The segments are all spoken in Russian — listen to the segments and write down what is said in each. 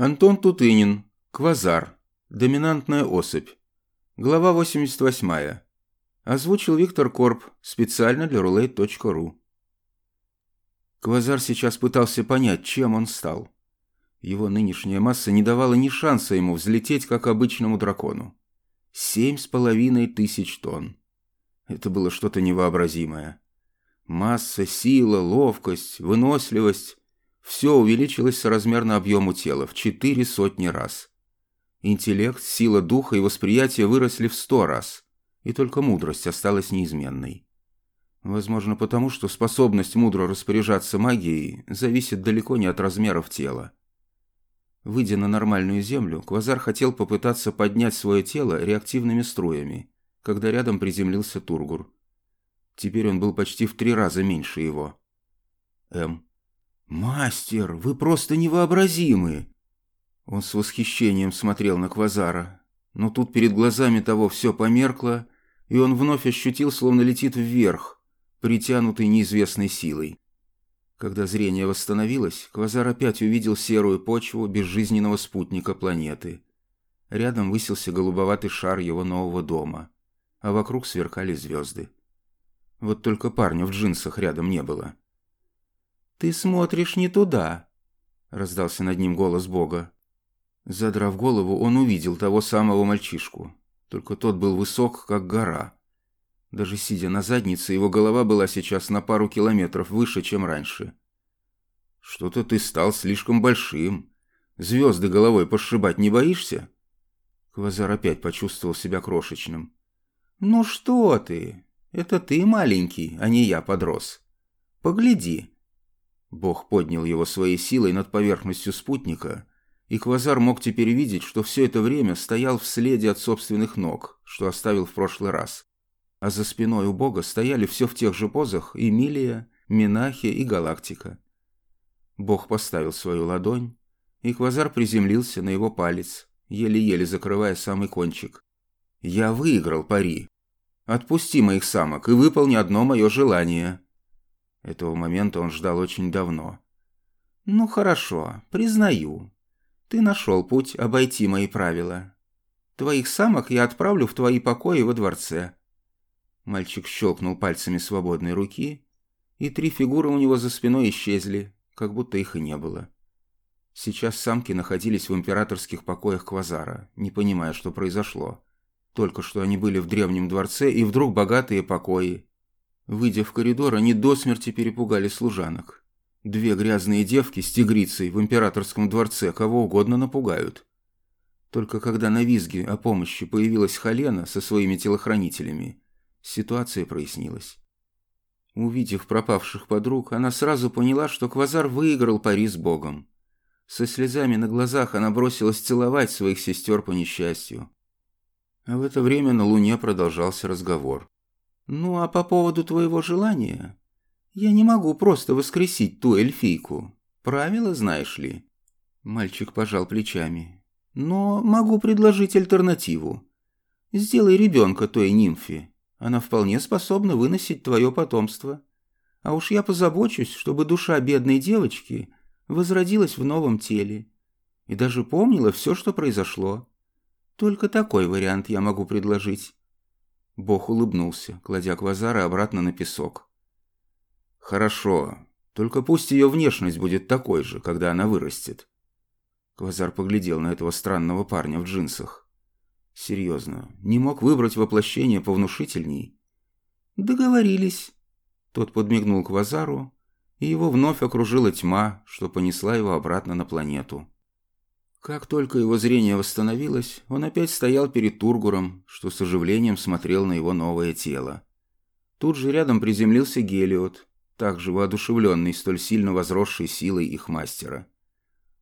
Антон Тутынин. Квазар. Доминантная особь. Глава 88. Озвучил Виктор Корп специально для roulette.ru. Квазар сейчас пытался понять, чем он стал. Его нынешняя масса не давала ни шанса ему взлететь, как обычному дракону. Семь с половиной тысяч тонн. Это было что-то невообразимое. Масса, сила, ловкость, выносливость все увеличилось соразмерно объему тела в четыре сотни раз. Интеллект, сила духа и восприятие выросли в сто раз, и только мудрость осталась неизменной. Возможно, потому что способность мудро распоряжаться магией зависит далеко не от размеров тела. Выйдя на нормальную землю, Квазар хотел попытаться поднять свое тело реактивными струями, когда рядом приземлился Тургур. Теперь он был почти в три раза меньше его. М. «Мастер, вы просто невообразимы!» Он с восхищением смотрел на Квазара, но тут перед глазами того все померкло, и он вновь ощутил, словно летит вверх, притянутый неизвестной силой. Когда зрение восстановилось, Квазар опять увидел серую почву безжизненного спутника планеты. Рядом высился голубоватый шар его нового дома, а вокруг сверкали звезды. Вот только парня в джинсах рядом не было. «Ты смотришь не туда», — раздался над ним голос Бога. Задрав голову, он увидел того самого мальчишку. Только тот был высок, как гора. Даже сидя на заднице, его голова была сейчас на пару километров выше, чем раньше. «Что-то ты стал слишком большим. Звезды головой пошибать не боишься?» Квазар опять почувствовал себя крошечным. «Ну что ты? Это ты маленький, а не я подрос. Погляди, Бог поднял его своей силой над поверхностью спутника, и Квазар мог теперь видеть, что все это время стоял в следе от собственных ног, что оставил в прошлый раз. А за спиной у Бога стояли все в тех же позах Эмилия, Минахия и Галактика. Бог поставил свою ладонь, и Квазар приземлился на его палец, еле-еле закрывая самый кончик. «Я выиграл пари. Отпусти моих самок и выполни одно мое желание», этого момента он ждал очень давно. «Ну хорошо, признаю. Ты нашел путь обойти мои правила. Твоих самок я отправлю в твои покои во дворце». Мальчик щелкнул пальцами свободной руки, и три фигуры у него за спиной исчезли, как будто их и не было. Сейчас самки находились в императорских покоях Квазара, не понимая, что произошло. Только что они были в древнем дворце, и вдруг богатые покои, Выйдя в коридор, они до смерти перепугали служанок. Две грязные девки с тигрицей в императорском дворце кого угодно напугают. Только когда на визге о помощи появилась Халена со своими телохранителями, ситуация прояснилась. Увидев пропавших подруг, она сразу поняла, что Квазар выиграл пари с Богом. Со слезами на глазах она бросилась целовать своих сестер по несчастью. А в это время на Луне продолжался разговор. «Ну, а по поводу твоего желания, я не могу просто воскресить ту эльфийку. Правила знаешь ли?» Мальчик пожал плечами. «Но могу предложить альтернативу. Сделай ребенка той нимфе. Она вполне способна выносить твое потомство. А уж я позабочусь, чтобы душа бедной девочки возродилась в новом теле и даже помнила все, что произошло. Только такой вариант я могу предложить. Бог улыбнулся, кладя Квазара обратно на песок. «Хорошо, только пусть ее внешность будет такой же, когда она вырастет». Квазар поглядел на этого странного парня в джинсах. «Серьезно, не мог выбрать воплощение повнушительней?» «Договорились». Тот подмигнул Квазару, и его вновь окружила тьма, что понесла его обратно на планету. Как только его зрение восстановилось, он опять стоял перед Тургуром, что с оживлением смотрел на его новое тело. Тут же рядом приземлился Гелиот, также воодушевленный столь сильно возросшей силой их мастера.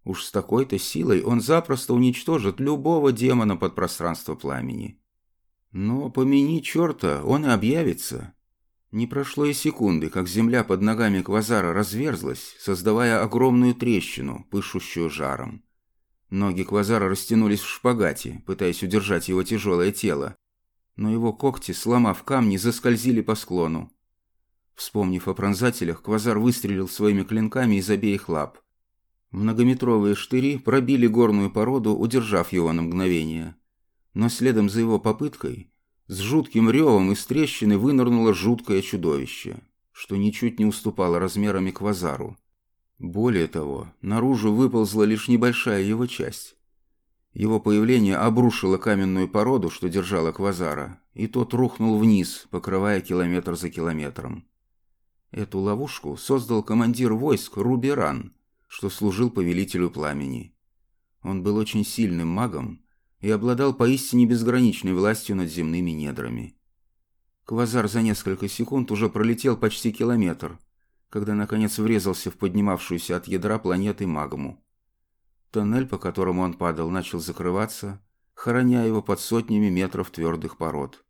Уж с такой-то силой он запросто уничтожит любого демона под пространство пламени. Но, помяни черта, он и объявится. Не прошло и секунды, как земля под ногами Квазара разверзлась, создавая огромную трещину, пышущую жаром. Ноги Квазара растянулись в шпагате, пытаясь удержать его тяжелое тело. Но его когти, сломав камни, заскользили по склону. Вспомнив о пронзателях, Квазар выстрелил своими клинками из обеих лап. Многометровые штыри пробили горную породу, удержав его на мгновение. Но следом за его попыткой с жутким ревом из трещины вынырнуло жуткое чудовище, что ничуть не уступало размерами квазару. Более того, наружу выползла лишь небольшая его часть. Его появление обрушило каменную породу, что держала квазара, и тот рухнул вниз, покрывая километр за километром. Эту ловушку создал командир войск Руберан, что служил повелителю пламени. Он был очень сильным магом и обладал поистине безграничной властью над земными недрами. Квазар за несколько секунд уже пролетел почти километр, когда наконец врезался в поднимавшуюся от ядра планеты магму. Тоннель, по которому он падал, начал закрываться, хороня его под сотнями метров твердых пород.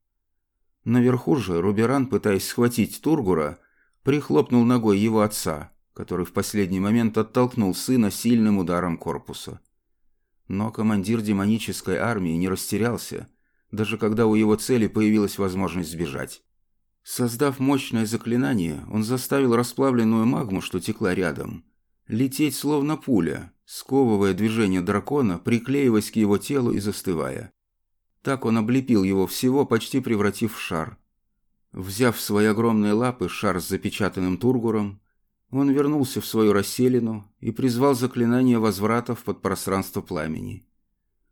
Наверху же Руберан, пытаясь схватить Тургура, прихлопнул ногой его отца, который в последний момент оттолкнул сына сильным ударом корпуса. Но командир демонической армии не растерялся, даже когда у его цели появилась возможность сбежать. Создав мощное заклинание, он заставил расплавленную магму, что текла рядом, лететь словно пуля, сковывая движение дракона, приклеиваясь к его телу и застывая. Так он облепил его всего, почти превратив в шар. Взяв в свои огромные лапы шар с запечатанным тургуром, он вернулся в свою расселину и призвал заклинание возврата в подпространство пламени.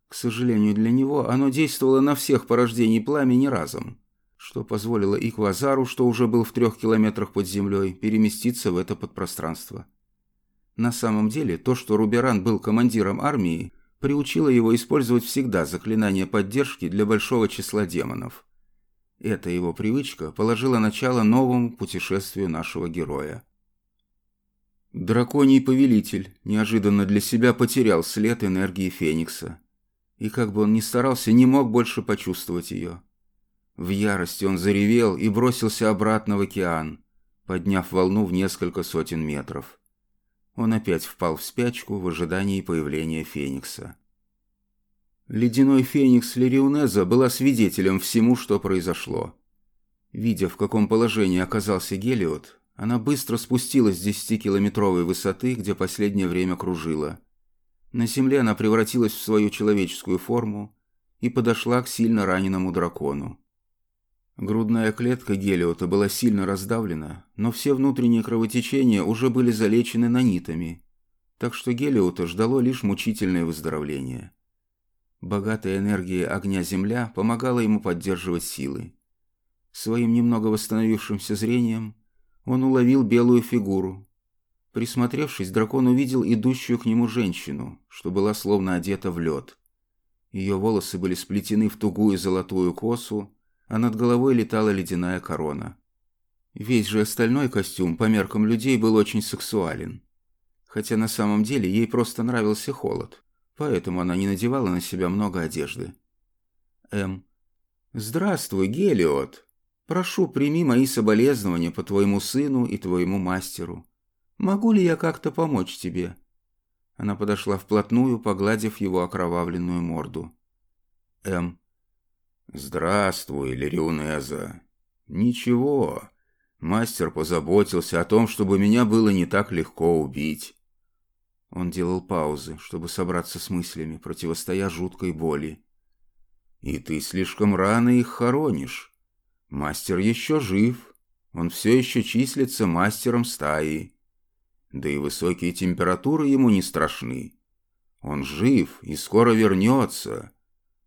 К сожалению для него, оно действовало на всех порождений пламени разом, что позволило и Квазару, что уже был в трех километрах под землей, переместиться в это подпространство. На самом деле, то, что Руберан был командиром армии, приучило его использовать всегда заклинание поддержки для большого числа демонов. Эта его привычка положила начало новому путешествию нашего героя. Драконий повелитель неожиданно для себя потерял след энергии Феникса. И как бы он ни старался, не мог больше почувствовать ее. В ярости он заревел и бросился обратно в океан, подняв волну в несколько сотен метров. Он опять впал в спячку в ожидании появления Феникса. Ледяной Феникс Лериунеза была свидетелем всему, что произошло. Видя, в каком положении оказался Гелиот, она быстро спустилась с десятикилометровой высоты, где последнее время кружила. На земле она превратилась в свою человеческую форму и подошла к сильно раненому дракону. Грудная клетка Гелиота была сильно раздавлена, но все внутренние кровотечения уже были залечены нанитами, так что Гелиота ждало лишь мучительное выздоровление. Богатая энергия огня Земля помогала ему поддерживать силы. Своим немного восстановившимся зрением он уловил белую фигуру. Присмотревшись, дракон увидел идущую к нему женщину, что была словно одета в лед. Ее волосы были сплетены в тугую золотую косу, а над головой летала ледяная корона. Весь же остальной костюм по меркам людей был очень сексуален. Хотя на самом деле ей просто нравился холод, поэтому она не надевала на себя много одежды. М. «Здравствуй, Гелиот!» Прошу, прими мои соболезнования по твоему сыну и твоему мастеру. Могу ли я как-то помочь тебе?» Она подошла вплотную, погладив его окровавленную морду. М. «Здравствуй, Лириунеза. Ничего. Мастер позаботился о том, чтобы меня было не так легко убить». Он делал паузы, чтобы собраться с мыслями, противостоя жуткой боли. «И ты слишком рано их хоронишь. Мастер еще жив. Он все еще числится мастером стаи. Да и высокие температуры ему не страшны. Он жив и скоро вернется.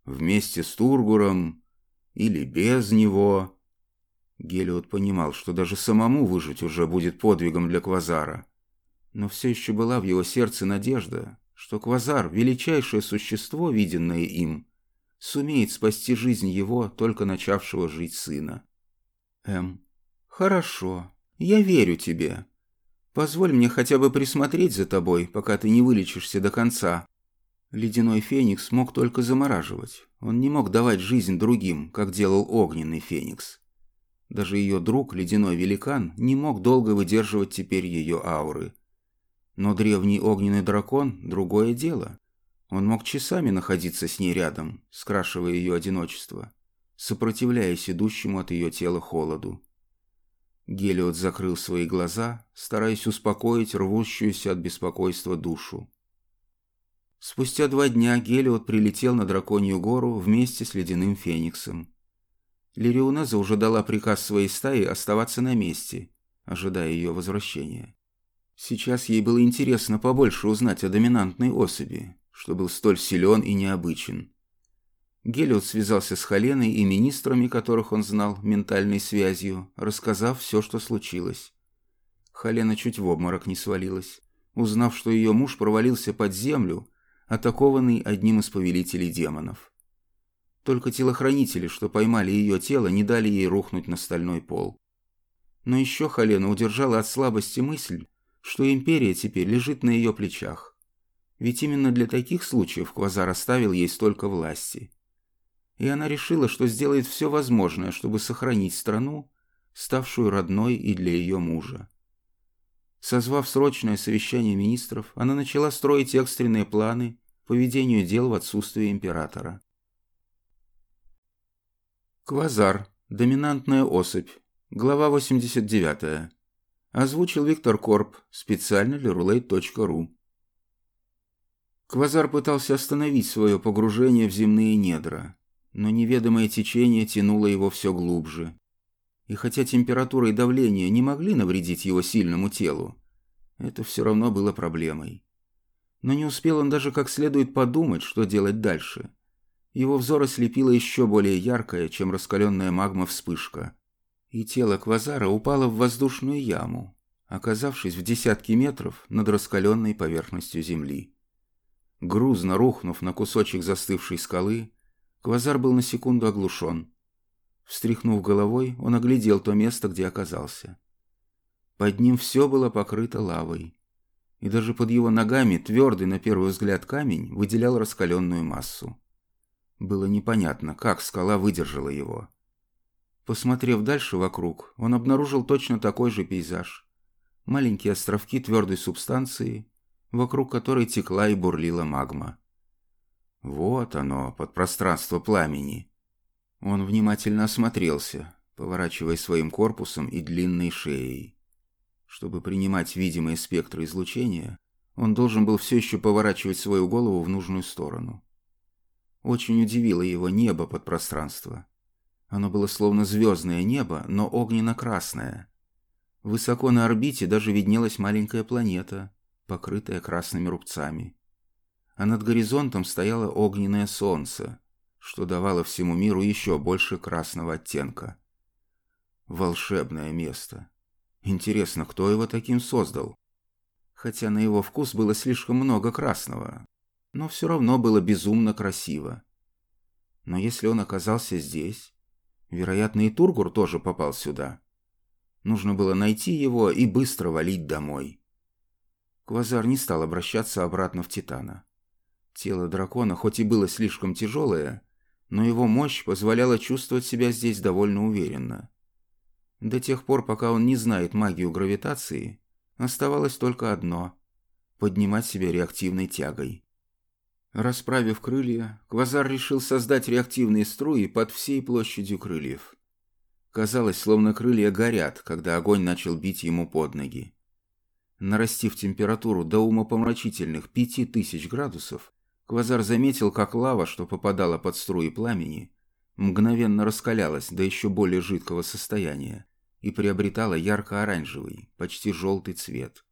Вместе с Тургуром или без него. Гелиот понимал, что даже самому выжить уже будет подвигом для Квазара. Но все еще была в его сердце надежда, что Квазар – величайшее существо, виденное им, сумеет спасти жизнь его, только начавшего жить сына. М. Хорошо, я верю тебе. Позволь мне хотя бы присмотреть за тобой, пока ты не вылечишься до конца. Ледяной феникс мог только замораживать. Он не мог давать жизнь другим, как делал огненный феникс. Даже ее друг, ледяной великан, не мог долго выдерживать теперь ее ауры. Но древний огненный дракон – другое дело. Он мог часами находиться с ней рядом, скрашивая ее одиночество, сопротивляясь идущему от ее тела холоду. Гелиот закрыл свои глаза, стараясь успокоить рвущуюся от беспокойства душу. Спустя два дня Гелиот прилетел на Драконью гору вместе с Ледяным Фениксом. Лириунеза уже дала приказ своей стае оставаться на месте, ожидая ее возвращения. Сейчас ей было интересно побольше узнать о доминантной особи, что был столь силен и необычен. Гелиот связался с Халеной и министрами, которых он знал ментальной связью, рассказав все, что случилось. Халена чуть в обморок не свалилась, узнав, что ее муж провалился под землю, атакованный одним из повелителей демонов. Только телохранители, что поймали ее тело, не дали ей рухнуть на стальной пол. Но еще Халена удержала от слабости мысль, что империя теперь лежит на ее плечах. Ведь именно для таких случаев Квазар оставил ей столько власти. И она решила, что сделает все возможное, чтобы сохранить страну, ставшую родной и для ее мужа. Созвав срочное совещание министров, она начала строить экстренные планы по ведению дел в отсутствие императора. Квазар. Доминантная особь. Глава 89. Озвучил Виктор Корп специально для roulette.ru. Квазар пытался остановить свое погружение в земные недра, но неведомое течение тянуло его все глубже. И хотя температура и давление не могли навредить его сильному телу, это все равно было проблемой. Но не успел он даже как следует подумать, что делать дальше. Его взор ослепила еще более яркая, чем раскаленная магма вспышка. И тело Квазара упало в воздушную яму, оказавшись в десятки метров над раскаленной поверхностью земли. Грузно рухнув на кусочек застывшей скалы, Квазар был на секунду оглушен. Встряхнув головой, он оглядел то место, где оказался. Под ним все было покрыто лавой. И даже под его ногами твердый на первый взгляд камень выделял раскаленную массу. Было непонятно, как скала выдержала его. Посмотрев дальше вокруг, он обнаружил точно такой же пейзаж. Маленькие островки твердой субстанции, вокруг которой текла и бурлила магма. Вот оно, подпространство пламени. Он внимательно осмотрелся, поворачивая своим корпусом и длинной шеей. Чтобы принимать видимые спектры излучения, он должен был все еще поворачивать свою голову в нужную сторону. Очень удивило его небо подпространства. Оно было словно звездное небо, но огненно-красное. Высоко на орбите даже виднелась маленькая планета, покрытая красными рубцами. А над горизонтом стояло огненное солнце, что давало всему миру еще больше красного оттенка. Волшебное место. Интересно, кто его таким создал? Хотя на его вкус было слишком много красного, но все равно было безумно красиво. Но если он оказался здесь, вероятно, и Тургур тоже попал сюда. Нужно было найти его и быстро валить домой. Квазар не стал обращаться обратно в Титана. Тело дракона хоть и было слишком тяжелое, но его мощь позволяла чувствовать себя здесь довольно уверенно. До тех пор, пока он не знает магию гравитации, оставалось только одно – поднимать себя реактивной тягой. Расправив крылья, Квазар решил создать реактивные струи под всей площадью крыльев. Казалось, словно крылья горят, когда огонь начал бить ему под ноги. Нарастив температуру до умопомрачительных пяти тысяч градусов, Квазар заметил, как лава, что попадала под струи пламени, мгновенно раскалялась до еще более жидкого состояния и приобретала ярко-оранжевый, почти желтый цвет.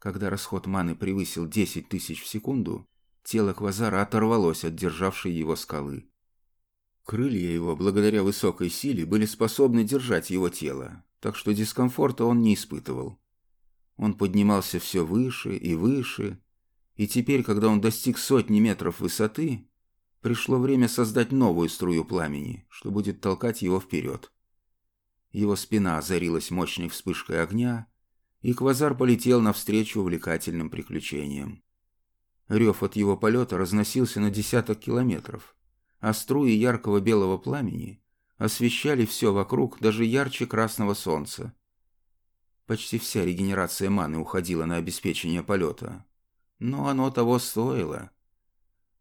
Когда расход маны превысил 10 тысяч в секунду, тело Квазара оторвалось от державшей его скалы. Крылья его, благодаря высокой силе, были способны держать его тело, так что дискомфорта он не испытывал. Он поднимался все выше и выше, и теперь, когда он достиг сотни метров высоты, пришло время создать новую струю пламени, что будет толкать его вперед. Его спина озарилась мощной вспышкой огня, и Квазар полетел навстречу увлекательным приключениям. Рев от его полета разносился на десяток километров, а струи яркого белого пламени освещали все вокруг даже ярче красного солнца, Почти вся регенерация маны уходила на обеспечение полета. Но оно того стоило.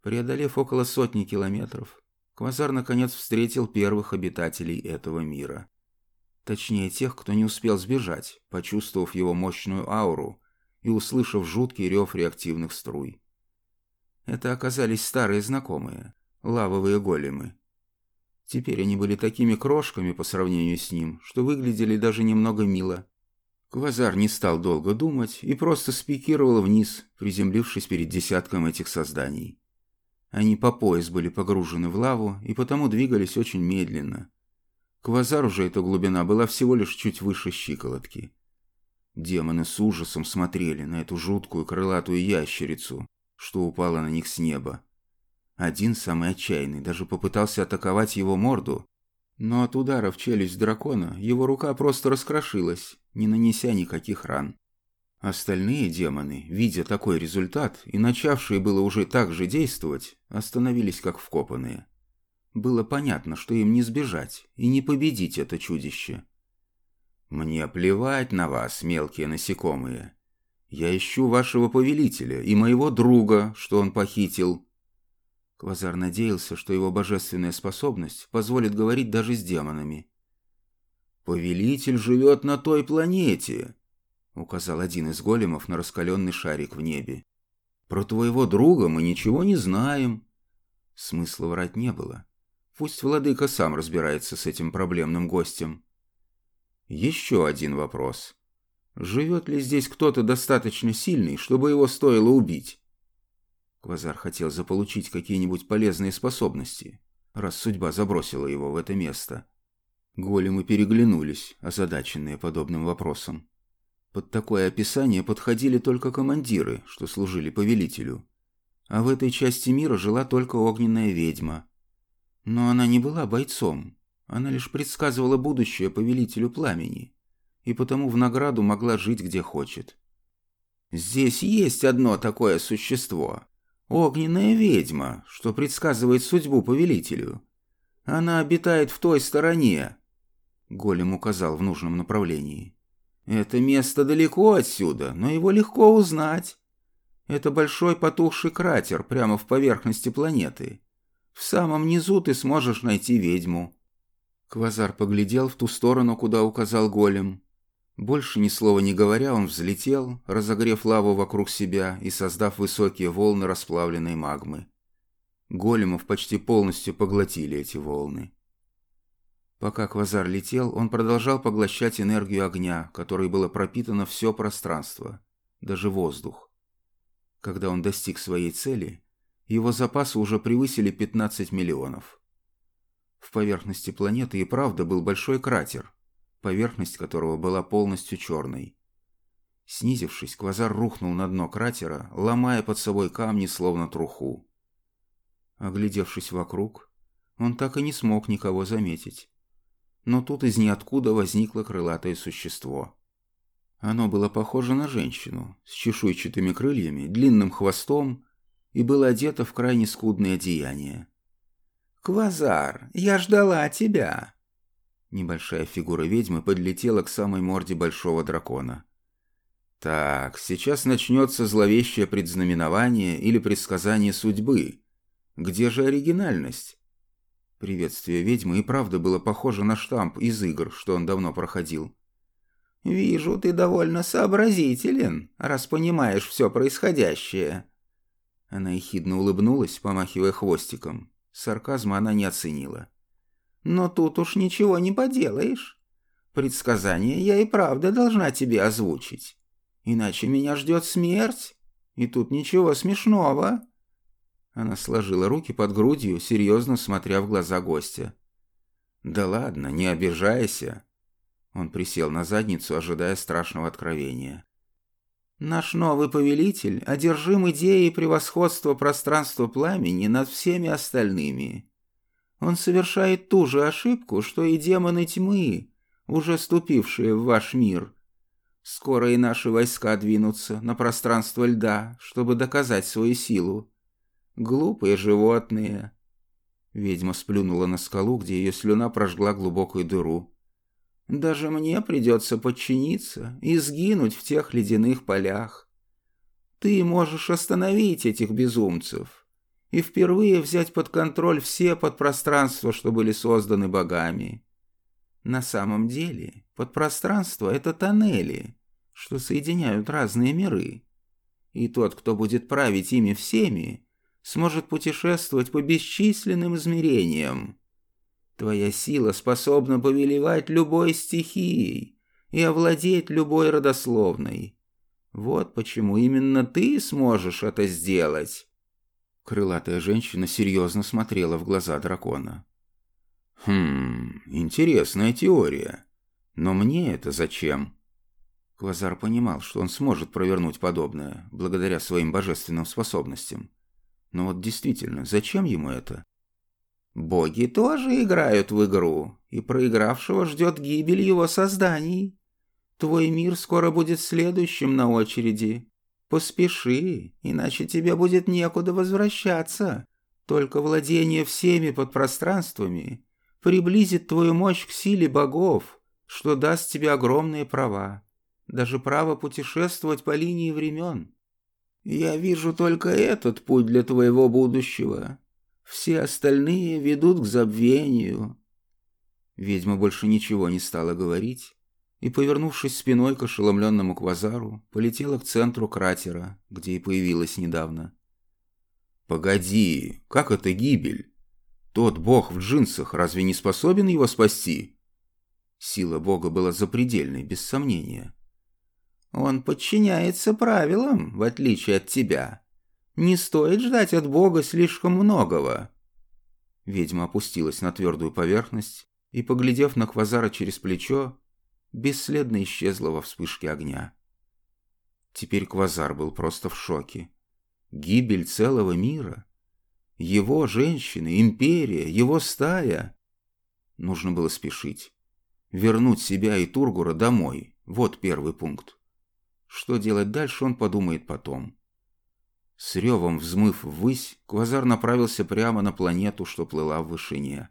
Преодолев около сотни километров, Квазар наконец встретил первых обитателей этого мира. Точнее, тех, кто не успел сбежать, почувствовав его мощную ауру и услышав жуткий рев реактивных струй. Это оказались старые знакомые, лавовые големы. Теперь они были такими крошками по сравнению с ним, что выглядели даже немного мило. Квазар не стал долго думать и просто спикировал вниз, приземлившись перед десятком этих созданий. Они по пояс были погружены в лаву и потому двигались очень медленно. Квазару же эта глубина была всего лишь чуть выше щиколотки. Демоны с ужасом смотрели на эту жуткую крылатую ящерицу, что упала на них с неба. Один, самый отчаянный, даже попытался атаковать его морду, но от удара в челюсть дракона его рука просто раскрошилась, не нанеся никаких ран. Остальные демоны, видя такой результат и начавшие было уже так же действовать, остановились как вкопанные. Было понятно, что им не сбежать и не победить это чудище. «Мне плевать на вас, мелкие насекомые. Я ищу вашего повелителя и моего друга, что он похитил». Квазар надеялся, что его божественная способность позволит говорить даже с демонами. «Повелитель живет на той планете», — указал один из големов на раскаленный шарик в небе. «Про твоего друга мы ничего не знаем». Смысла врать не было. Пусть владыка сам разбирается с этим проблемным гостем. Еще один вопрос. Живет ли здесь кто-то достаточно сильный, чтобы его стоило убить? Квазар хотел заполучить какие-нибудь полезные способности, раз судьба забросила его в это место. Големы переглянулись, озадаченные подобным вопросом. Под такое описание подходили только командиры, что служили повелителю. А в этой части мира жила только огненная ведьма. Но она не была бойцом, она лишь предсказывала будущее повелителю пламени, и потому в награду могла жить где хочет. «Здесь есть одно такое существо. Огненная ведьма, что предсказывает судьбу повелителю. Она обитает в той стороне», — Голем указал в нужном направлении. Это место далеко отсюда, но его легко узнать. Это большой потухший кратер прямо в поверхности планеты. В самом низу ты сможешь найти ведьму. Квазар поглядел в ту сторону, куда указал голем. Больше ни слова не говоря, он взлетел, разогрев лаву вокруг себя и создав высокие волны расплавленной магмы. Големов почти полностью поглотили эти волны. Пока квазар летел, он продолжал поглощать энергию огня, которой было пропитано все пространство, даже воздух. Когда он достиг своей цели, его запасы уже превысили 15 миллионов. В поверхности планеты и правда был большой кратер, поверхность которого была полностью черной. Снизившись, квазар рухнул на дно кратера, ломая под собой камни, словно труху. Оглядевшись вокруг, он так и не смог никого заметить но тут из ниоткуда возникло крылатое существо. Оно было похоже на женщину, с чешуйчатыми крыльями, длинным хвостом и было одето в крайне скудное одеяние. «Квазар, я ждала тебя!» Небольшая фигура ведьмы подлетела к самой морде большого дракона. «Так, сейчас начнется зловещее предзнаменование или предсказание судьбы. Где же оригинальность?» Приветствие ведьмы и правда было похоже на штамп из игр, что он давно проходил. «Вижу, ты довольно сообразителен, раз понимаешь все происходящее». Она ехидно улыбнулась, помахивая хвостиком. Сарказма она не оценила. «Но тут уж ничего не поделаешь. Предсказание я и правда должна тебе озвучить. Иначе меня ждет смерть, и тут ничего смешного». Она сложила руки под грудью, серьезно смотря в глаза гостя. «Да ладно, не обижайся!» Он присел на задницу, ожидая страшного откровения. «Наш новый повелитель одержим идеей превосходства пространства пламени над всеми остальными. Он совершает ту же ошибку, что и демоны тьмы, уже ступившие в ваш мир. Скоро и наши войска двинутся на пространство льда, чтобы доказать свою силу. Глупые животные. Ведьма сплюнула на скалу, где ее слюна прожгла глубокую дыру. Даже мне придется подчиниться и сгинуть в тех ледяных полях. Ты можешь остановить этих безумцев и впервые взять под контроль все подпространства, что были созданы богами. На самом деле, подпространство — это тоннели, что соединяют разные миры. И тот, кто будет править ими всеми, сможет путешествовать по бесчисленным измерениям. Твоя сила способна повелевать любой стихией и овладеть любой родословной. Вот почему именно ты сможешь это сделать. Крылатая женщина серьезно смотрела в глаза дракона. «Хм, интересная теория. Но мне это зачем?» Квазар понимал, что он сможет провернуть подобное, благодаря своим божественным способностям. Но вот действительно, зачем ему это? Боги тоже играют в игру, и проигравшего ждет гибель его созданий. Твой мир скоро будет следующим на очереди. Поспеши, иначе тебе будет некуда возвращаться. Только владение всеми подпространствами приблизит твою мощь к силе богов, что даст тебе огромные права даже право путешествовать по линии времен. Я вижу только этот путь для твоего будущего. Все остальные ведут к забвению». Ведьма больше ничего не стала говорить и, повернувшись спиной к ошеломленному квазару, полетела к центру кратера, где и появилась недавно. «Погоди, как это гибель? Тот бог в джинсах разве не способен его спасти?» Сила бога была запредельной, без сомнения. Он подчиняется правилам, в отличие от тебя. Не стоит ждать от Бога слишком многого». Ведьма опустилась на твердую поверхность и, поглядев на Квазара через плечо, бесследно исчезла во вспышке огня. Теперь Квазар был просто в шоке. Гибель целого мира. Его женщины, империя, его стая. Нужно было спешить. Вернуть себя и Тургура домой. Вот первый пункт. Что делать дальше, он подумает потом. С ревом взмыв ввысь, Квазар направился прямо на планету, что плыла в вышине.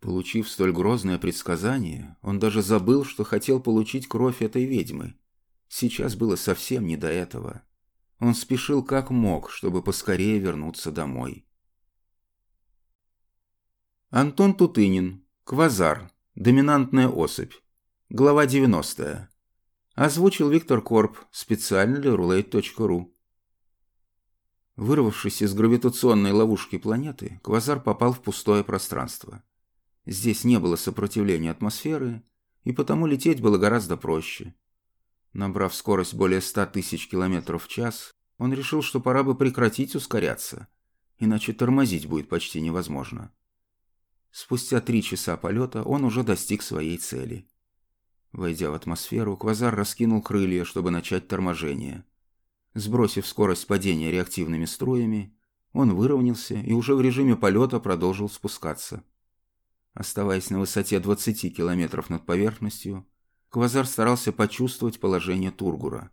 Получив столь грозное предсказание, он даже забыл, что хотел получить кровь этой ведьмы. Сейчас было совсем не до этого. Он спешил как мог, чтобы поскорее вернуться домой. Антон Тутынин. Квазар. Доминантная особь. Глава 90. Озвучил Виктор Корп специально для Roulette.ru. Вырвавшись из гравитационной ловушки планеты, Квазар попал в пустое пространство. Здесь не было сопротивления атмосферы, и потому лететь было гораздо проще. Набрав скорость более 100 тысяч километров в час, он решил, что пора бы прекратить ускоряться, иначе тормозить будет почти невозможно. Спустя три часа полета он уже достиг своей цели. Войдя в атмосферу, Квазар раскинул крылья, чтобы начать торможение. Сбросив скорость падения реактивными струями, он выровнялся и уже в режиме полета продолжил спускаться. Оставаясь на высоте 20 километров над поверхностью, Квазар старался почувствовать положение Тургура.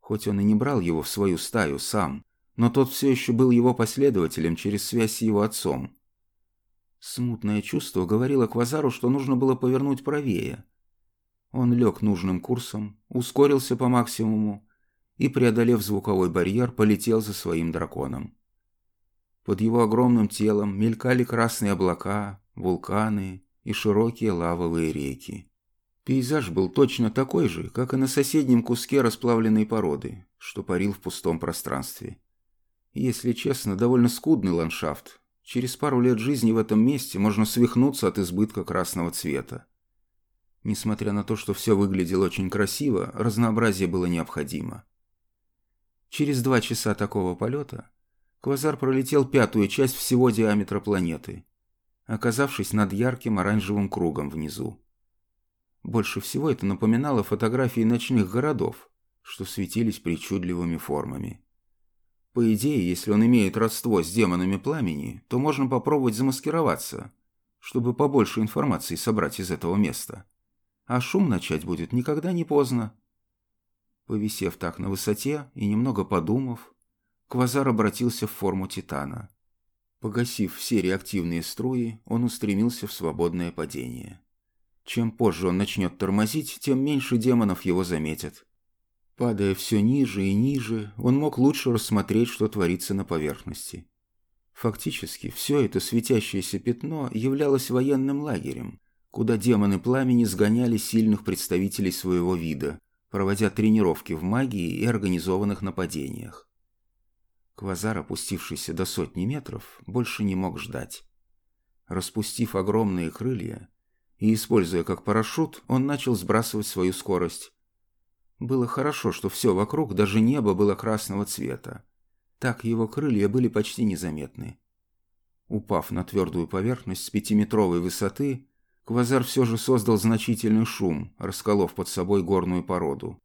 Хоть он и не брал его в свою стаю сам, но тот все еще был его последователем через связь с его отцом. Смутное чувство говорило Квазару, что нужно было повернуть правее – он лег нужным курсом, ускорился по максимуму и, преодолев звуковой барьер, полетел за своим драконом. Под его огромным телом мелькали красные облака, вулканы и широкие лавовые реки. Пейзаж был точно такой же, как и на соседнем куске расплавленной породы, что парил в пустом пространстве. Если честно, довольно скудный ландшафт. Через пару лет жизни в этом месте можно свихнуться от избытка красного цвета. Несмотря на то, что все выглядело очень красиво, разнообразие было необходимо. Через два часа такого полета Квазар пролетел пятую часть всего диаметра планеты, оказавшись над ярким оранжевым кругом внизу. Больше всего это напоминало фотографии ночных городов, что светились причудливыми формами. По идее, если он имеет родство с демонами пламени, то можно попробовать замаскироваться, чтобы побольше информации собрать из этого места а шум начать будет никогда не поздно. Повисев так на высоте и немного подумав, Квазар обратился в форму Титана. Погасив все реактивные струи, он устремился в свободное падение. Чем позже он начнет тормозить, тем меньше демонов его заметят. Падая все ниже и ниже, он мог лучше рассмотреть, что творится на поверхности. Фактически, все это светящееся пятно являлось военным лагерем, куда демоны пламени сгоняли сильных представителей своего вида, проводя тренировки в магии и организованных нападениях. Квазар, опустившийся до сотни метров, больше не мог ждать. Распустив огромные крылья и используя как парашют, он начал сбрасывать свою скорость. Было хорошо, что все вокруг, даже небо, было красного цвета. Так его крылья были почти незаметны. Упав на твердую поверхность с пятиметровой высоты, Квазар все же создал значительный шум, расколов под собой горную породу.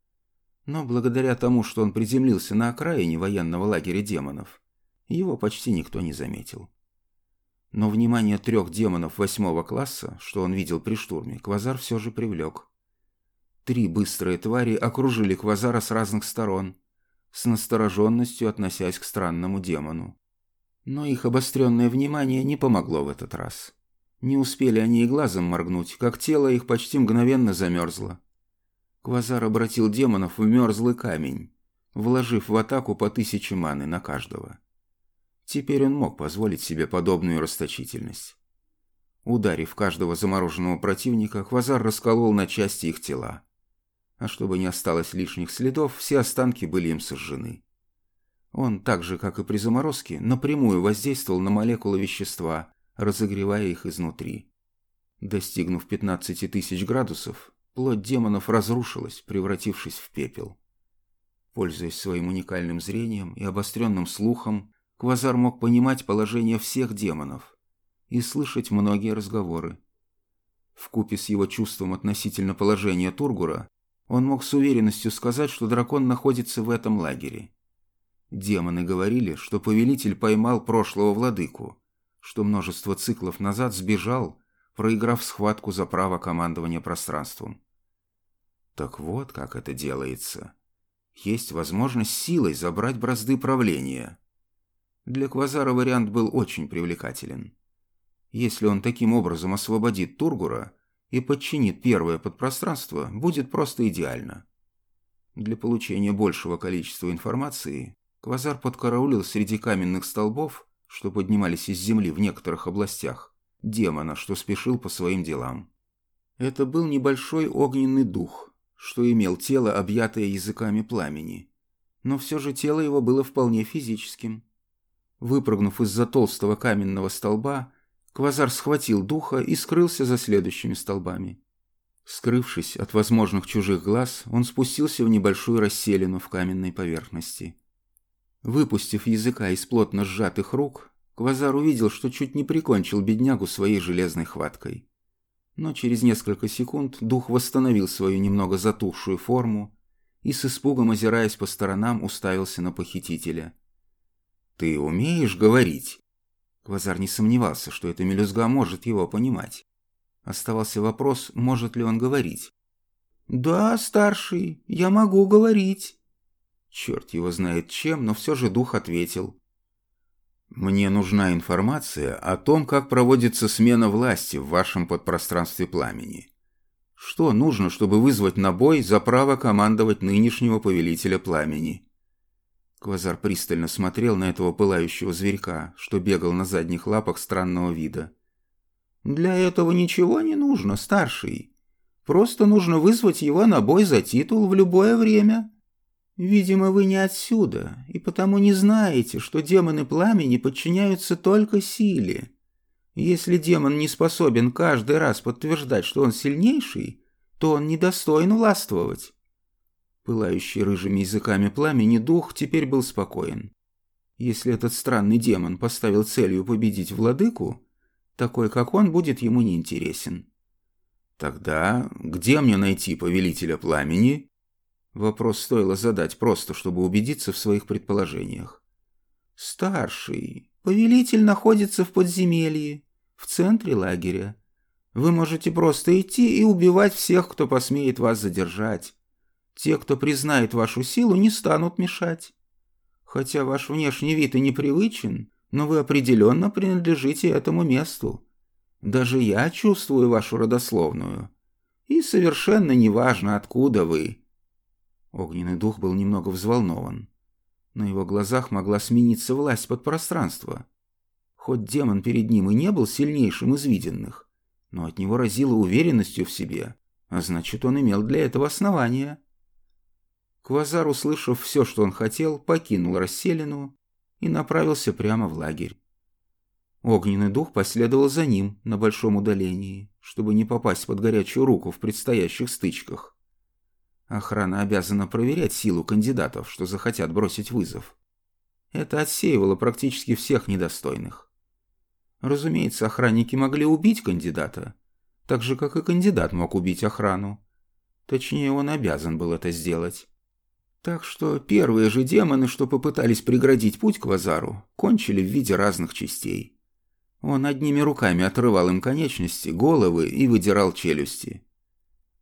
Но благодаря тому, что он приземлился на окраине военного лагеря демонов, его почти никто не заметил. Но внимание трех демонов восьмого класса, что он видел при штурме, Квазар все же привлек. Три быстрые твари окружили Квазара с разных сторон, с настороженностью относясь к странному демону. Но их обостренное внимание не помогло в этот раз. Не успели они и глазом моргнуть, как тело их почти мгновенно замерзло. Квазар обратил демонов в мерзлый камень, вложив в атаку по тысяче маны на каждого. Теперь он мог позволить себе подобную расточительность. Ударив каждого замороженного противника, Квазар расколол на части их тела. А чтобы не осталось лишних следов, все останки были им сожжены. Он, так же как и при заморозке, напрямую воздействовал на молекулы вещества, разогревая их изнутри. Достигнув 15 тысяч градусов, Плоть демонов разрушилась, превратившись в пепел. Пользуясь своим уникальным зрением и обостренным слухом, Квазар мог понимать положение всех демонов и слышать многие разговоры. Вкупе с его чувством относительно положения Тургура, он мог с уверенностью сказать, что дракон находится в этом лагере. Демоны говорили, что повелитель поймал прошлого владыку, что множество циклов назад сбежал, проиграв схватку за право командования пространством. Так вот, как это делается. Есть возможность силой забрать бразды правления. Для Квазара вариант был очень привлекателен. Если он таким образом освободит Тургура и подчинит первое подпространство, будет просто идеально. Для получения большего количества информации Квазар подкараулил среди каменных столбов, что поднимались из земли в некоторых областях, демона, что спешил по своим делам. Это был небольшой огненный дух, что имел тело, объятое языками пламени. Но все же тело его было вполне физическим. Выпрыгнув из-за толстого каменного столба, Квазар схватил духа и скрылся за следующими столбами. Скрывшись от возможных чужих глаз, он спустился в небольшую расселину в каменной поверхности. Выпустив языка из плотно сжатых рук, Квазар увидел, что чуть не прикончил беднягу своей железной хваткой. Но через несколько секунд дух восстановил свою немного затухшую форму и с испугом, озираясь по сторонам, уставился на похитителя. «Ты умеешь говорить?» Квазар не сомневался, что эта мелюзга может его понимать. Оставался вопрос, может ли он говорить. «Да, старший, я могу говорить». Черт его знает чем, но все же дух ответил. Мне нужна информация о том, как проводится смена власти в вашем подпространстве пламени. Что нужно, чтобы вызвать на бой за право командовать нынешнего повелителя пламени? Квазар пристально смотрел на этого пылающего зверька, что бегал на задних лапах странного вида. «Для этого ничего не нужно, старший. Просто нужно вызвать его на бой за титул в любое время. Видимо, вы не отсюда, и потому не знаете, что демоны пламени подчиняются только силе. Если демон не способен каждый раз подтверждать, что он сильнейший, то он недостоин властвовать. Пылающий рыжими языками пламени дух теперь был спокоен. Если этот странный демон поставил целью победить владыку, такой, как он, будет ему неинтересен. Тогда где мне найти повелителя пламени? Вопрос стоило задать просто, чтобы убедиться в своих предположениях. «Старший, повелитель находится в подземелье, в центре лагеря. Вы можете просто идти и убивать всех, кто посмеет вас задержать. Те, кто признает вашу силу, не станут мешать. Хотя ваш внешний вид и непривычен, но вы определенно принадлежите этому месту. Даже я чувствую вашу родословную. И совершенно неважно, откуда вы». Огненный дух был немного взволнован. На его глазах могла смениться власть под пространство. Хоть демон перед ним и не был сильнейшим из виденных, но от него разило уверенностью в себе, а значит, он имел для этого основания. Квазар, услышав все, что он хотел, покинул расселину и направился прямо в лагерь. Огненный дух последовал за ним на большом удалении, чтобы не попасть под горячую руку в предстоящих стычках. Охрана обязана проверять силу кандидатов, что захотят бросить вызов. Это отсеивало практически всех недостойных. Разумеется, охранники могли убить кандидата, так же, как и кандидат мог убить охрану. Точнее, он обязан был это сделать. Так что первые же демоны, что попытались преградить путь к Вазару, кончили в виде разных частей. Он одними руками отрывал им конечности, головы и выдирал челюсти.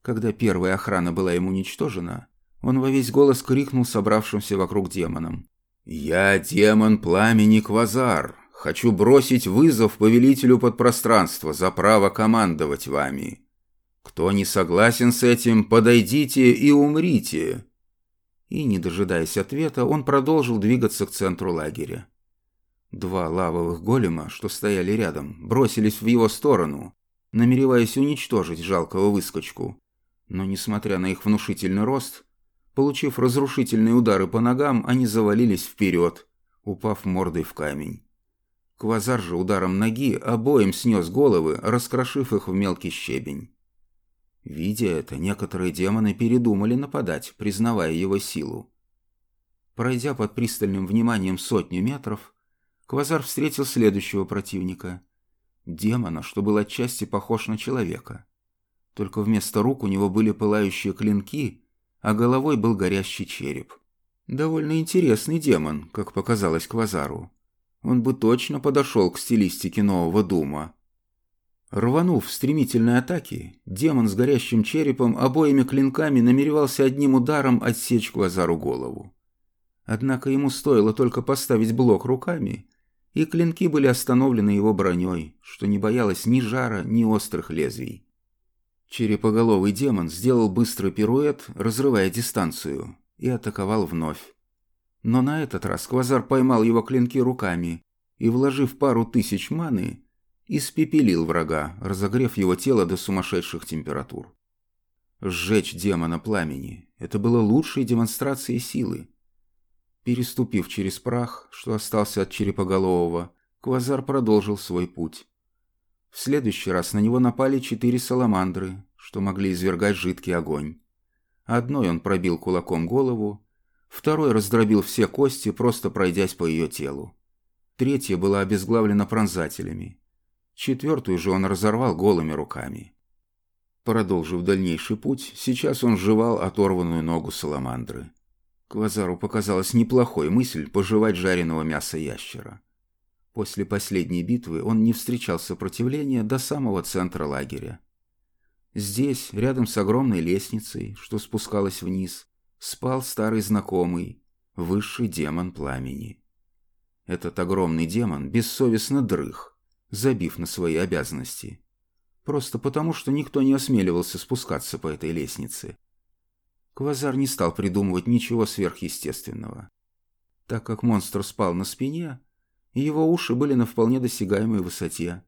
Когда первая охрана была ему уничтожена, он во весь голос крикнул собравшимся вокруг демонам. «Я демон пламени Квазар. Хочу бросить вызов повелителю подпространства за право командовать вами. Кто не согласен с этим, подойдите и умрите». И, не дожидаясь ответа, он продолжил двигаться к центру лагеря. Два лавовых голема, что стояли рядом, бросились в его сторону, намереваясь уничтожить жалкого выскочку. Но, несмотря на их внушительный рост, получив разрушительные удары по ногам, они завалились вперед, упав мордой в камень. Квазар же ударом ноги обоим снес головы, раскрошив их в мелкий щебень. Видя это, некоторые демоны передумали нападать, признавая его силу. Пройдя под пристальным вниманием сотню метров, Квазар встретил следующего противника. Демона, что был отчасти похож на человека. Только вместо рук у него были пылающие клинки, а головой был горящий череп. Довольно интересный демон, как показалось Квазару. Он бы точно подошел к стилистике нового Дума. Рванув в стремительной атаке, демон с горящим черепом обоими клинками намеревался одним ударом отсечь Квазару голову. Однако ему стоило только поставить блок руками, и клинки были остановлены его броней, что не боялось ни жара, ни острых лезвий. Черепоголовый демон сделал быстрый пируэт, разрывая дистанцию, и атаковал вновь. Но на этот раз Квазар поймал его клинки руками и, вложив пару тысяч маны, испепелил врага, разогрев его тело до сумасшедших температур. Сжечь демона пламени – это было лучшей демонстрацией силы. Переступив через прах, что остался от черепоголового, Квазар продолжил свой путь. В следующий раз на него напали четыре саламандры, что могли извергать жидкий огонь. Одной он пробил кулаком голову, второй раздробил все кости, просто пройдясь по ее телу. Третья была обезглавлена пронзателями. Четвертую же он разорвал голыми руками. Продолжив дальнейший путь, сейчас он жевал оторванную ногу саламандры. Квазару показалась неплохой мысль пожевать жареного мяса ящера. После последней битвы он не встречал сопротивления до самого центра лагеря. Здесь, рядом с огромной лестницей, что спускалась вниз, спал старый знакомый, высший демон пламени. Этот огромный демон бессовестно дрых, забив на свои обязанности. Просто потому, что никто не осмеливался спускаться по этой лестнице. Квазар не стал придумывать ничего сверхъестественного. Так как монстр спал на спине, его уши были на вполне досягаемой высоте.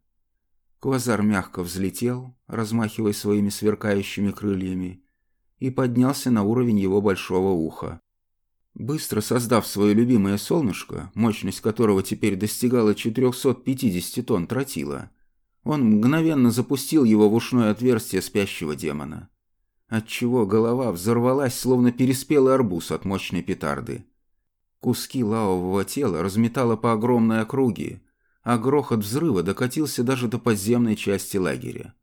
Квазар мягко взлетел, размахивая своими сверкающими крыльями, и поднялся на уровень его большого уха. Быстро создав свое любимое солнышко, мощность которого теперь достигала 450 тонн тротила, он мгновенно запустил его в ушное отверстие спящего демона, отчего голова взорвалась, словно переспелый арбуз от мощной петарды. Куски лавового тела разметало по огромной округе, а грохот взрыва докатился даже до подземной части лагеря.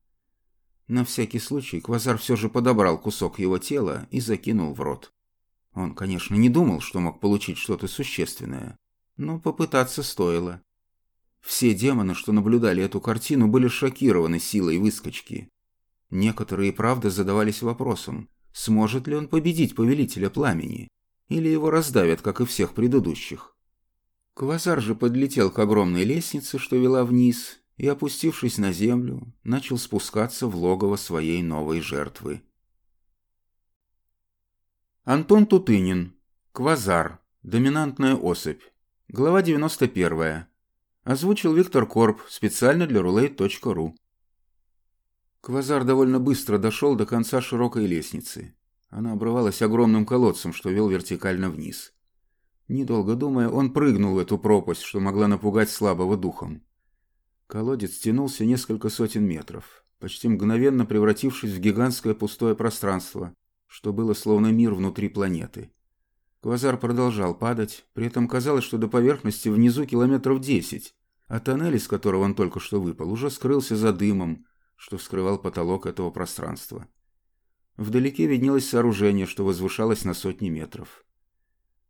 На всякий случай Квазар все же подобрал кусок его тела и закинул в рот. Он, конечно, не думал, что мог получить что-то существенное, но попытаться стоило. Все демоны, что наблюдали эту картину, были шокированы силой выскочки. Некоторые, правда, задавались вопросом, сможет ли он победить Повелителя Пламени, или его раздавят, как и всех предыдущих. Квазар же подлетел к огромной лестнице, что вела вниз, и, опустившись на землю, начал спускаться в логово своей новой жертвы. Антон Тутынин. Квазар. Доминантная особь. Глава 91. Озвучил Виктор Корп специально для roulette.ru. Квазар довольно быстро дошел до конца широкой лестницы. Она обрывалась огромным колодцем, что вел вертикально вниз. Недолго думая, он прыгнул в эту пропасть, что могла напугать слабого духом. Колодец тянулся несколько сотен метров, почти мгновенно превратившись в гигантское пустое пространство, что было словно мир внутри планеты. Квазар продолжал падать, при этом казалось, что до поверхности внизу километров десять, а тоннель, из которого он только что выпал, уже скрылся за дымом, что вскрывал потолок этого пространства. Вдалеке виднелось сооружение, что возвышалось на сотни метров.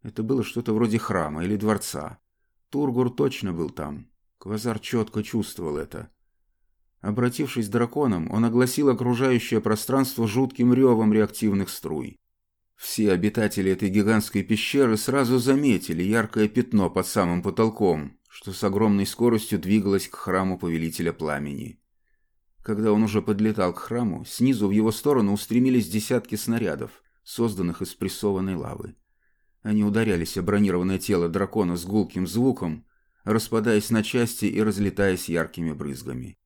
Это было что-то вроде храма или дворца. Тургур точно был там. Квазар четко чувствовал это. Обратившись к драконам, он огласил окружающее пространство жутким ревом реактивных струй. Все обитатели этой гигантской пещеры сразу заметили яркое пятно под самым потолком, что с огромной скоростью двигалось к храму Повелителя Пламени. Когда он уже подлетал к храму, снизу в его сторону устремились десятки снарядов, созданных из прессованной лавы. Они ударялись о бронированное тело дракона с гулким звуком, распадаясь на части и разлетаясь яркими брызгами.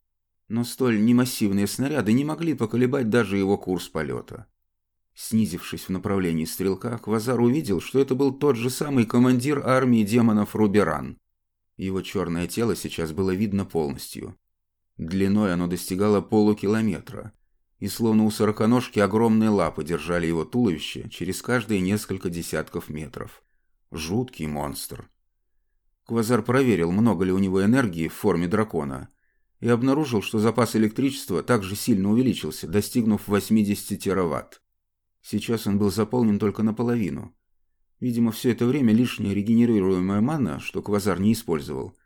Но столь немассивные снаряды не могли поколебать даже его курс полета. Снизившись в направлении стрелка, Квазар увидел, что это был тот же самый командир армии демонов Руберан. Его черное тело сейчас было видно полностью. Длиной оно достигало полукилометра, и словно у сороконожки огромные лапы держали его туловище через каждые несколько десятков метров. Жуткий монстр. Квазар проверил, много ли у него энергии в форме дракона, и обнаружил, что запас электричества также сильно увеличился, достигнув 80 тераватт. Сейчас он был заполнен только наполовину. Видимо, все это время лишняя регенерируемая мана, что Квазар не использовал,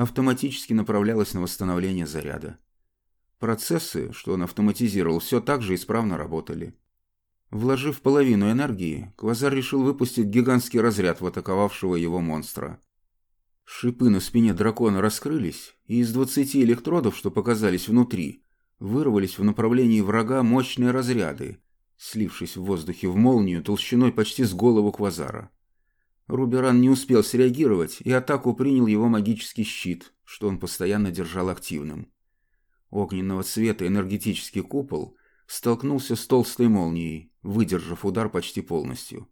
автоматически направлялась на восстановление заряда. Процессы, что он автоматизировал, все так же исправно работали. Вложив половину энергии, Квазар решил выпустить гигантский разряд в атаковавшего его монстра. Шипы на спине дракона раскрылись, и из 20 электродов, что показались внутри, вырвались в направлении врага мощные разряды, слившись в воздухе в молнию толщиной почти с голову Квазара. Руберан не успел среагировать, и атаку принял его магический щит, что он постоянно держал активным. Огненного цвета энергетический купол столкнулся с толстой молнией, выдержав удар почти полностью.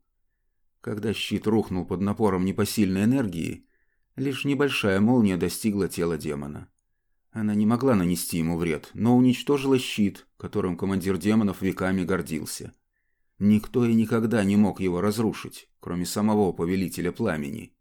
Когда щит рухнул под напором непосильной энергии, Лишь небольшая молния достигла тела демона. Она не могла нанести ему вред, но уничтожила щит, которым командир демонов веками гордился. Никто и никогда не мог его разрушить, кроме самого повелителя пламени.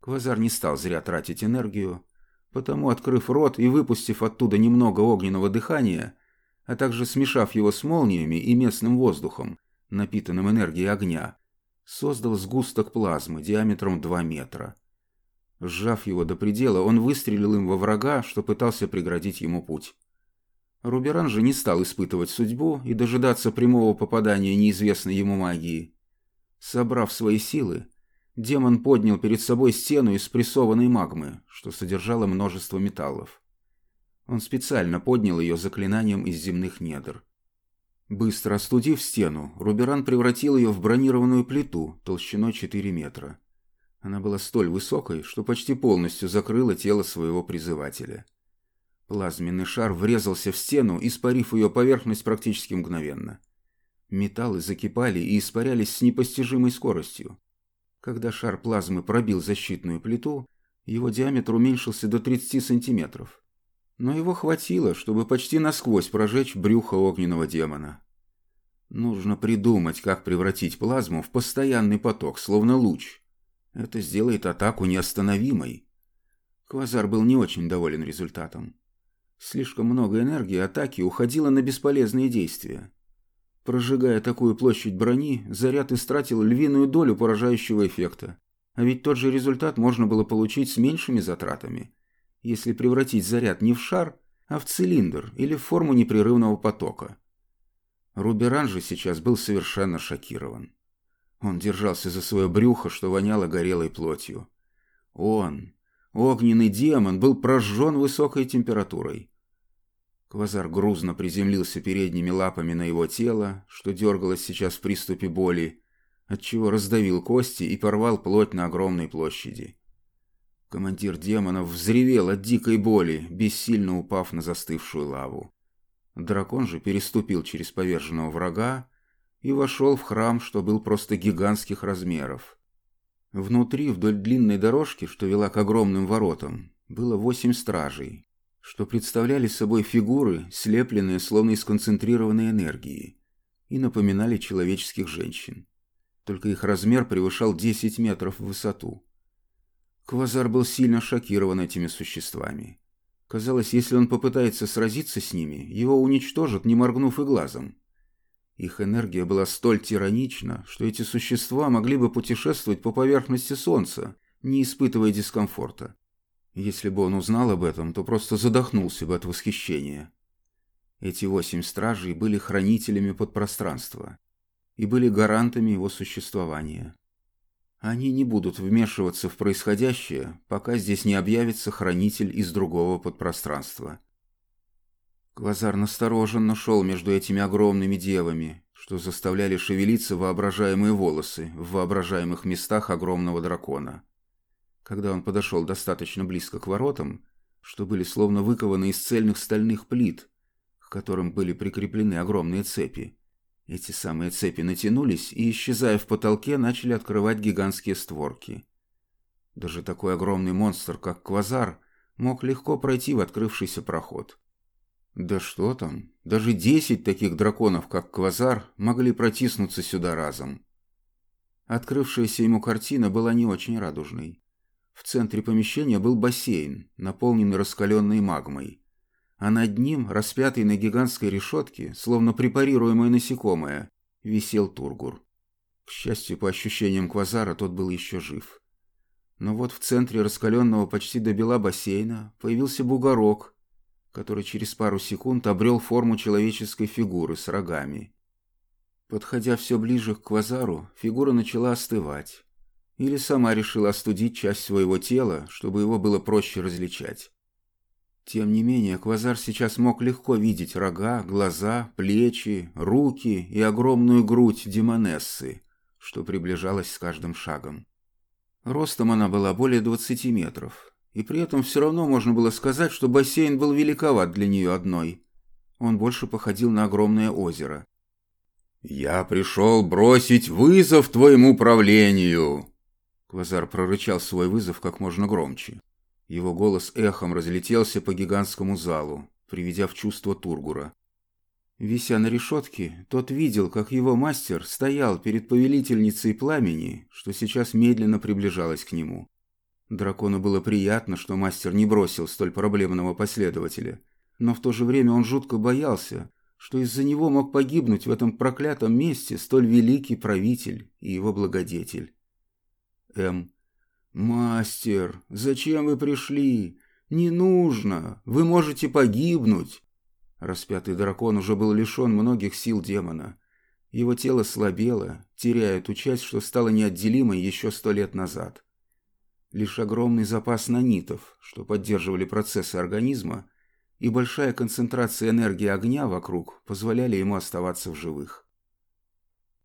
Квазар не стал зря тратить энергию, потому, открыв рот и выпустив оттуда немного огненного дыхания, а также смешав его с молниями и местным воздухом, напитанным энергией огня, создал сгусток плазмы диаметром 2 метра. Сжав его до предела, он выстрелил им во врага, что пытался преградить ему путь. Руберан же не стал испытывать судьбу и дожидаться прямого попадания неизвестной ему магии. Собрав свои силы, демон поднял перед собой стену из прессованной магмы, что содержало множество металлов. Он специально поднял ее заклинанием из земных недр. Быстро остудив стену, Руберан превратил ее в бронированную плиту толщиной 4 метра. Она была столь высокой, что почти полностью закрыла тело своего призывателя. Плазменный шар врезался в стену, испарив ее поверхность практически мгновенно. Металлы закипали и испарялись с непостижимой скоростью. Когда шар плазмы пробил защитную плиту, его диаметр уменьшился до 30 сантиметров. Но его хватило, чтобы почти насквозь прожечь брюхо огненного демона. Нужно придумать, как превратить плазму в постоянный поток, словно луч, это сделает атаку неостановимой. Квазар был не очень доволен результатом. Слишком много энергии атаки уходило на бесполезные действия. Прожигая такую площадь брони, заряд истратил львиную долю поражающего эффекта. А ведь тот же результат можно было получить с меньшими затратами, если превратить заряд не в шар, а в цилиндр или в форму непрерывного потока. Руберан же сейчас был совершенно шокирован. Он держался за свое брюхо, что воняло горелой плотью. Он, огненный демон, был прожжен высокой температурой. Квазар грузно приземлился передними лапами на его тело, что дергалось сейчас в приступе боли, отчего раздавил кости и порвал плоть на огромной площади. Командир демонов взревел от дикой боли, бессильно упав на застывшую лаву. Дракон же переступил через поверженного врага и вошел в храм, что был просто гигантских размеров. Внутри, вдоль длинной дорожки, что вела к огромным воротам, было восемь стражей, что представляли собой фигуры, слепленные словно из концентрированной энергии, и напоминали человеческих женщин. Только их размер превышал 10 метров в высоту. Квазар был сильно шокирован этими существами. Казалось, если он попытается сразиться с ними, его уничтожат, не моргнув и глазом. Их энергия была столь тиранична, что эти существа могли бы путешествовать по поверхности Солнца, не испытывая дискомфорта. Если бы он узнал об этом, то просто задохнулся бы от восхищения. Эти восемь стражей были хранителями подпространства и были гарантами его существования. Они не будут вмешиваться в происходящее, пока здесь не объявится хранитель из другого подпространства. Квазар настороженно шел между этими огромными девами, что заставляли шевелиться воображаемые волосы в воображаемых местах огромного дракона. Когда он подошел достаточно близко к воротам, что были словно выкованы из цельных стальных плит, к которым были прикреплены огромные цепи, эти самые цепи натянулись и, исчезая в потолке, начали открывать гигантские створки. Даже такой огромный монстр, как Квазар, мог легко пройти в открывшийся проход. Да что там, даже десять таких драконов, как Квазар, могли протиснуться сюда разом. Открывшаяся ему картина была не очень радужной. В центре помещения был бассейн, наполненный раскаленной магмой. А над ним, распятый на гигантской решетке, словно препарируемое насекомое, висел Тургур. К счастью, по ощущениям Квазара, тот был еще жив. Но вот в центре раскаленного почти до бела бассейна появился бугорок, который через пару секунд обрел форму человеческой фигуры с рогами. Подходя все ближе к квазару, фигура начала остывать. Или сама решила остудить часть своего тела, чтобы его было проще различать. Тем не менее, квазар сейчас мог легко видеть рога, глаза, плечи, руки и огромную грудь демонессы, что приближалась с каждым шагом. Ростом она была более 20 метров, и при этом все равно можно было сказать, что бассейн был великоват для нее одной. Он больше походил на огромное озеро. «Я пришел бросить вызов твоему правлению!» Квазар прорычал свой вызов как можно громче. Его голос эхом разлетелся по гигантскому залу, приведя в чувство Тургура. Вися на решетке, тот видел, как его мастер стоял перед повелительницей пламени, что сейчас медленно приближалась к нему. Дракону было приятно, что мастер не бросил столь проблемного последователя, но в то же время он жутко боялся, что из-за него мог погибнуть в этом проклятом месте столь великий правитель и его благодетель. М. «Мастер, зачем вы пришли? Не нужно, вы можете погибнуть!» Распятый дракон уже был лишен многих сил демона. Его тело слабело, теряя ту часть, что стала неотделимой еще сто лет назад. Лишь огромный запас нанитов, что поддерживали процессы организма, и большая концентрация энергии огня вокруг позволяли ему оставаться в живых.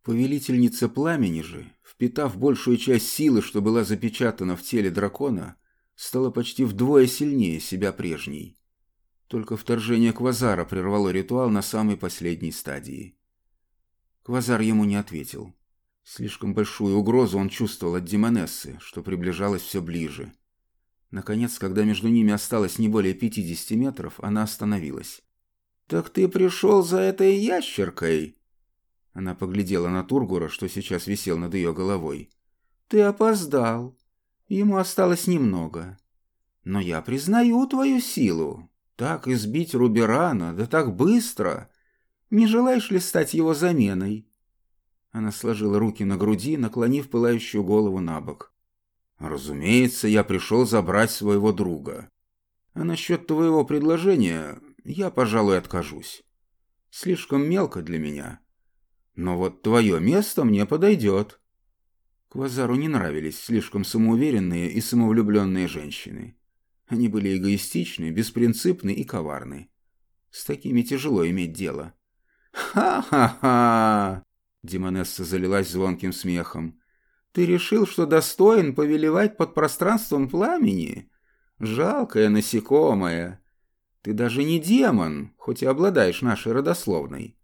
Повелительница пламени же, впитав большую часть силы, что была запечатана в теле дракона, стала почти вдвое сильнее себя прежней. Только вторжение Квазара прервало ритуал на самой последней стадии. Квазар ему не ответил. Слишком большую угрозу он чувствовал от Демонессы, что приближалась все ближе. Наконец, когда между ними осталось не более 50 метров, она остановилась. «Так ты пришел за этой ящеркой?» Она поглядела на Тургура, что сейчас висел над ее головой. «Ты опоздал. Ему осталось немного. Но я признаю твою силу. Так избить Руберана, да так быстро. Не желаешь ли стать его заменой?» Она сложила руки на груди, наклонив пылающую голову на бок. «Разумеется, я пришел забрать своего друга. А насчет твоего предложения я, пожалуй, откажусь. Слишком мелко для меня. Но вот твое место мне подойдет». Квазару не нравились слишком самоуверенные и самовлюбленные женщины. Они были эгоистичны, беспринципны и коварны. С такими тяжело иметь дело. «Ха-ха-ха!» Демонесса залилась звонким смехом. «Ты решил, что достоин повелевать под пространством пламени? Жалкое насекомое. Ты даже не демон, хоть и обладаешь нашей родословной.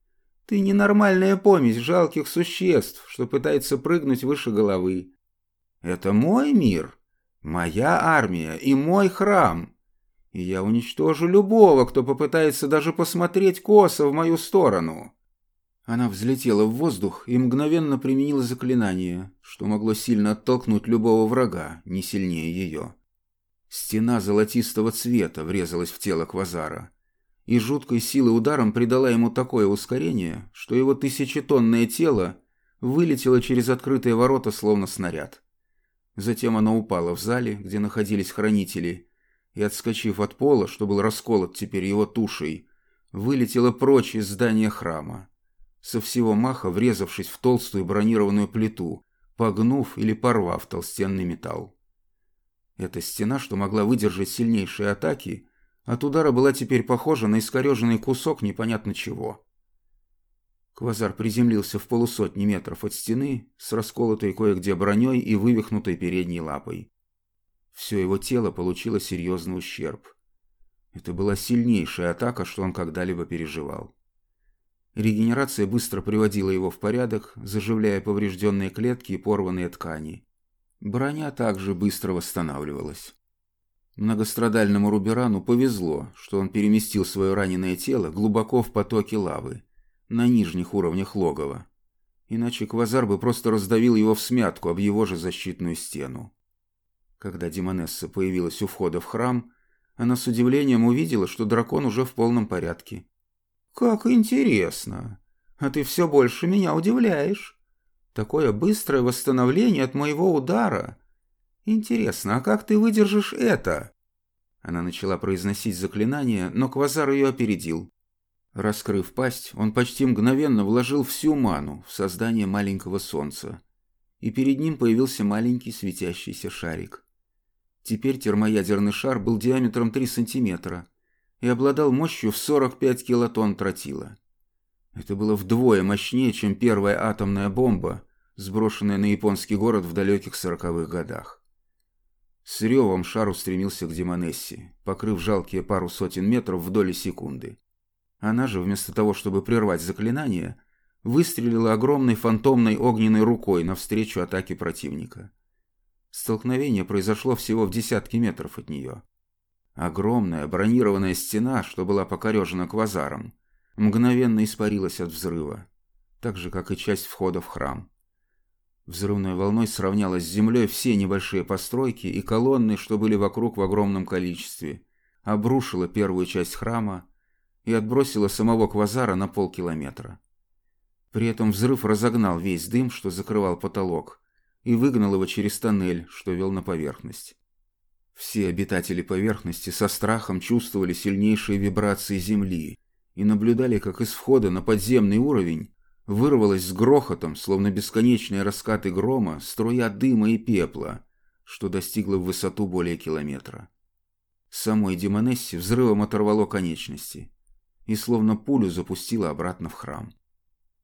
Ты ненормальная помесь жалких существ, что пытается прыгнуть выше головы. Это мой мир, моя армия и мой храм. И я уничтожу любого, кто попытается даже посмотреть косо в мою сторону. Она взлетела в воздух и мгновенно применила заклинание, что могло сильно оттолкнуть любого врага, не сильнее ее. Стена золотистого цвета врезалась в тело Квазара, и жуткой силой ударом придала ему такое ускорение, что его тысячетонное тело вылетело через открытые ворота, словно снаряд. Затем она упала в зале, где находились хранители, и, отскочив от пола, что был расколот теперь его тушей, вылетела прочь из здания храма со всего маха врезавшись в толстую бронированную плиту, погнув или порвав толстенный металл. Эта стена, что могла выдержать сильнейшие атаки, от удара была теперь похожа на искореженный кусок непонятно чего. Квазар приземлился в полусотни метров от стены с расколотой кое-где броней и вывихнутой передней лапой. Все его тело получило серьезный ущерб. Это была сильнейшая атака, что он когда-либо переживал. Регенерация быстро приводила его в порядок, заживляя поврежденные клетки и порванные ткани. Броня также быстро восстанавливалась. Многострадальному Руберану повезло, что он переместил свое раненое тело глубоко в потоки лавы, на нижних уровнях логова. Иначе Квазар бы просто раздавил его в смятку об его же защитную стену. Когда Демонесса появилась у входа в храм, она с удивлением увидела, что дракон уже в полном порядке. «Как интересно! А ты все больше меня удивляешь. Такое быстрое восстановление от моего удара. Интересно, а как ты выдержишь это?» Она начала произносить заклинание, но Квазар ее опередил. Раскрыв пасть, он почти мгновенно вложил всю ману в создание маленького солнца. И перед ним появился маленький светящийся шарик. Теперь термоядерный шар был диаметром 3 сантиметра и обладал мощью в 45 килотонн тротила. Это было вдвое мощнее, чем первая атомная бомба, сброшенная на японский город в далеких сороковых годах. С ревом шар устремился к Демонессе, покрыв жалкие пару сотен метров в доли секунды. Она же, вместо того, чтобы прервать заклинание, выстрелила огромной фантомной огненной рукой навстречу атаке противника. Столкновение произошло всего в десятки метров от нее. Огромная бронированная стена, что была покорежена квазаром, мгновенно испарилась от взрыва, так же, как и часть входа в храм. Взрывной волной сравнялась с землей все небольшие постройки и колонны, что были вокруг в огромном количестве, обрушила первую часть храма и отбросила самого квазара на полкилометра. При этом взрыв разогнал весь дым, что закрывал потолок, и выгнал его через тоннель, что вел на поверхность. Все обитатели поверхности со страхом чувствовали сильнейшие вибрации Земли и наблюдали, как из входа на подземный уровень вырвалась с грохотом, словно бесконечные раскаты грома, струя дыма и пепла, что достигла в высоту более километра. Самой Демонессе взрывом оторвало конечности и словно пулю запустило обратно в храм.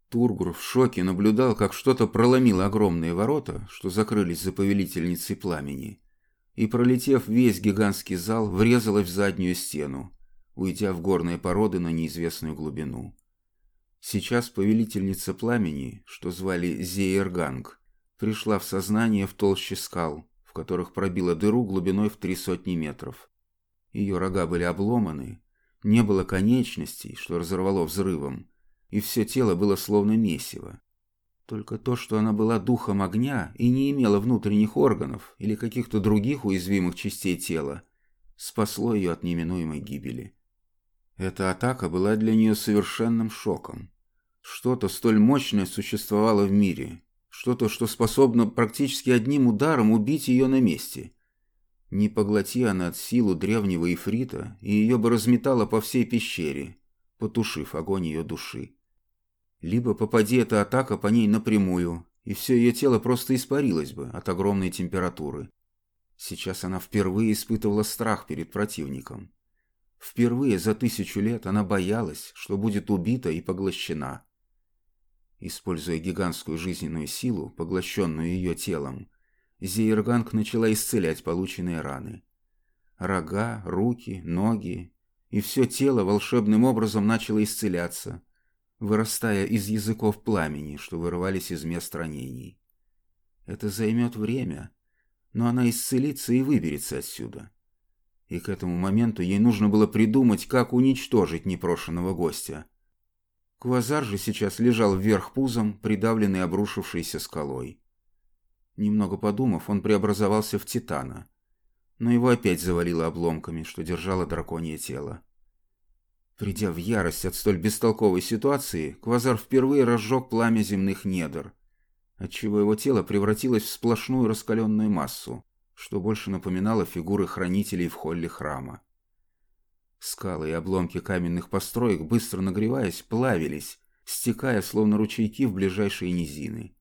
Тургур в шоке наблюдал, как что-то проломило огромные ворота, что закрылись за повелительницей пламени, и, пролетев весь гигантский зал, врезалась в заднюю стену, уйдя в горные породы на неизвестную глубину. Сейчас повелительница пламени, что звали Зейерганг, пришла в сознание в толще скал, в которых пробила дыру глубиной в три сотни метров. Ее рога были обломаны, не было конечностей, что разорвало взрывом, и все тело было словно месиво. Только то, что она была духом огня и не имела внутренних органов или каких-то других уязвимых частей тела, спасло ее от неминуемой гибели. Эта атака была для нее совершенным шоком. Что-то столь мощное существовало в мире, что-то, что способно практически одним ударом убить ее на месте. Не поглоти она от силу древнего ифрита, и ее бы разметало по всей пещере, потушив огонь ее души. Либо попади эта атака по ней напрямую, и все ее тело просто испарилось бы от огромной температуры. Сейчас она впервые испытывала страх перед противником. Впервые за тысячу лет она боялась, что будет убита и поглощена. Используя гигантскую жизненную силу, поглощенную ее телом, Зейрганг начала исцелять полученные раны. Рога, руки, ноги и все тело волшебным образом начало исцеляться, вырастая из языков пламени, что вырывались из мест ранений. Это займет время, но она исцелится и выберется отсюда. И к этому моменту ей нужно было придумать, как уничтожить непрошенного гостя. Квазар же сейчас лежал вверх пузом, придавленный обрушившейся скалой. Немного подумав, он преобразовался в Титана. Но его опять завалило обломками, что держало драконье тело. Придя в ярость от столь бестолковой ситуации, Квазар впервые разжег пламя земных недр, отчего его тело превратилось в сплошную раскаленную массу, что больше напоминало фигуры хранителей в холле храма. Скалы и обломки каменных построек, быстро нагреваясь, плавились, стекая, словно ручейки, в ближайшие низины.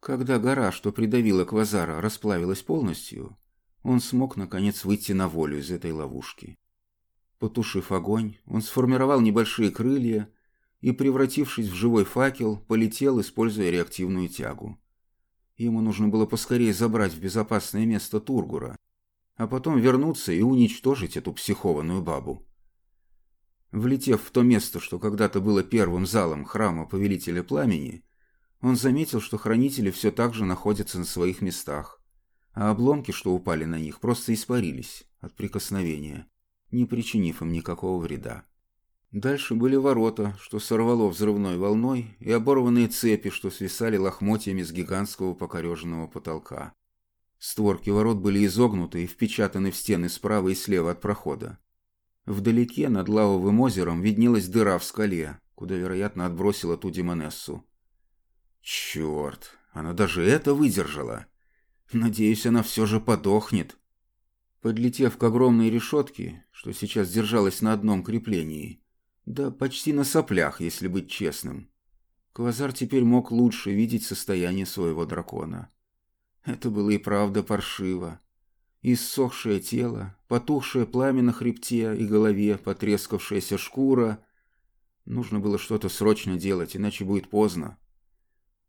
Когда гора, что придавила Квазара, расплавилась полностью, он смог, наконец, выйти на волю из этой ловушки. Потушив огонь, он сформировал небольшие крылья и, превратившись в живой факел, полетел, используя реактивную тягу. Ему нужно было поскорее забрать в безопасное место Тургура, а потом вернуться и уничтожить эту психованную бабу. Влетев в то место, что когда-то было первым залом храма Повелителя Пламени, он заметил, что хранители все так же находятся на своих местах, а обломки, что упали на них, просто испарились от прикосновения не причинив им никакого вреда. Дальше были ворота, что сорвало взрывной волной, и оборванные цепи, что свисали лохмотьями с гигантского покореженного потолка. Створки ворот были изогнуты и впечатаны в стены справа и слева от прохода. Вдалеке, над лавовым озером, виднелась дыра в скале, куда, вероятно, отбросила ту демонессу. Черт, она даже это выдержала. Надеюсь, она все же подохнет. Подлетев к огромной решетке, что сейчас держалась на одном креплении, да почти на соплях, если быть честным, Квазар теперь мог лучше видеть состояние своего дракона. Это было и правда паршиво. Иссохшее тело, потухшее пламя на хребте и голове, потрескавшаяся шкура. Нужно было что-то срочно делать, иначе будет поздно.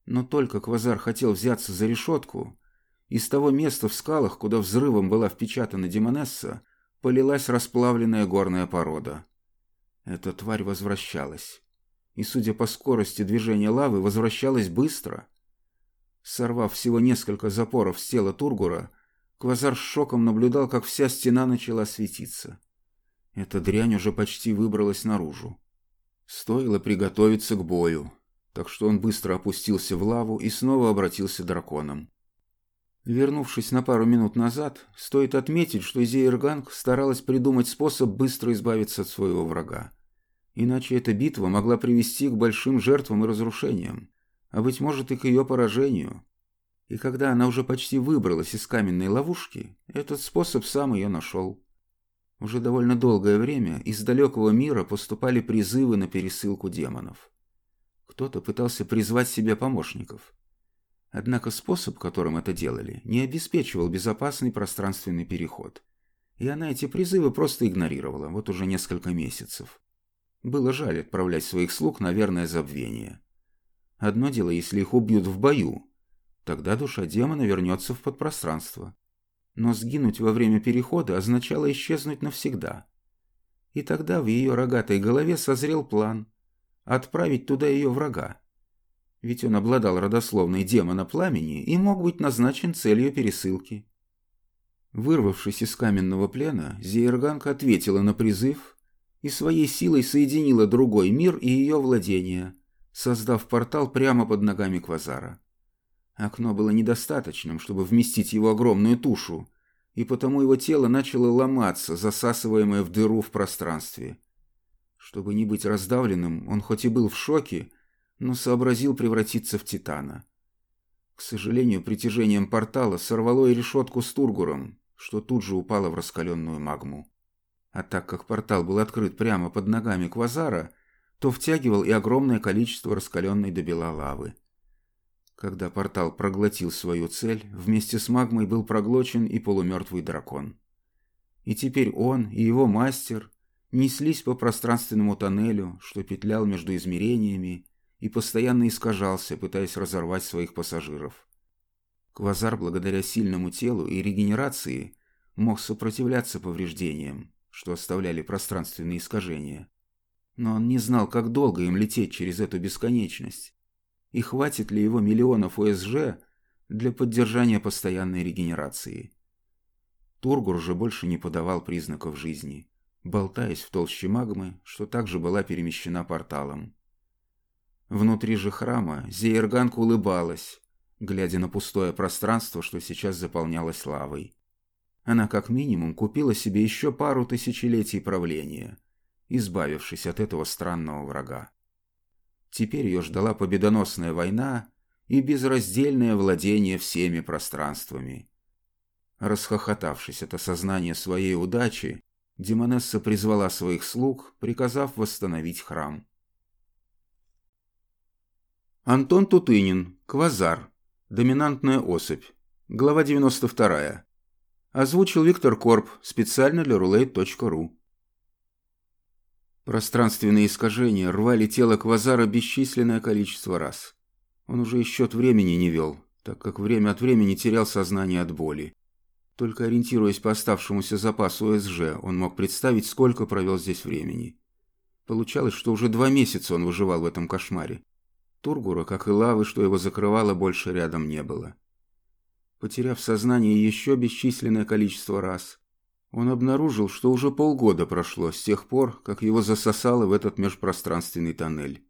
Но только Квазар хотел взяться за решетку, из того места в скалах, куда взрывом была впечатана Демонесса, полилась расплавленная горная порода. Эта тварь возвращалась. И, судя по скорости движения лавы, возвращалась быстро. Сорвав всего несколько запоров с тела Тургура, Квазар с шоком наблюдал, как вся стена начала светиться. Эта дрянь уже почти выбралась наружу. Стоило приготовиться к бою, так что он быстро опустился в лаву и снова обратился драконом. Вернувшись на пару минут назад, стоит отметить, что Зейрганг старалась придумать способ быстро избавиться от своего врага. Иначе эта битва могла привести к большим жертвам и разрушениям, а, быть может, и к ее поражению. И когда она уже почти выбралась из каменной ловушки, этот способ сам ее нашел. Уже довольно долгое время из далекого мира поступали призывы на пересылку демонов. Кто-то пытался призвать себе помощников – Однако способ, которым это делали, не обеспечивал безопасный пространственный переход. И она эти призывы просто игнорировала, вот уже несколько месяцев. Было жаль отправлять своих слуг на верное забвение. Одно дело, если их убьют в бою, тогда душа демона вернется в подпространство. Но сгинуть во время перехода означало исчезнуть навсегда. И тогда в ее рогатой голове созрел план – отправить туда ее врага, ведь он обладал родословной демона пламени и мог быть назначен целью пересылки. Вырвавшись из каменного плена, Зейрганка ответила на призыв и своей силой соединила другой мир и ее владения, создав портал прямо под ногами Квазара. Окно было недостаточным, чтобы вместить его огромную тушу, и потому его тело начало ломаться, засасываемое в дыру в пространстве. Чтобы не быть раздавленным, он хоть и был в шоке, но сообразил превратиться в Титана. К сожалению, притяжением портала сорвало и решетку с Тургуром, что тут же упало в раскаленную магму. А так как портал был открыт прямо под ногами Квазара, то втягивал и огромное количество раскаленной до бела лавы. Когда портал проглотил свою цель, вместе с магмой был проглочен и полумертвый дракон. И теперь он и его мастер неслись по пространственному тоннелю, что петлял между измерениями и постоянно искажался, пытаясь разорвать своих пассажиров. Квазар, благодаря сильному телу и регенерации, мог сопротивляться повреждениям, что оставляли пространственные искажения. Но он не знал, как долго им лететь через эту бесконечность. И хватит ли его миллионов ОСЖ для поддержания постоянной регенерации. Тургур же больше не подавал признаков жизни, болтаясь в толще магмы, что также была перемещена порталом. Внутри же храма Зейерганка улыбалась, глядя на пустое пространство, что сейчас заполнялось лавой. Она как минимум купила себе еще пару тысячелетий правления, избавившись от этого странного врага. Теперь ее ждала победоносная война и безраздельное владение всеми пространствами. Расхохотавшись от осознания своей удачи, Демонесса призвала своих слуг, приказав восстановить храм. Антон Тутынин, Квазар, доминантная особь, глава 92. Озвучил Виктор Корп специально для roulette.ru. Пространственные искажения рвали тело Квазара бесчисленное количество раз. Он уже и счет времени не вел, так как время от времени терял сознание от боли. Только ориентируясь по оставшемуся запасу ОСЖ, он мог представить, сколько провел здесь времени. Получалось, что уже два месяца он выживал в этом кошмаре. Тургура, как и лавы, что его закрывало, больше рядом не было. Потеряв сознание еще бесчисленное количество раз, он обнаружил, что уже полгода прошло с тех пор, как его засосало в этот межпространственный тоннель.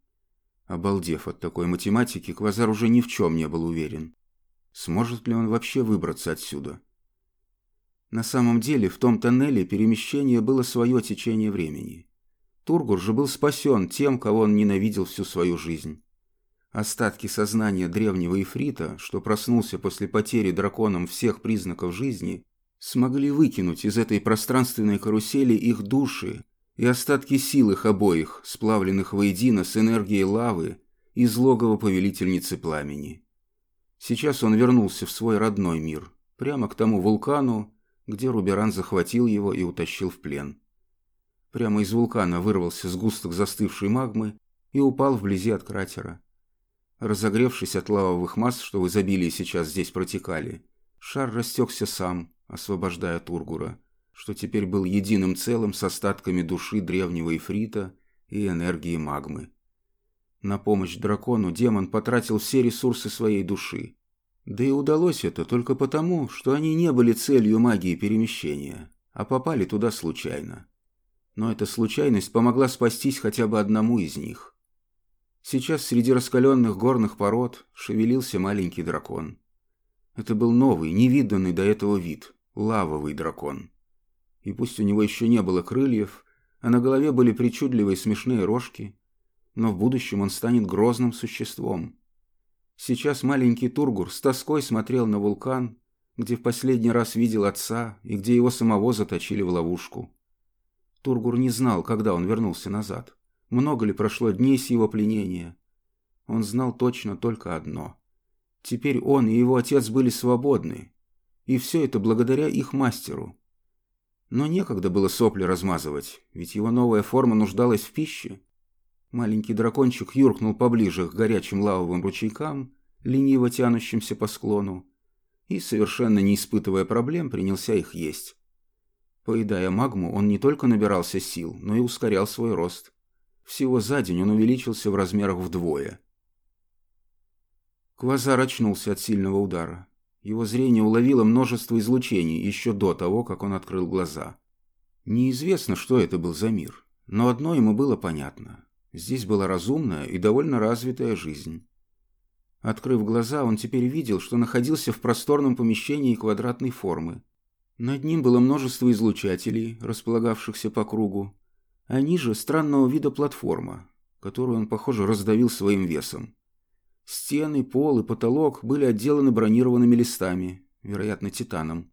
Обалдев от такой математики, Квазар уже ни в чем не был уверен. Сможет ли он вообще выбраться отсюда? На самом деле в том тоннеле перемещение было свое течение времени. Тургур же был спасен тем, кого он ненавидел всю свою жизнь. Остатки сознания древнего Ифрита, что проснулся после потери драконом всех признаков жизни, смогли выкинуть из этой пространственной карусели их души и остатки сил их обоих, сплавленных воедино с энергией лавы из логова повелительницы пламени. Сейчас он вернулся в свой родной мир, прямо к тому вулкану, где Руберан захватил его и утащил в плен. Прямо из вулкана вырвался сгусток застывшей магмы и упал вблизи от кратера. Разогревшись от лавовых масс, что в изобилии сейчас здесь протекали, шар растекся сам, освобождая Тургура, что теперь был единым целым с остатками души древнего Ифрита и энергии магмы. На помощь дракону демон потратил все ресурсы своей души, да и удалось это только потому, что они не были целью магии перемещения, а попали туда случайно. Но эта случайность помогла спастись хотя бы одному из них. Сейчас среди раскаленных горных пород шевелился маленький дракон. Это был новый, невиданный до этого вид, лавовый дракон. И пусть у него еще не было крыльев, а на голове были причудливые смешные рожки, но в будущем он станет грозным существом, Сейчас маленький Тургур с тоской смотрел на вулкан, где в последний раз видел отца и где его самого заточили в ловушку. Тургур не знал, когда он вернулся назад. Много ли прошло дней с его пленения? Он знал точно только одно. Теперь он и его отец были свободны. И все это благодаря их мастеру. Но некогда было сопли размазывать, ведь его новая форма нуждалась в пище. Маленький дракончик юркнул поближе к горячим лавовым ручейкам, лениво тянущимся по склону, и, совершенно не испытывая проблем, принялся их есть. Поедая магму, он не только набирался сил, но и ускорял свой рост. Всего за день он увеличился в размерах вдвое. Квазар очнулся от сильного удара. Его зрение уловило множество излучений еще до того, как он открыл глаза. Неизвестно, что это был за мир, но одно ему было понятно. Здесь была разумная и довольно развитая жизнь. Открыв глаза, он теперь видел, что находился в просторном помещении квадратной формы. Над ним было множество излучателей, располагавшихся по кругу, а ниже странного вида платформа, которую он, похоже, раздавил своим весом. Стены, пол и потолок были отделаны бронированными листами, вероятно, титаном.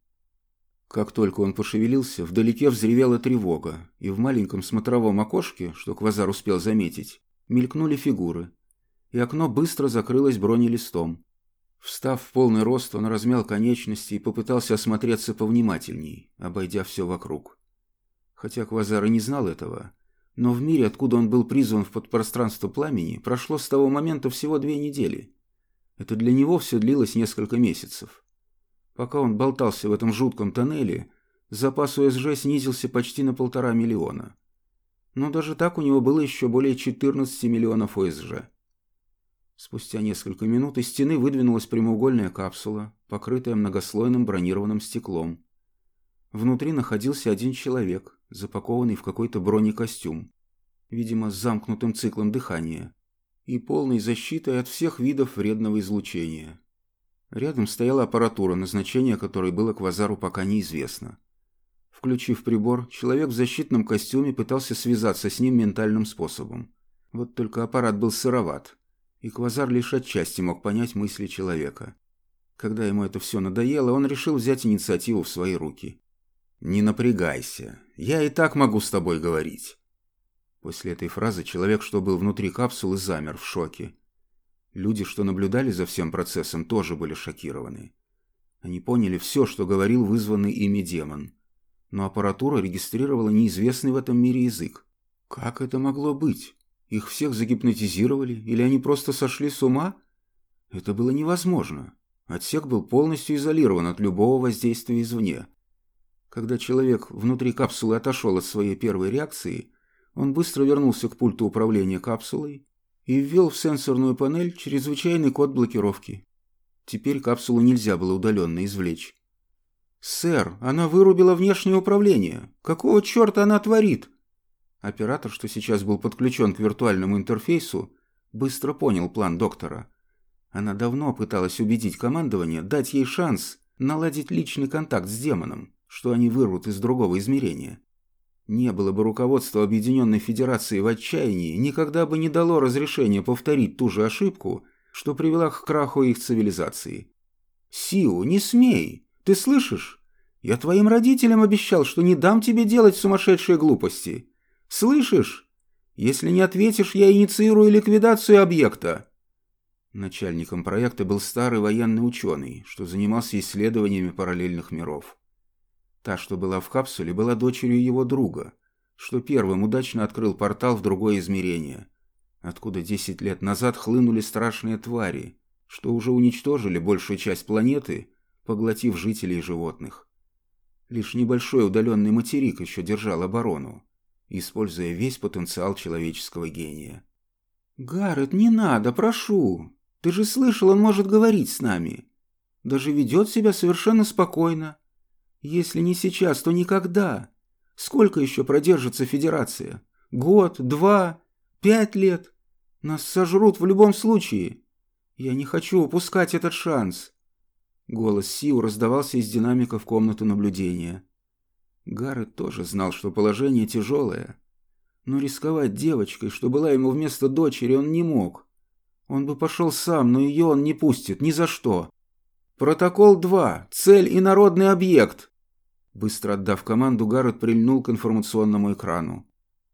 Как только он пошевелился, вдалеке взревела тревога, и в маленьком смотровом окошке, что Квазар успел заметить, мелькнули фигуры, и окно быстро закрылось бронелистом. Встав в полный рост, он размял конечности и попытался осмотреться повнимательней, обойдя все вокруг. Хотя Квазар и не знал этого, но в мире, откуда он был призван в подпространство пламени, прошло с того момента всего две недели. Это для него все длилось несколько месяцев. Пока он болтался в этом жутком тоннеле, запас УСЖ снизился почти на полтора миллиона. Но даже так у него было еще более 14 миллионов ОСЖ. Спустя несколько минут из стены выдвинулась прямоугольная капсула, покрытая многослойным бронированным стеклом. Внутри находился один человек, запакованный в какой-то бронекостюм, видимо, с замкнутым циклом дыхания, и полной защитой от всех видов вредного излучения. Рядом стояла аппаратура, назначение которой было Квазару пока неизвестно. Включив прибор, человек в защитном костюме пытался связаться с ним ментальным способом. Вот только аппарат был сыроват, и Квазар лишь отчасти мог понять мысли человека. Когда ему это все надоело, он решил взять инициативу в свои руки. «Не напрягайся, я и так могу с тобой говорить». После этой фразы человек, что был внутри капсулы, замер в шоке. Люди, что наблюдали за всем процессом, тоже были шокированы. Они поняли все, что говорил вызванный ими демон. Но аппаратура регистрировала неизвестный в этом мире язык. Как это могло быть? Их всех загипнотизировали? Или они просто сошли с ума? Это было невозможно. Отсек был полностью изолирован от любого воздействия извне. Когда человек внутри капсулы отошел от своей первой реакции, он быстро вернулся к пульту управления капсулой и ввел в сенсорную панель чрезвычайный код блокировки. Теперь капсулу нельзя было удаленно извлечь. «Сэр, она вырубила внешнее управление. Какого черта она творит?» Оператор, что сейчас был подключен к виртуальному интерфейсу, быстро понял план доктора. Она давно пыталась убедить командование дать ей шанс наладить личный контакт с демоном, что они вырвут из другого измерения. Не было бы руководства Объединенной Федерации в отчаянии, никогда бы не дало разрешения повторить ту же ошибку, что привела к краху их цивилизации. «Сиу, не смей! Ты слышишь? Я твоим родителям обещал, что не дам тебе делать сумасшедшие глупости. Слышишь? Если не ответишь, я инициирую ликвидацию объекта». Начальником проекта был старый военный ученый, что занимался исследованиями параллельных миров. Та, что была в капсуле, была дочерью его друга, что первым удачно открыл портал в другое измерение, откуда десять лет назад хлынули страшные твари, что уже уничтожили большую часть планеты, поглотив жителей и животных. Лишь небольшой удаленный материк еще держал оборону используя весь потенциал человеческого гения. «Гаррет, не надо, прошу. Ты же слышал, он может говорить с нами. Даже ведет себя совершенно спокойно. Если не сейчас, то никогда. Сколько еще продержится Федерация? Год, два, пять лет? Нас сожрут в любом случае. Я не хочу упускать этот шанс». Голос Сиу раздавался из динамиков комнаты наблюдения. Гаррет тоже знал, что положение тяжелое. Но рисковать девочкой, что была ему вместо дочери, он не мог. Он бы пошел сам, но ее он не пустит, ни за что. «Протокол 2. Цель и народный объект!» Быстро отдав команду, Гаррет прильнул к информационному экрану.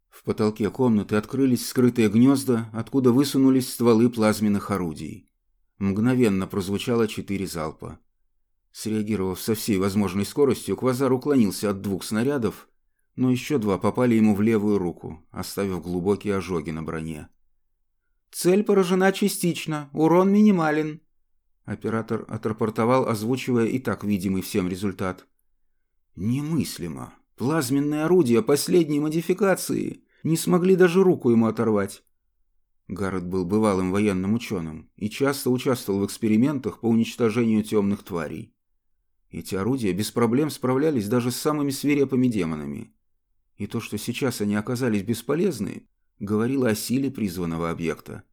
В потолке комнаты открылись скрытые гнезда, откуда высунулись стволы плазменных орудий. Мгновенно прозвучало четыре залпа. Среагировав со всей возможной скоростью, Квазар уклонился от двух снарядов, но еще два попали ему в левую руку, оставив глубокие ожоги на броне. «Цель поражена частично, урон минимален», — оператор отрапортовал, озвучивая и так видимый всем результат. «Немыслимо. Плазменные орудия последней модификации не смогли даже руку ему оторвать». Гаррет был бывалым военным ученым и часто участвовал в экспериментах по уничтожению темных тварей. Эти орудия без проблем справлялись даже с самыми свирепыми демонами. И то, что сейчас они оказались бесполезны, говорило о силе призванного объекта.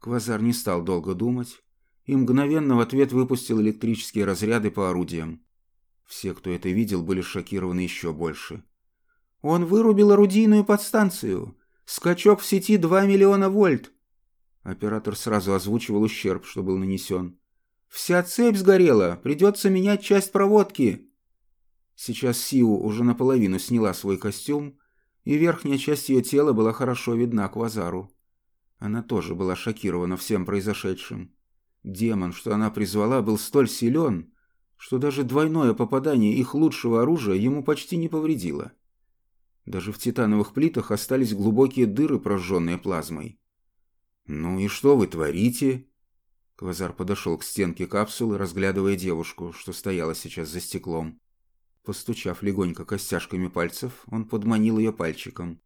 Квазар не стал долго думать и мгновенно в ответ выпустил электрические разряды по орудиям. Все, кто это видел, были шокированы еще больше. «Он вырубил орудийную подстанцию! Скачок в сети 2 миллиона вольт!» Оператор сразу озвучивал ущерб, что был нанесен. «Вся цепь сгорела, придется менять часть проводки». Сейчас Сиу уже наполовину сняла свой костюм, и верхняя часть ее тела была хорошо видна Квазару. Она тоже была шокирована всем произошедшим. Демон, что она призвала, был столь силен, что даже двойное попадание их лучшего оружия ему почти не повредило. Даже в титановых плитах остались глубокие дыры, прожженные плазмой. «Ну и что вы творите?» Квазар подошел к стенке капсулы, разглядывая девушку, что стояла сейчас за стеклом. Постучав легонько костяшками пальцев, он подманил ее пальчиком.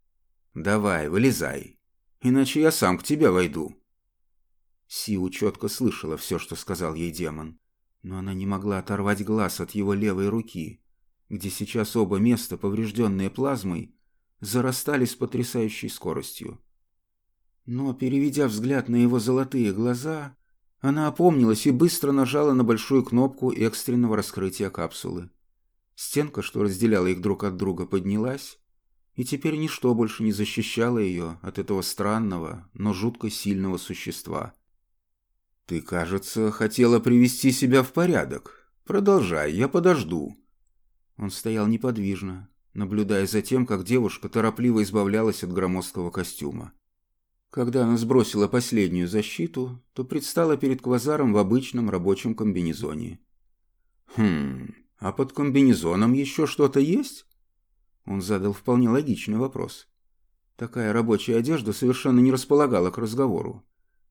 «Давай, вылезай, иначе я сам к тебе войду». Сиу четко слышала все, что сказал ей демон, но она не могла оторвать глаз от его левой руки, где сейчас оба места, поврежденные плазмой, зарастали с потрясающей скоростью. Но, переведя взгляд на его золотые глаза, она опомнилась и быстро нажала на большую кнопку экстренного раскрытия капсулы. Стенка, что разделяла их друг от друга, поднялась, и теперь ничто больше не защищало ее от этого странного, но жутко сильного существа. «Ты, кажется, хотела привести себя в порядок. Продолжай, я подожду». Он стоял неподвижно, наблюдая за тем, как девушка торопливо избавлялась от громоздкого костюма. Когда она сбросила последнюю защиту, то предстала перед квазаром в обычном рабочем комбинезоне. «Хм, а под комбинезоном еще что-то есть?» Он задал вполне логичный вопрос. Такая рабочая одежда совершенно не располагала к разговору.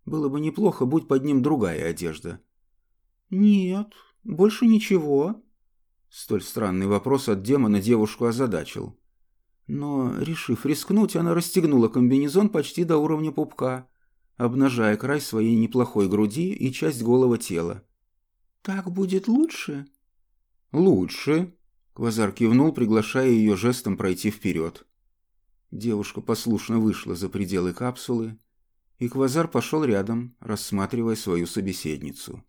Было бы неплохо, будь под ним другая одежда. «Нет, больше ничего». Столь странный вопрос от демона девушку озадачил. Но, решив рискнуть, она расстегнула комбинезон почти до уровня пупка, обнажая край своей неплохой груди и часть голого тела. «Так будет лучше?» «Лучше», — Квазар кивнул, приглашая ее жестом пройти вперед. Девушка послушно вышла за пределы капсулы, и Квазар пошел рядом, рассматривая свою собеседницу.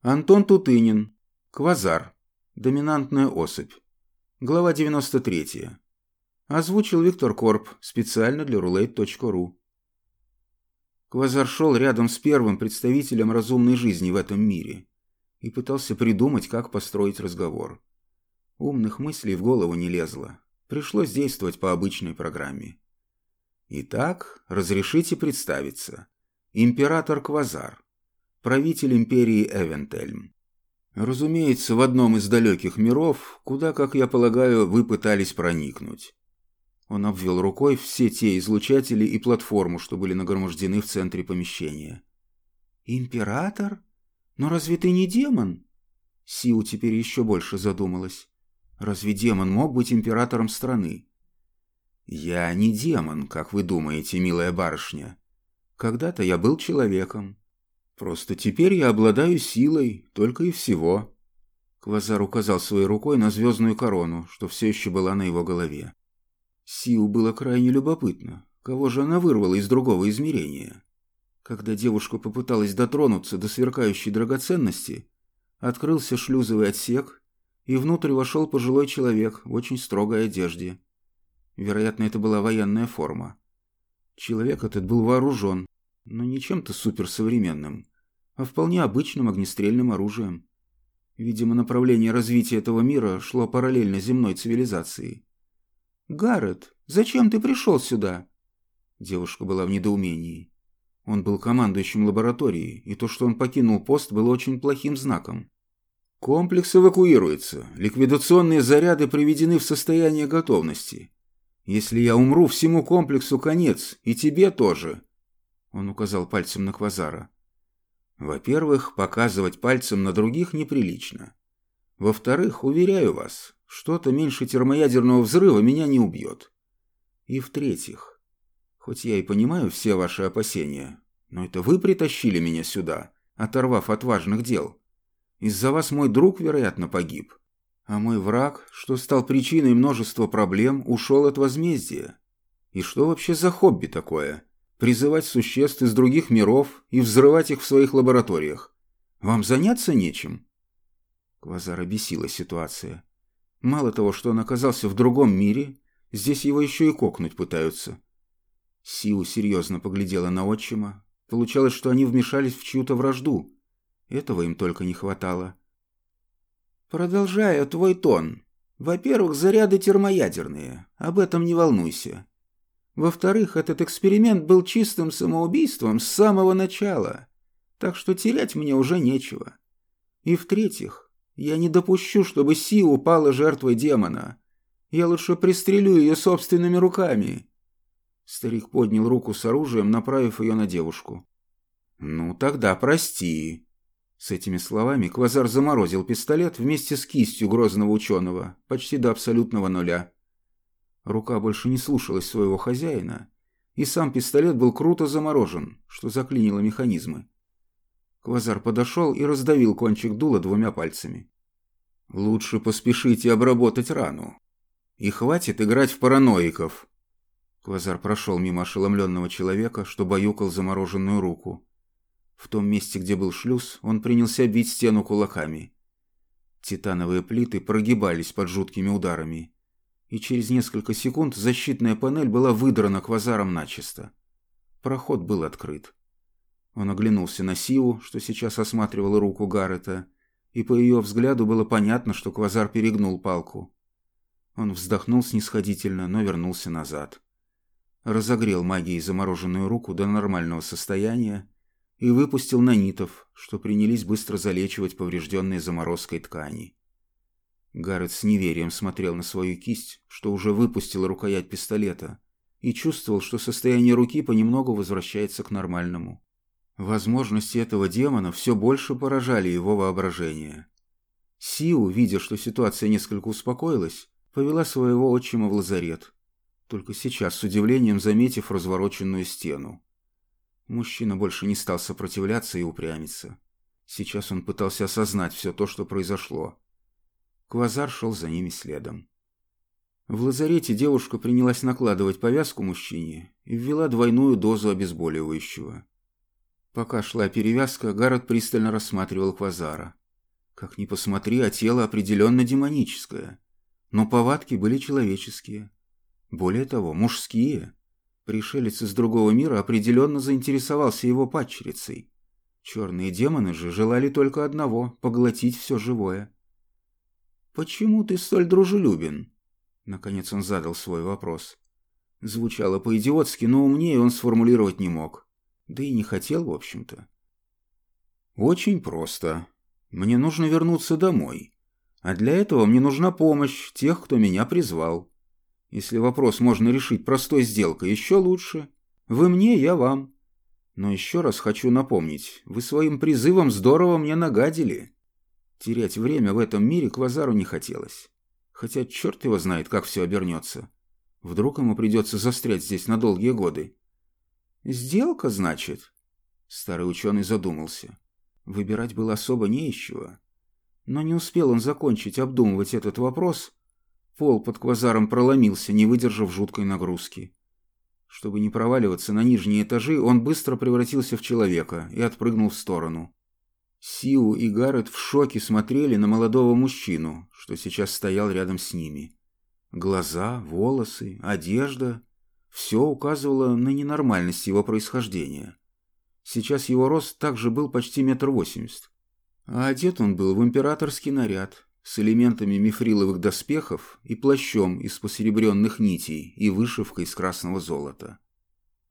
Антон Тутынин. Квазар. Доминантная особь. Глава 93. Озвучил Виктор Корп специально для roulette.ru. Квазар шел рядом с первым представителем разумной жизни в этом мире и пытался придумать, как построить разговор. Умных мыслей в голову не лезло. Пришлось действовать по обычной программе. Итак, разрешите представиться. Император Квазар. Правитель империи Эвентельм. Разумеется, в одном из далеких миров, куда, как я полагаю, вы пытались проникнуть. Он обвел рукой все те излучатели и платформу, что были нагромождены в центре помещения. «Император? Но разве ты не демон?» Сиу теперь еще больше задумалась. «Разве демон мог быть императором страны?» «Я не демон, как вы думаете, милая барышня. Когда-то я был человеком, Просто теперь я обладаю силой, только и всего. Квазар указал своей рукой на звездную корону, что все еще была на его голове. Сиу было крайне любопытно, кого же она вырвала из другого измерения. Когда девушка попыталась дотронуться до сверкающей драгоценности, открылся шлюзовый отсек, и внутрь вошел пожилой человек в очень строгой одежде. Вероятно, это была военная форма. Человек этот был вооружен, но не чем-то суперсовременным, а вполне обычным огнестрельным оружием. Видимо, направление развития этого мира шло параллельно земной цивилизации. «Гаррет, зачем ты пришел сюда?» Девушка была в недоумении. Он был командующим лабораторией, и то, что он покинул пост, было очень плохим знаком. «Комплекс эвакуируется. Ликвидационные заряды приведены в состояние готовности. Если я умру, всему комплексу конец, и тебе тоже», — он указал пальцем на Квазара. Во-первых, показывать пальцем на других неприлично. Во-вторых, уверяю вас, что-то меньше термоядерного взрыва меня не убьет. И в-третьих, хоть я и понимаю все ваши опасения, но это вы притащили меня сюда, оторвав от важных дел. Из-за вас мой друг, вероятно, погиб. А мой враг, что стал причиной множества проблем, ушел от возмездия. И что вообще за хобби такое? призывать существ из других миров и взрывать их в своих лабораториях. Вам заняться нечем?» Квазара бесила ситуация. Мало того, что он оказался в другом мире, здесь его еще и кокнуть пытаются. Сиу серьезно поглядела на отчима. Получалось, что они вмешались в чью-то вражду. Этого им только не хватало. «Продолжая твой тон. Во-первых, заряды термоядерные. Об этом не волнуйся. Во-вторых, этот эксперимент был чистым самоубийством с самого начала, так что терять мне уже нечего. И в-третьих, я не допущу, чтобы Си упала жертвой демона. Я лучше пристрелю ее собственными руками. Старик поднял руку с оружием, направив ее на девушку. «Ну, тогда прости». С этими словами Квазар заморозил пистолет вместе с кистью грозного ученого, почти до абсолютного нуля. Рука больше не слушалась своего хозяина, и сам пистолет был круто заморожен, что заклинило механизмы. Квазар подошел и раздавил кончик дула двумя пальцами. «Лучше поспешите обработать рану. И хватит играть в параноиков». Квазар прошел мимо ошеломленного человека, что баюкал замороженную руку. В том месте, где был шлюз, он принялся бить стену кулаками. Титановые плиты прогибались под жуткими ударами, и через несколько секунд защитная панель была выдрана квазаром начисто. Проход был открыт. Он оглянулся на Сиву, что сейчас осматривала руку Гаррета, и по ее взгляду было понятно, что квазар перегнул палку. Он вздохнул снисходительно, но вернулся назад. Разогрел магией замороженную руку до нормального состояния и выпустил нанитов, что принялись быстро залечивать поврежденные заморозкой ткани. Гаррет с неверием смотрел на свою кисть, что уже выпустила рукоять пистолета, и чувствовал, что состояние руки понемногу возвращается к нормальному. Возможности этого демона все больше поражали его воображение. Сиу, видя, что ситуация несколько успокоилась, повела своего отчима в лазарет, только сейчас с удивлением заметив развороченную стену. Мужчина больше не стал сопротивляться и упрямиться. Сейчас он пытался осознать все то, что произошло. Квазар шел за ними следом. В лазарете девушка принялась накладывать повязку мужчине и ввела двойную дозу обезболивающего. Пока шла перевязка, Гаррет пристально рассматривал Квазара. Как ни посмотри, а тело определенно демоническое. Но повадки были человеческие. Более того, мужские. Пришелец из другого мира определенно заинтересовался его падчерицей. Черные демоны же желали только одного – поглотить все живое. «Почему ты столь дружелюбен?» Наконец он задал свой вопрос. Звучало по-идиотски, но умнее он сформулировать не мог. Да и не хотел, в общем-то. «Очень просто. Мне нужно вернуться домой. А для этого мне нужна помощь тех, кто меня призвал. Если вопрос можно решить простой сделкой, еще лучше. Вы мне, я вам. Но еще раз хочу напомнить, вы своим призывом здорово мне нагадили. Терять время в этом мире Квазару не хотелось. Хотя черт его знает, как все обернется. Вдруг ему придется застрять здесь на долгие годы. «Сделка, значит?» Старый ученый задумался. Выбирать было особо не из чего. Но не успел он закончить обдумывать этот вопрос, Пол под квазаром проломился, не выдержав жуткой нагрузки. Чтобы не проваливаться на нижние этажи, он быстро превратился в человека и отпрыгнул в сторону. Сиу и Гаррет в шоке смотрели на молодого мужчину, что сейчас стоял рядом с ними. Глаза, волосы, одежда – все указывало на ненормальность его происхождения. Сейчас его рост также был почти метр восемьдесят. А одет он был в императорский наряд, с элементами мифриловых доспехов и плащом из посеребренных нитей и вышивкой из красного золота.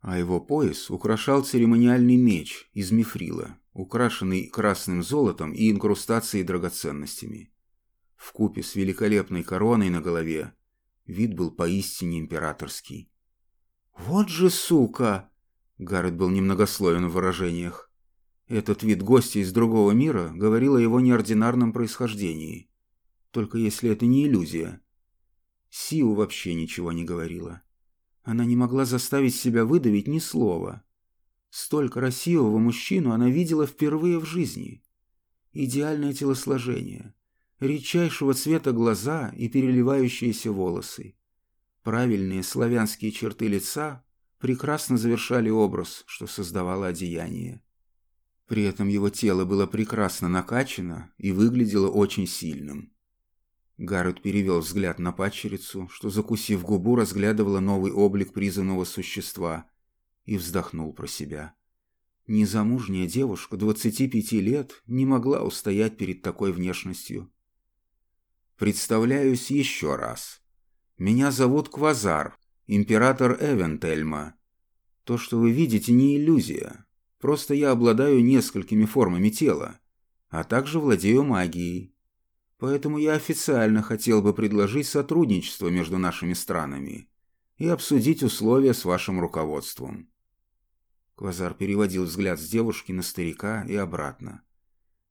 А его пояс украшал церемониальный меч из мифрила, украшенный красным золотом и инкрустацией драгоценностями. В купе с великолепной короной на голове вид был поистине императорский. «Вот же сука!» Гаррет был немногословен в выражениях. Этот вид гостя из другого мира говорил о его неординарном происхождении только если это не иллюзия. Сиу вообще ничего не говорила. Она не могла заставить себя выдавить ни слова. Столь красивого мужчину она видела впервые в жизни. Идеальное телосложение, редчайшего цвета глаза и переливающиеся волосы. Правильные славянские черты лица прекрасно завершали образ, что создавало одеяние. При этом его тело было прекрасно накачано и выглядело очень сильным. Гаррет перевел взгляд на падчерицу, что, закусив губу, разглядывала новый облик призванного существа, и вздохнул про себя. Незамужняя девушка 25 лет не могла устоять перед такой внешностью. «Представляюсь еще раз. Меня зовут Квазар, император Эвентельма. То, что вы видите, не иллюзия. Просто я обладаю несколькими формами тела, а также владею магией. Поэтому я официально хотел бы предложить сотрудничество между нашими странами и обсудить условия с вашим руководством». Квазар переводил взгляд с девушки на старика и обратно.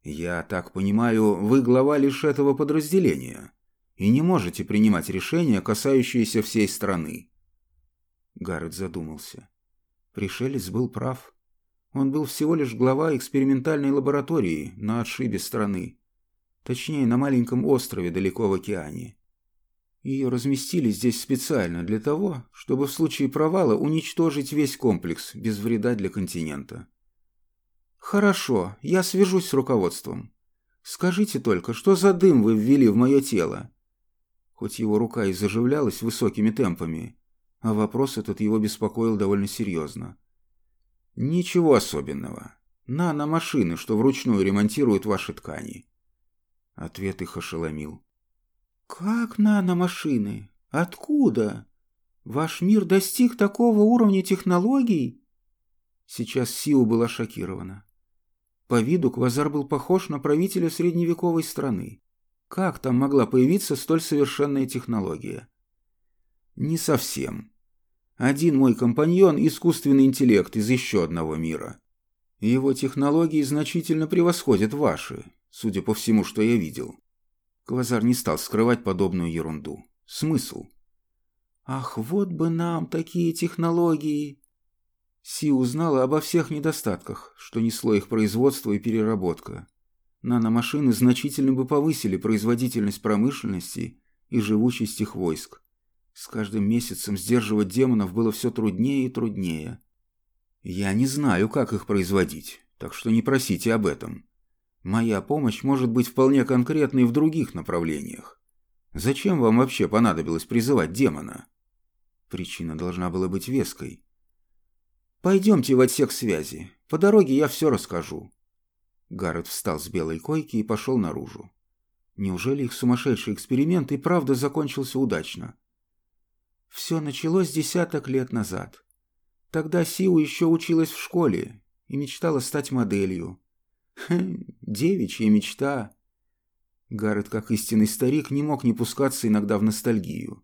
«Я так понимаю, вы глава лишь этого подразделения и не можете принимать решения, касающиеся всей страны». Гаррет задумался. Пришелец был прав. Он был всего лишь глава экспериментальной лаборатории на отшибе страны. Точнее, на маленьком острове далеко в океане. Ее разместили здесь специально для того, чтобы в случае провала уничтожить весь комплекс без вреда для континента. «Хорошо, я свяжусь с руководством. Скажите только, что за дым вы ввели в мое тело?» Хоть его рука и заживлялась высокими темпами, а вопрос этот его беспокоил довольно серьезно. «Ничего особенного. Нано-машины, что вручную ремонтируют ваши ткани». Ответ их ошеломил. «Как наномашины? Откуда? Ваш мир достиг такого уровня технологий?» Сейчас Сиу была шокирована. По виду Квазар был похож на правителя средневековой страны. Как там могла появиться столь совершенная технология? Не совсем. Один мой компаньон – искусственный интеллект из еще одного мира. Его технологии значительно превосходят ваши, судя по всему, что я видел. Квазар не стал скрывать подобную ерунду. Смысл? Ах, вот бы нам такие технологии! Си узнала обо всех недостатках, что несло их производство и переработка. Наномашины значительно бы повысили производительность промышленности и живучесть их войск. С каждым месяцем сдерживать демонов было все труднее и труднее. Я не знаю, как их производить, так что не просите об этом. Моя помощь может быть вполне конкретной в других направлениях. Зачем вам вообще понадобилось призывать демона? Причина должна была быть веской. Пойдемте в отсек связи. По дороге я все расскажу. Гаррет встал с белой койки и пошел наружу. Неужели их сумасшедший эксперимент и правда закончился удачно? Все началось десяток лет назад. Тогда Сиу еще училась в школе и мечтала стать моделью. Хм, девичья мечта. Гаррет, как истинный старик, не мог не пускаться иногда в ностальгию.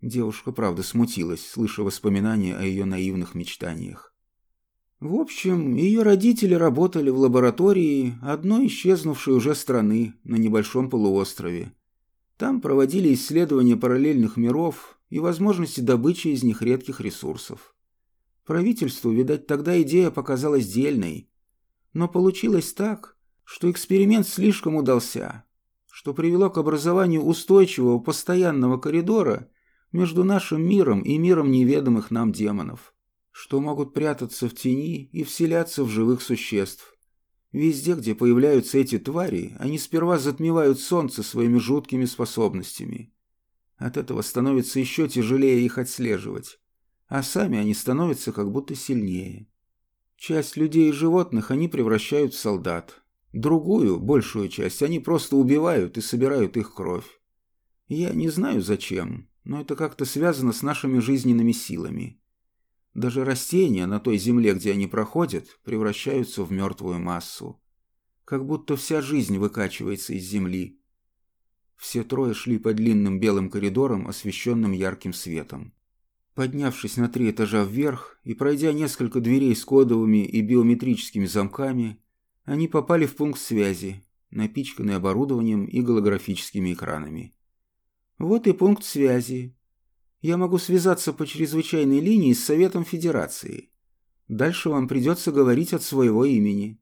Девушка, правда, смутилась, слыша воспоминания о ее наивных мечтаниях. В общем, ее родители работали в лаборатории одной исчезнувшей уже страны на небольшом полуострове. Там проводили исследования параллельных миров и возможности добычи из них редких ресурсов. Правительству, видать, тогда идея показалась дельной, но получилось так, что эксперимент слишком удался, что привело к образованию устойчивого постоянного коридора между нашим миром и миром неведомых нам демонов, что могут прятаться в тени и вселяться в живых существ. Везде, где появляются эти твари, они сперва затмевают солнце своими жуткими способностями. От этого становится еще тяжелее их отслеживать, а сами они становятся как будто сильнее. Часть людей и животных они превращают в солдат. Другую, большую часть, они просто убивают и собирают их кровь. Я не знаю зачем, но это как-то связано с нашими жизненными силами. Даже растения на той земле, где они проходят, превращаются в мертвую массу. Как будто вся жизнь выкачивается из земли. Все трое шли по длинным белым коридорам, освещенным ярким светом. Поднявшись на три этажа вверх и пройдя несколько дверей с кодовыми и биометрическими замками, они попали в пункт связи, напичканный оборудованием и голографическими экранами. Вот и пункт связи. Я могу связаться по чрезвычайной линии с Советом Федерации. Дальше вам придется говорить от своего имени.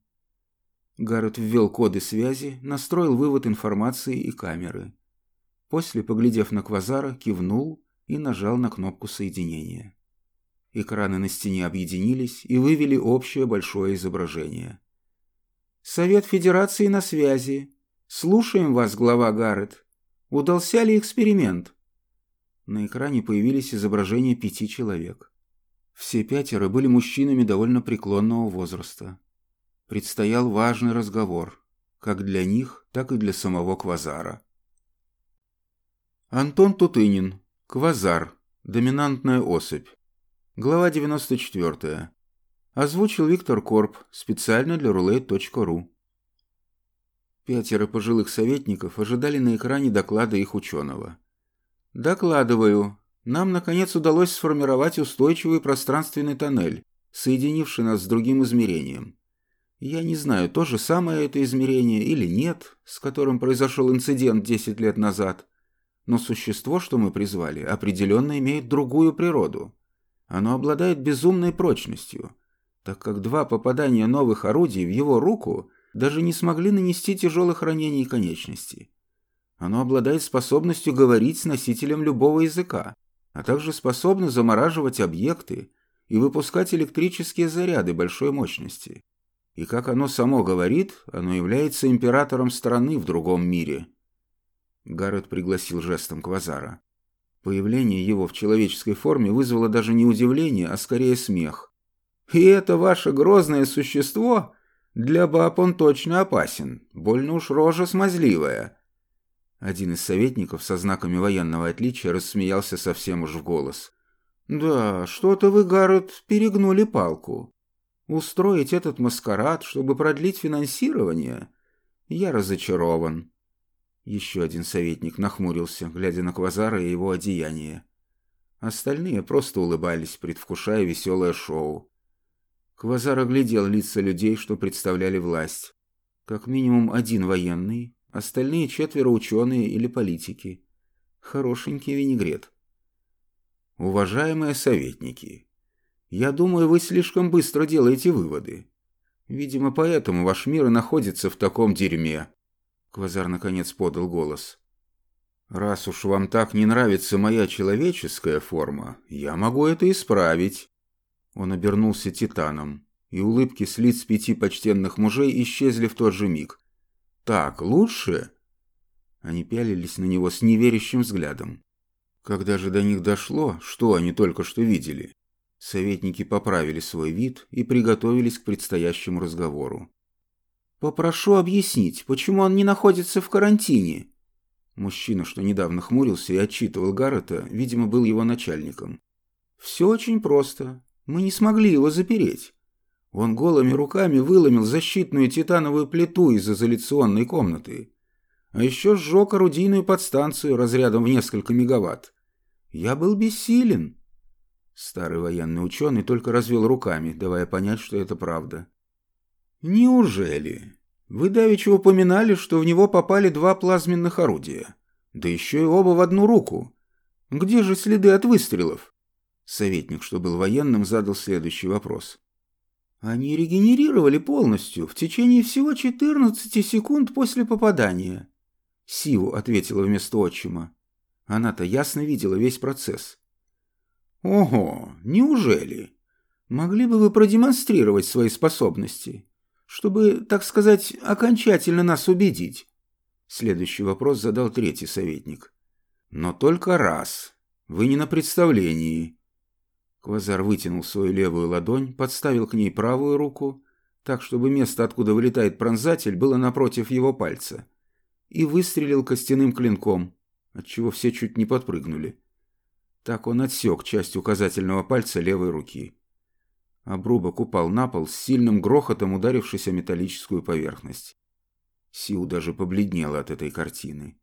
Гаррет ввел коды связи, настроил вывод информации и камеры. После, поглядев на Квазара, кивнул и нажал на кнопку соединения. Экраны на стене объединились и вывели общее большое изображение. «Совет Федерации на связи. Слушаем вас, глава Гаррет. Удался ли эксперимент?» На экране появились изображения пяти человек. Все пятеро были мужчинами довольно преклонного возраста. Предстоял важный разговор, как для них, так и для самого Квазара. Антон Тутынин, Квазар. Доминантная особь. Глава 94. Озвучил Виктор Корп специально для roulette.ru. Пятеро пожилых советников ожидали на экране доклада их ученого. «Докладываю. Нам, наконец, удалось сформировать устойчивый пространственный тоннель, соединивший нас с другим измерением. Я не знаю, то же самое это измерение или нет, с которым произошел инцидент 10 лет назад, но существо, что мы призвали, определенно имеет другую природу. Оно обладает безумной прочностью, так как два попадания новых орудий в его руку даже не смогли нанести тяжелых ранений конечности. Оно обладает способностью говорить с носителем любого языка, а также способно замораживать объекты и выпускать электрические заряды большой мощности. И как оно само говорит, оно является императором страны в другом мире. Гаррет пригласил жестом Квазара. Появление его в человеческой форме вызвало даже не удивление, а скорее смех. «И это ваше грозное существо? Для баб он точно опасен. Больно уж рожа смазливая». Один из советников со знаками военного отличия рассмеялся совсем уж в голос. «Да, что-то вы, Гаррет, перегнули палку. Устроить этот маскарад, чтобы продлить финансирование? Я разочарован». Еще один советник нахмурился, глядя на Квазара и его одеяние. Остальные просто улыбались, предвкушая веселое шоу. Квазар оглядел лица людей, что представляли власть. Как минимум один военный, остальные четверо ученые или политики. Хорошенький винегрет. Уважаемые советники, я думаю, вы слишком быстро делаете выводы. Видимо, поэтому ваш мир и находится в таком дерьме. Квазар наконец подал голос. «Раз уж вам так не нравится моя человеческая форма, я могу это исправить». Он обернулся титаном, и улыбки с лиц пяти почтенных мужей исчезли в тот же миг. «Так лучше?» Они пялились на него с неверящим взглядом. Когда же до них дошло, что они только что видели, советники поправили свой вид и приготовились к предстоящему разговору. «Попрошу объяснить, почему он не находится в карантине?» Мужчина, что недавно хмурился и отчитывал Гаррета, видимо, был его начальником. «Все очень просто. Мы не смогли его запереть. Он голыми руками выломил защитную титановую плиту из изоляционной комнаты. А еще сжег орудийную подстанцию разрядом в несколько мегаватт. Я был бессилен». Старый военный ученый только развел руками, давая понять, что это правда. «Неужели? Вы давеча упоминали, что в него попали два плазменных орудия. Да еще и оба в одну руку. Где же следы от выстрелов?» Советник, что был военным, задал следующий вопрос. «Они регенерировали полностью в течение всего 14 секунд после попадания», Сиву ответила вместо отчима. Она-то ясно видела весь процесс. «Ого, неужели? Могли бы вы продемонстрировать свои способности?» Чтобы, так сказать, окончательно нас убедить. Следующий вопрос задал третий советник. Но только раз. Вы не на представлении. Квазар вытянул свою левую ладонь, подставил к ней правую руку, так, чтобы место, откуда вылетает пронзатель, было напротив его пальца, и выстрелил костяным клинком, отчего все чуть не подпрыгнули. Так он отсек часть указательного пальца левой руки. Обрубок упал на пол с сильным грохотом, ударившись о металлическую поверхность. Сиу даже побледнела от этой картины.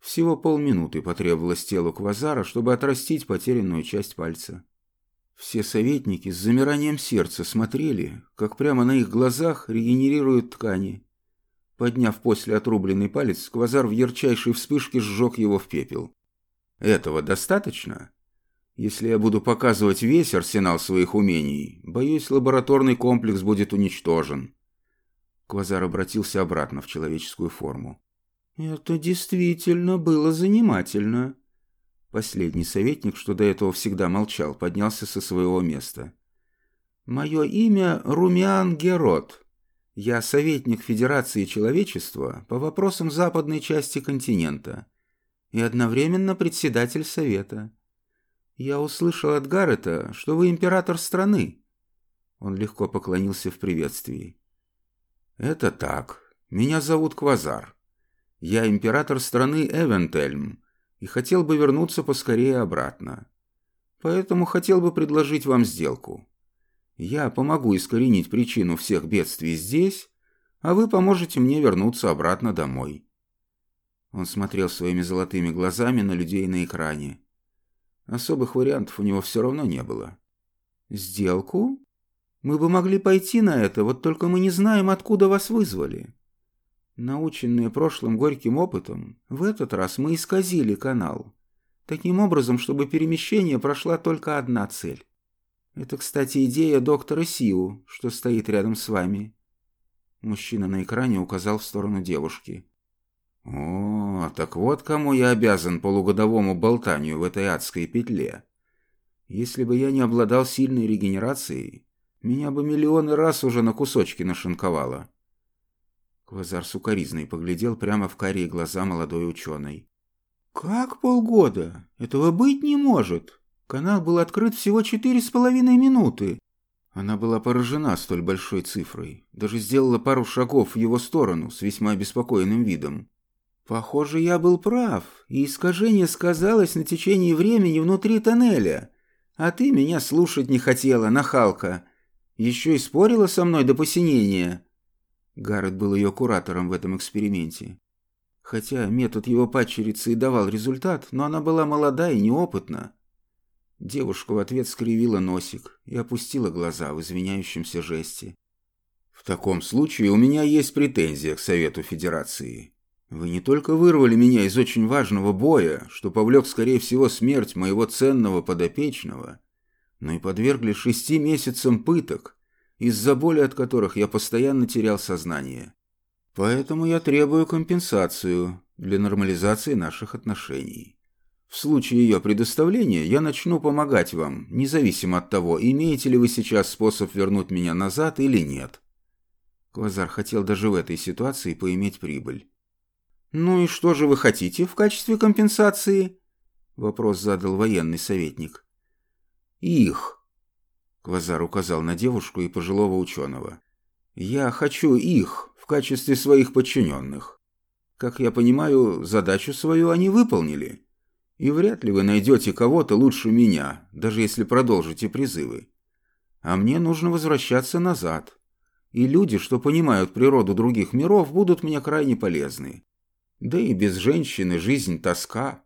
Всего полминуты потребовалось телу Квазара, чтобы отрастить потерянную часть пальца. Все советники с замиранием сердца смотрели, как прямо на их глазах регенерируют ткани. Подняв после отрубленный палец, Квазар в ярчайшей вспышке сжег его в пепел. «Этого достаточно?» Если я буду показывать весь арсенал своих умений, боюсь, лабораторный комплекс будет уничтожен. Квазар обратился обратно в человеческую форму. «Это действительно было занимательно». Последний советник, что до этого всегда молчал, поднялся со своего места. «Мое имя Румиан Герот. Я советник Федерации Человечества по вопросам западной части континента и одновременно председатель Совета». «Я услышал от Гаррета, что вы император страны». Он легко поклонился в приветствии. «Это так. Меня зовут Квазар. Я император страны Эвентельм и хотел бы вернуться поскорее обратно. Поэтому хотел бы предложить вам сделку. Я помогу искоренить причину всех бедствий здесь, а вы поможете мне вернуться обратно домой». Он смотрел своими золотыми глазами на людей на экране. Особых вариантов у него все равно не было. «Сделку? Мы бы могли пойти на это, вот только мы не знаем, откуда вас вызвали». Наученные прошлым горьким опытом, в этот раз мы исказили канал. Таким образом, чтобы перемещение прошла только одна цель. Это, кстати, идея доктора Сиу, что стоит рядом с вами. Мужчина на экране указал в сторону девушки. О, так вот кому я обязан полугодовому болтанию в этой адской петле. Если бы я не обладал сильной регенерацией, меня бы миллионы раз уже на кусочки нашинковало. Квазар сукоризной поглядел прямо в карие глаза молодой ученой. «Как полгода? Этого быть не может. Канал был открыт всего четыре с половиной минуты». Она была поражена столь большой цифрой, даже сделала пару шагов в его сторону с весьма обеспокоенным видом. «Похоже, я был прав, и искажение сказалось на течении времени внутри тоннеля. А ты меня слушать не хотела, нахалка. Еще и спорила со мной до посинения». Гаррет был ее куратором в этом эксперименте. Хотя метод его падчерицы и давал результат, но она была молода и неопытна. Девушка в ответ скривила носик и опустила глаза в извиняющемся жесте. «В таком случае у меня есть претензия к Совету Федерации. Вы не только вырвали меня из очень важного боя, что повлек, скорее всего, смерть моего ценного подопечного, но и подвергли шести месяцам пыток, из-за боли от которых я постоянно терял сознание. Поэтому я требую компенсацию для нормализации наших отношений. В случае ее предоставления я начну помогать вам, независимо от того, имеете ли вы сейчас способ вернуть меня назад или нет. Квазар хотел даже в этой ситуации поиметь прибыль. «Ну и что же вы хотите в качестве компенсации?» Вопрос задал военный советник. «Их», Квазар указал на девушку и пожилого ученого. «Я хочу их в качестве своих подчиненных. Как я понимаю, задачу свою они выполнили. И вряд ли вы найдете кого-то лучше меня, даже если продолжите призывы. А мне нужно возвращаться назад. И люди, что понимают природу других миров, будут мне крайне полезны. Да и без женщины жизнь тоска».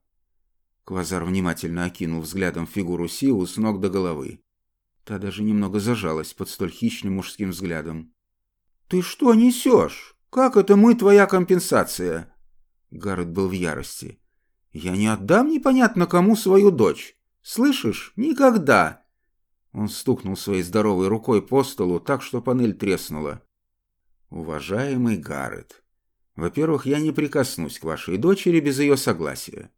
Квазар внимательно окинул взглядом фигуру Сиу с ног до головы. Та даже немного зажалась под столь хищным мужским взглядом. «Ты что несешь? Как это мы твоя компенсация?» Гаррет был в ярости. «Я не отдам непонятно кому свою дочь. Слышишь? Никогда!» Он стукнул своей здоровой рукой по столу так, что панель треснула. «Уважаемый Гаррет, во-первых, я не прикоснусь к вашей дочери без ее согласия.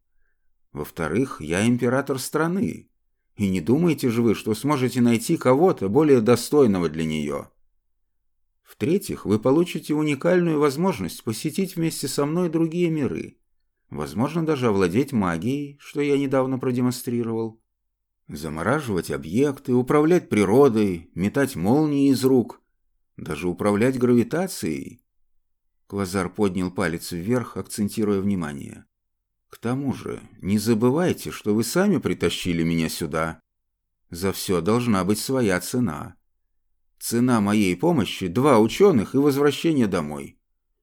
Во-вторых, я император страны, и не думаете же вы, что сможете найти кого-то более достойного для нее. В-третьих, вы получите уникальную возможность посетить вместе со мной другие миры. Возможно, даже овладеть магией, что я недавно продемонстрировал. Замораживать объекты, управлять природой, метать молнии из рук, даже управлять гравитацией. Квазар поднял палец вверх, акцентируя внимание. К тому же, не забывайте, что вы сами притащили меня сюда. За все должна быть своя цена. Цена моей помощи – два ученых и возвращение домой.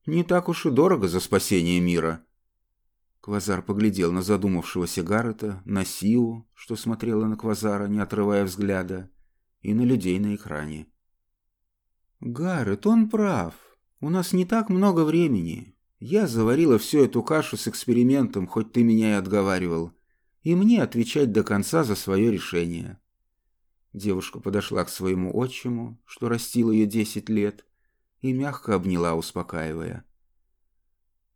Не так уж и дорого за спасение мира. Квазар поглядел на задумавшегося Гаррета, на Сиу, что смотрела на Квазара, не отрывая взгляда, и на людей на экране. «Гаррет, он прав. У нас не так много времени. Я заварила всю эту кашу с экспериментом, хоть ты меня и отговаривал. И мне отвечать до конца за свое решение. Девушка подошла к своему отчиму, что растил ее десять лет, и мягко обняла, успокаивая.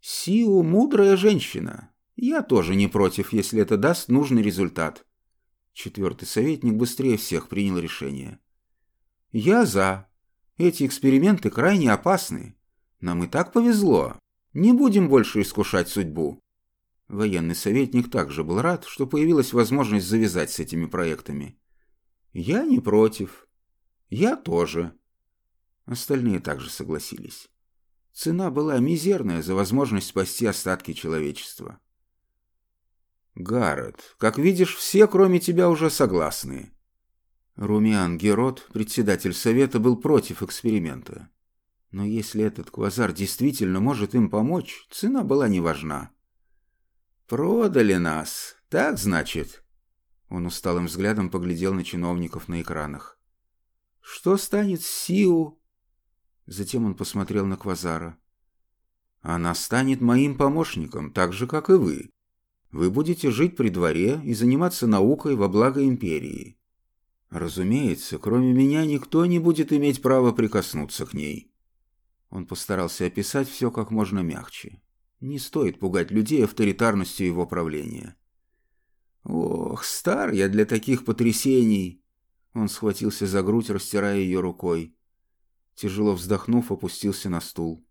«Сиу – мудрая женщина. Я тоже не против, если это даст нужный результат». Четвертый советник быстрее всех принял решение. «Я за. Эти эксперименты крайне опасны. Нам и так повезло. Не будем больше искушать судьбу. Военный советник также был рад, что появилась возможность завязать с этими проектами. Я не против. Я тоже. Остальные также согласились. Цена была мизерная за возможность спасти остатки человечества. Гаррет, как видишь, все, кроме тебя, уже согласны. Румиан Герот, председатель совета, был против эксперимента. Но если этот квазар действительно может им помочь, цена была не важна. «Продали нас, так значит?» Он усталым взглядом поглядел на чиновников на экранах. «Что станет с Сиу?» Затем он посмотрел на Квазара. «Она станет моим помощником, так же, как и вы. Вы будете жить при дворе и заниматься наукой во благо империи. Разумеется, кроме меня никто не будет иметь права прикоснуться к ней. Он постарался описать все как можно мягче. Не стоит пугать людей авторитарностью его правления. «Ох, стар я для таких потрясений!» Он схватился за грудь, растирая ее рукой. Тяжело вздохнув, опустился на стул.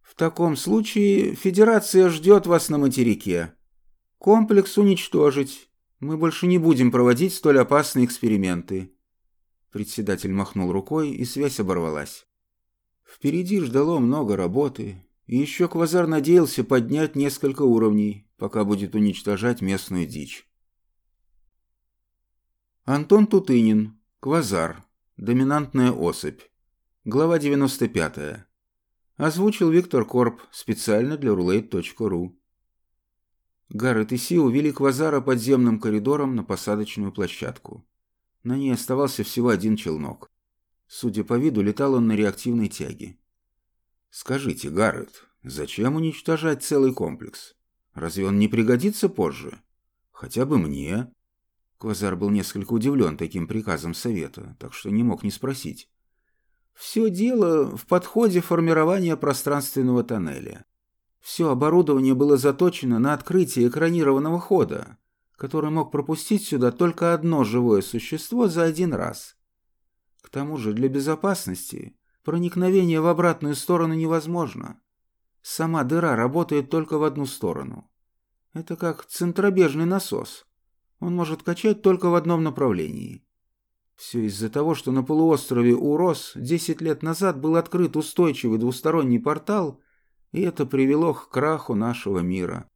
«В таком случае Федерация ждет вас на материке. Комплекс уничтожить. Мы больше не будем проводить столь опасные эксперименты». Председатель махнул рукой, и связь оборвалась. Впереди ждало много работы, и еще Квазар надеялся поднять несколько уровней, пока будет уничтожать местную дичь. Антон Тутынин, Квазар, доминантная особь. Глава 95. Озвучил Виктор Корп специально для roulette.ru. Гаррет и Си увели Квазара подземным коридором на посадочную площадку. На ней оставался всего один челнок. Судя по виду, летал он на реактивной тяге. «Скажите, Гаррет, зачем уничтожать целый комплекс? Разве он не пригодится позже? Хотя бы мне?» Квазар был несколько удивлен таким приказом совета, так что не мог не спросить. «Все дело в подходе формирования пространственного тоннеля. Все оборудование было заточено на открытие экранированного хода, который мог пропустить сюда только одно живое существо за один раз. К тому же для безопасности проникновение в обратную сторону невозможно. Сама дыра работает только в одну сторону. Это как центробежный насос. Он может качать только в одном направлении. Все из-за того, что на полуострове Урос 10 лет назад был открыт устойчивый двусторонний портал, и это привело к краху нашего мира.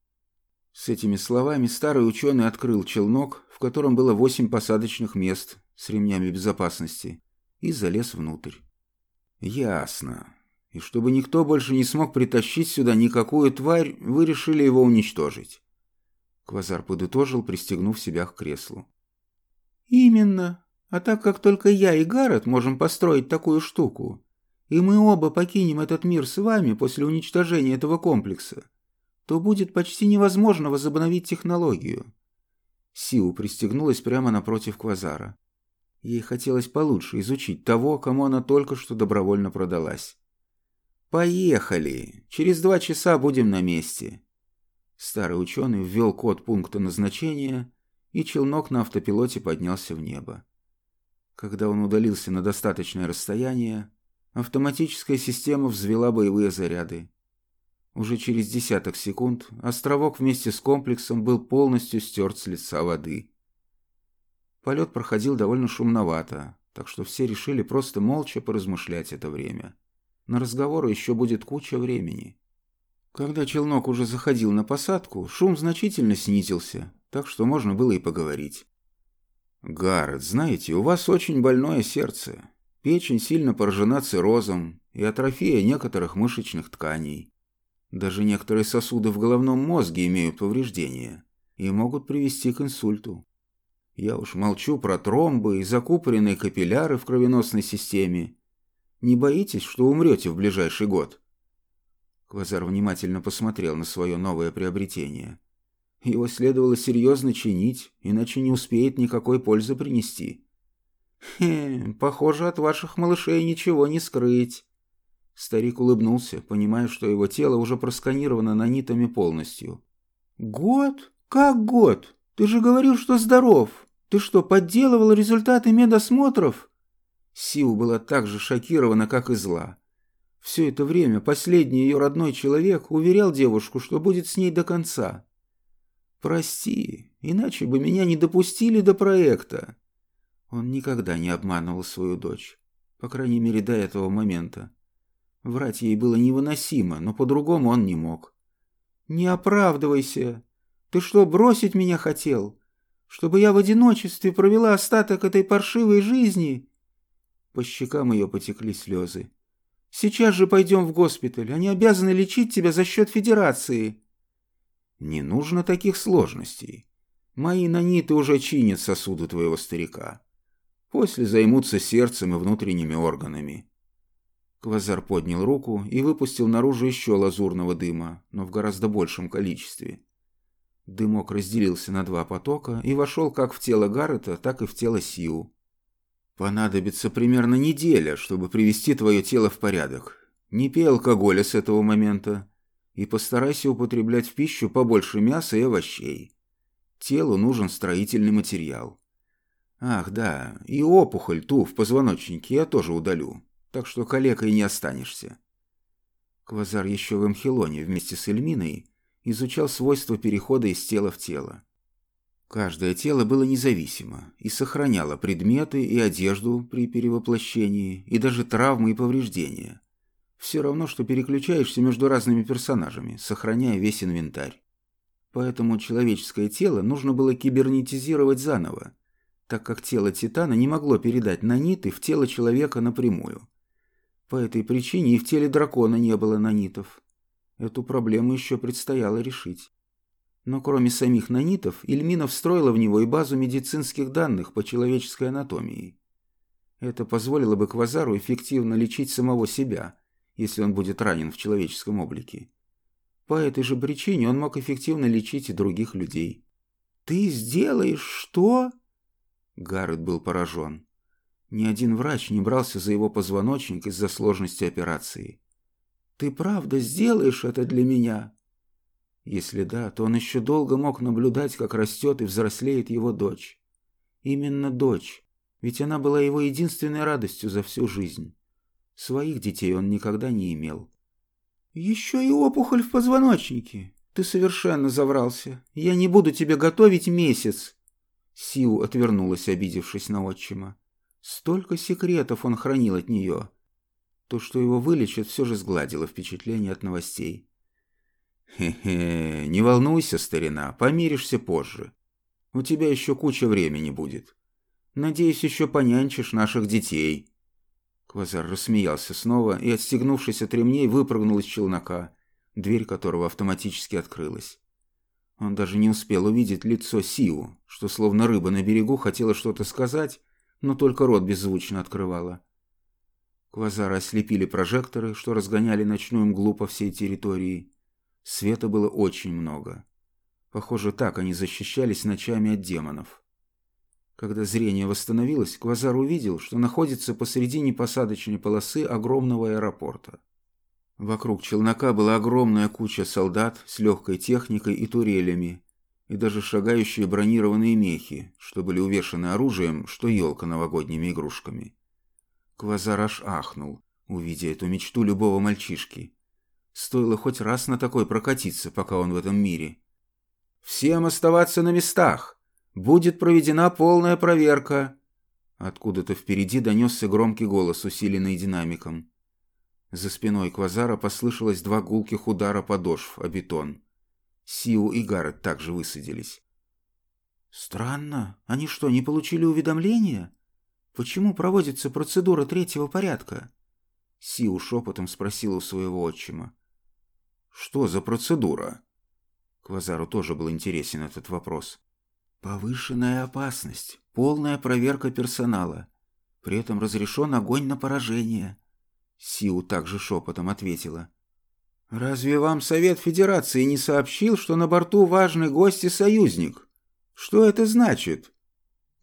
С этими словами старый ученый открыл челнок, в котором было восемь посадочных мест с ремнями безопасности, и залез внутрь. Ясно. И чтобы никто больше не смог притащить сюда никакую тварь, вы решили его уничтожить. Квазар подытожил, пристегнув себя к креслу. Именно. А так как только я и Гаррет можем построить такую штуку, и мы оба покинем этот мир с вами после уничтожения этого комплекса, то будет почти невозможно возобновить технологию. Сиу пристегнулась прямо напротив Квазара. Ей хотелось получше изучить того, кому она только что добровольно продалась. «Поехали! Через два часа будем на месте!» Старый ученый ввел код пункта назначения, и челнок на автопилоте поднялся в небо. Когда он удалился на достаточное расстояние, автоматическая система взвела боевые заряды. Уже через десяток секунд островок вместе с комплексом был полностью стерт с лица воды. Полет проходил довольно шумновато, так что все решили просто молча поразмышлять это время. На разговоры еще будет куча времени. Когда челнок уже заходил на посадку, шум значительно снизился, так что можно было и поговорить. «Гаррет, знаете, у вас очень больное сердце. Печень сильно поражена циррозом и атрофия некоторых мышечных тканей. Даже некоторые сосуды в головном мозге имеют повреждения и могут привести к инсульту. Я уж молчу про тромбы и закупоренные капилляры в кровеносной системе. Не боитесь, что умрете в ближайший год?» Квазар внимательно посмотрел на свое новое приобретение. Его следовало серьезно чинить, иначе не успеет никакой пользы принести. «Хе, похоже, от ваших малышей ничего не скрыть». Старик улыбнулся, понимая, что его тело уже просканировано нанитами полностью. «Год? Как год? Ты же говорил, что здоров!» Ты что, подделывал результаты медосмотров?» Сил была так же шокирована, как и зла. Все это время последний ее родной человек уверял девушку, что будет с ней до конца. «Прости, иначе бы меня не допустили до проекта». Он никогда не обманывал свою дочь, по крайней мере до этого момента. Врать ей было невыносимо, но по-другому он не мог. «Не оправдывайся! Ты что, бросить меня хотел? чтобы я в одиночестве провела остаток этой паршивой жизни?» По щекам ее потекли слезы. «Сейчас же пойдем в госпиталь. Они обязаны лечить тебя за счет Федерации». «Не нужно таких сложностей. Мои наниты уже чинят сосуды твоего старика. После займутся сердцем и внутренними органами». Квазар поднял руку и выпустил наружу еще лазурного дыма, но в гораздо большем количестве. Дымок разделился на два потока и вошел как в тело Гаррета, так и в тело Сиу. Понадобится примерно неделя, чтобы привести твое тело в порядок. Не пей алкоголя с этого момента и постарайся употреблять в пищу побольше мяса и овощей. Телу нужен строительный материал. Ах, да, и опухоль ту в позвоночнике я тоже удалю, так что калекой не останешься. Квазар еще в Эмхилоне вместе с Эльминой изучал свойства перехода из тела в тело. Каждое тело было независимо и сохраняло предметы и одежду при перевоплощении, и даже травмы и повреждения. Все равно, что переключаешься между разными персонажами, сохраняя весь инвентарь. Поэтому человеческое тело нужно было кибернетизировать заново, так как тело Титана не могло передать наниты в тело человека напрямую. По этой причине и в теле дракона не было нанитов. Эту проблему еще предстояло решить. Но кроме самих нанитов, Ильмина встроила в него и базу медицинских данных по человеческой анатомии. Это позволило бы Квазару эффективно лечить самого себя, если он будет ранен в человеческом облике. По этой же причине он мог эффективно лечить и других людей. «Ты сделаешь что?» Гаррет был поражен. Ни один врач не брался за его позвоночник из-за сложности операции. «Ты правда сделаешь это для меня?» Если да, то он еще долго мог наблюдать, как растет и взрослеет его дочь. Именно дочь, ведь она была его единственной радостью за всю жизнь. Своих детей он никогда не имел. «Еще и опухоль в позвоночнике. Ты совершенно заврался. Я не буду тебе готовить месяц». Сиу отвернулась, обидевшись на отчима. Столько секретов он хранил от нее. То, что его вылечат, все же сгладило впечатление от новостей. «Хе-хе, не волнуйся, старина, помиришься позже. У тебя еще куча времени будет. Надеюсь, еще понянчишь наших детей». Квазар рассмеялся снова и, отстегнувшись от ремней, выпрыгнул из челнока, дверь которого автоматически открылась. Он даже не успел увидеть лицо Сиу, что словно рыба на берегу хотела что-то сказать, но только рот беззвучно открывала. Квазара ослепили прожекторы, что разгоняли ночную мглу по всей территории. Света было очень много. Похоже, так они защищались ночами от демонов. Когда зрение восстановилось, Квазар увидел, что находится посредине посадочной полосы огромного аэропорта. Вокруг челнока была огромная куча солдат с легкой техникой и турелями, и даже шагающие бронированные мехи, что были увешаны оружием, что елка новогодними игрушками. Квазар аж ахнул, увидя эту мечту любого мальчишки. Стоило хоть раз на такой прокатиться, пока он в этом мире. «Всем оставаться на местах! Будет проведена полная проверка!» Откуда-то впереди донесся громкий голос, усиленный динамиком. За спиной Квазара послышалось два гулких удара подошв о бетон. Сиу и Гаррет также высадились. «Странно. Они что, не получили уведомления? Почему проводится процедура третьего порядка?» Сиу шепотом спросила у своего отчима. Что за процедура? Квазару тоже был интересен этот вопрос. Повышенная опасность, полная проверка персонала. При этом разрешен огонь на поражение. Сиу также шепотом ответила. «Разве вам Совет Федерации не сообщил, что на борту важный гость и союзник? Что это значит?»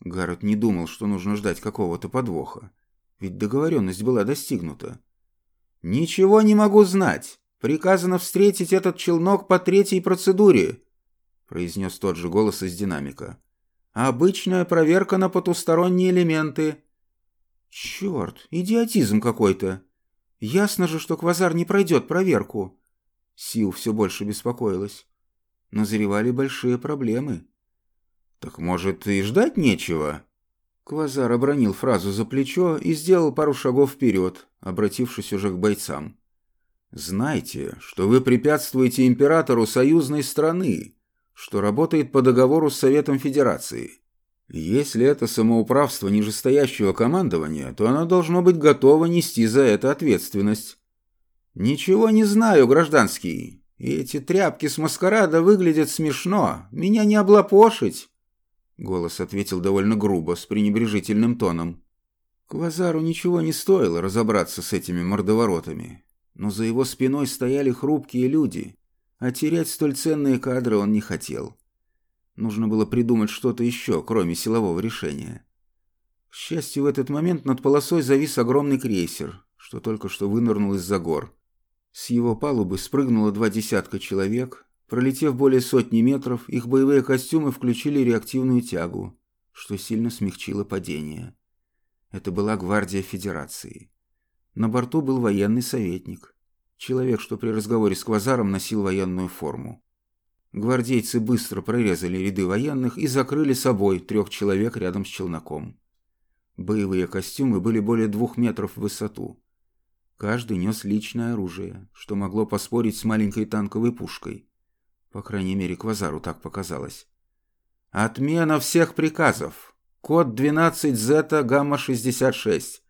Гаррет не думал, что нужно ждать какого-то подвоха. Ведь договоренность была достигнута. «Ничего не могу знать. Приказано встретить этот челнок по третьей процедуре», — произнес тот же голос из динамика. «Обычная проверка на потусторонние элементы». «Черт, идиотизм какой-то. Ясно же, что Квазар не пройдет проверку». Сил все больше беспокоилась. Назревали большие проблемы. «Так, может, и ждать нечего?» Квазар обронил фразу за плечо и сделал пару шагов вперед, обратившись уже к бойцам. Знайте, что вы препятствуете императору союзной страны, что работает по договору с Советом Федерации. Если это самоуправство нижестоящего командования, то оно должно быть готово нести за это ответственность. Ничего не знаю, гражданский. Эти тряпки с маскарада выглядят смешно. Меня не облапошить. Голос ответил довольно грубо, с пренебрежительным тоном. Квазару ничего не стоило разобраться с этими мордоворотами но за его спиной стояли хрупкие люди, а терять столь ценные кадры он не хотел. Нужно было придумать что-то еще, кроме силового решения. К счастью, в этот момент над полосой завис огромный крейсер, что только что вынырнул из-за гор. С его палубы спрыгнуло два десятка человек. Пролетев более сотни метров, их боевые костюмы включили реактивную тягу, что сильно смягчило падение. Это была гвардия Федерации. На борту был военный советник. Человек, что при разговоре с Квазаром носил военную форму. Гвардейцы быстро прорезали ряды военных и закрыли собой трех человек рядом с челноком. Боевые костюмы были более двух метров в высоту. Каждый нес личное оружие, что могло поспорить с маленькой танковой пушкой. По крайней мере, Квазару так показалось. «Отмена всех приказов. Код 12-Зета Гамма-66.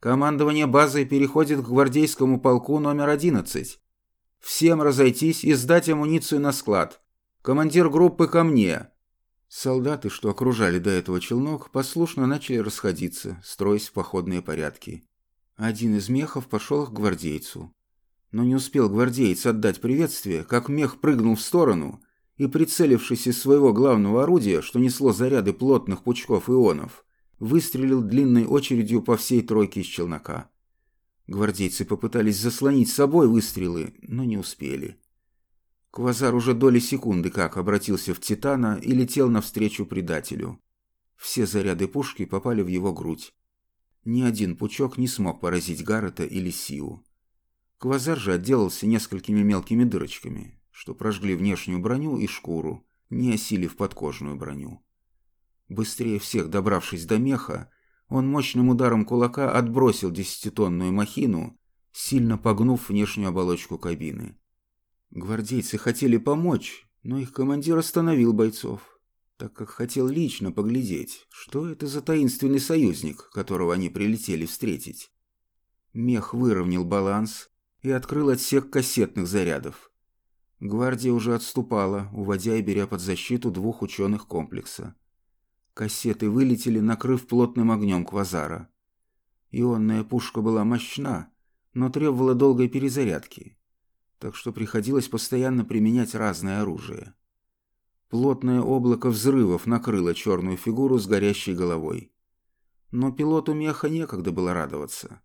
Командование базой переходит к гвардейскому полку номер 11. Всем разойтись и сдать амуницию на склад. Командир группы ко мне. Солдаты, что окружали до этого челнок, послушно начали расходиться, строясь в походные порядки. Один из мехов пошел к гвардейцу. Но не успел гвардеец отдать приветствие, как мех прыгнул в сторону и, прицелившись из своего главного орудия, что несло заряды плотных пучков ионов, выстрелил длинной очередью по всей тройке из челнока. Гвардейцы попытались заслонить собой выстрелы, но не успели. Квазар уже доли секунды как обратился в Титана и летел навстречу предателю. Все заряды пушки попали в его грудь. Ни один пучок не смог поразить Гаррета или Сиу. Квазар же отделался несколькими мелкими дырочками, что прожгли внешнюю броню и шкуру, не осилив подкожную броню. Быстрее всех добравшись до меха, он мощным ударом кулака отбросил десятитонную махину, сильно погнув внешнюю оболочку кабины. Гвардейцы хотели помочь, но их командир остановил бойцов, так как хотел лично поглядеть, что это за таинственный союзник, которого они прилетели встретить. Мех выровнял баланс и открыл отсек кассетных зарядов. Гвардия уже отступала, уводя и беря под защиту двух ученых комплекса. Кассеты вылетели, накрыв плотным огнем квазара. Ионная пушка была мощна, но требовала долгой перезарядки так что приходилось постоянно применять разное оружие. Плотное облако взрывов накрыло черную фигуру с горящей головой. Но пилоту меха некогда было радоваться.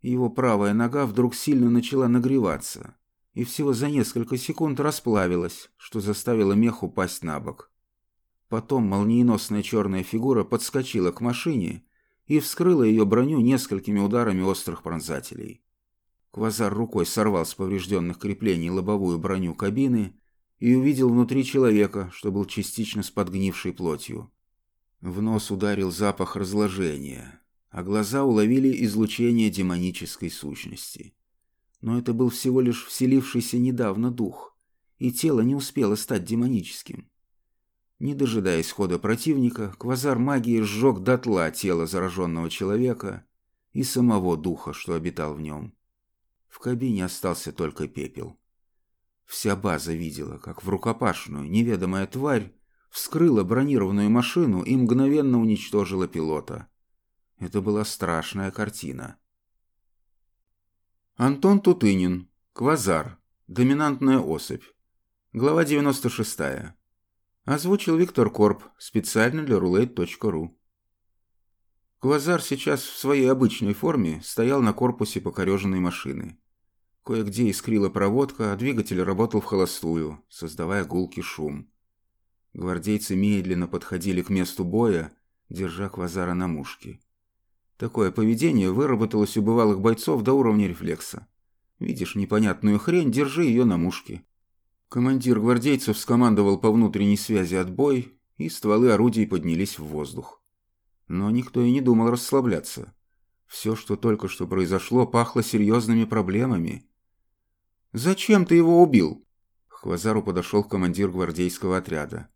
Его правая нога вдруг сильно начала нагреваться, и всего за несколько секунд расплавилась, что заставило мех упасть на бок. Потом молниеносная черная фигура подскочила к машине и вскрыла ее броню несколькими ударами острых пронзателей. Квазар рукой сорвал с поврежденных креплений лобовую броню кабины и увидел внутри человека, что был частично с подгнившей плотью. В нос ударил запах разложения, а глаза уловили излучение демонической сущности. Но это был всего лишь вселившийся недавно дух, и тело не успело стать демоническим. Не дожидаясь хода противника, квазар магии сжег дотла тело зараженного человека и самого духа, что обитал в нем. В кабине остался только пепел. Вся база видела, как в рукопашную неведомая тварь вскрыла бронированную машину и мгновенно уничтожила пилота. Это была страшная картина. Антон Тутынин. Квазар. Доминантная особь. Глава 96. Озвучил Виктор Корп специально для roulette.ru. Квазар сейчас в своей обычной форме стоял на корпусе покореженной машины. Кое-где искрила проводка, а двигатель работал в холостую, создавая гулкий шум. Гвардейцы медленно подходили к месту боя, держа Квазара на мушке. Такое поведение выработалось у бывалых бойцов до уровня рефлекса. Видишь непонятную хрень, держи ее на мушке. Командир гвардейцев скомандовал по внутренней связи отбой, и стволы орудий поднялись в воздух. Но никто и не думал расслабляться. Все, что только что произошло, пахло серьезными проблемами. «Зачем ты его убил?» К Хвазару подошел командир гвардейского отряда.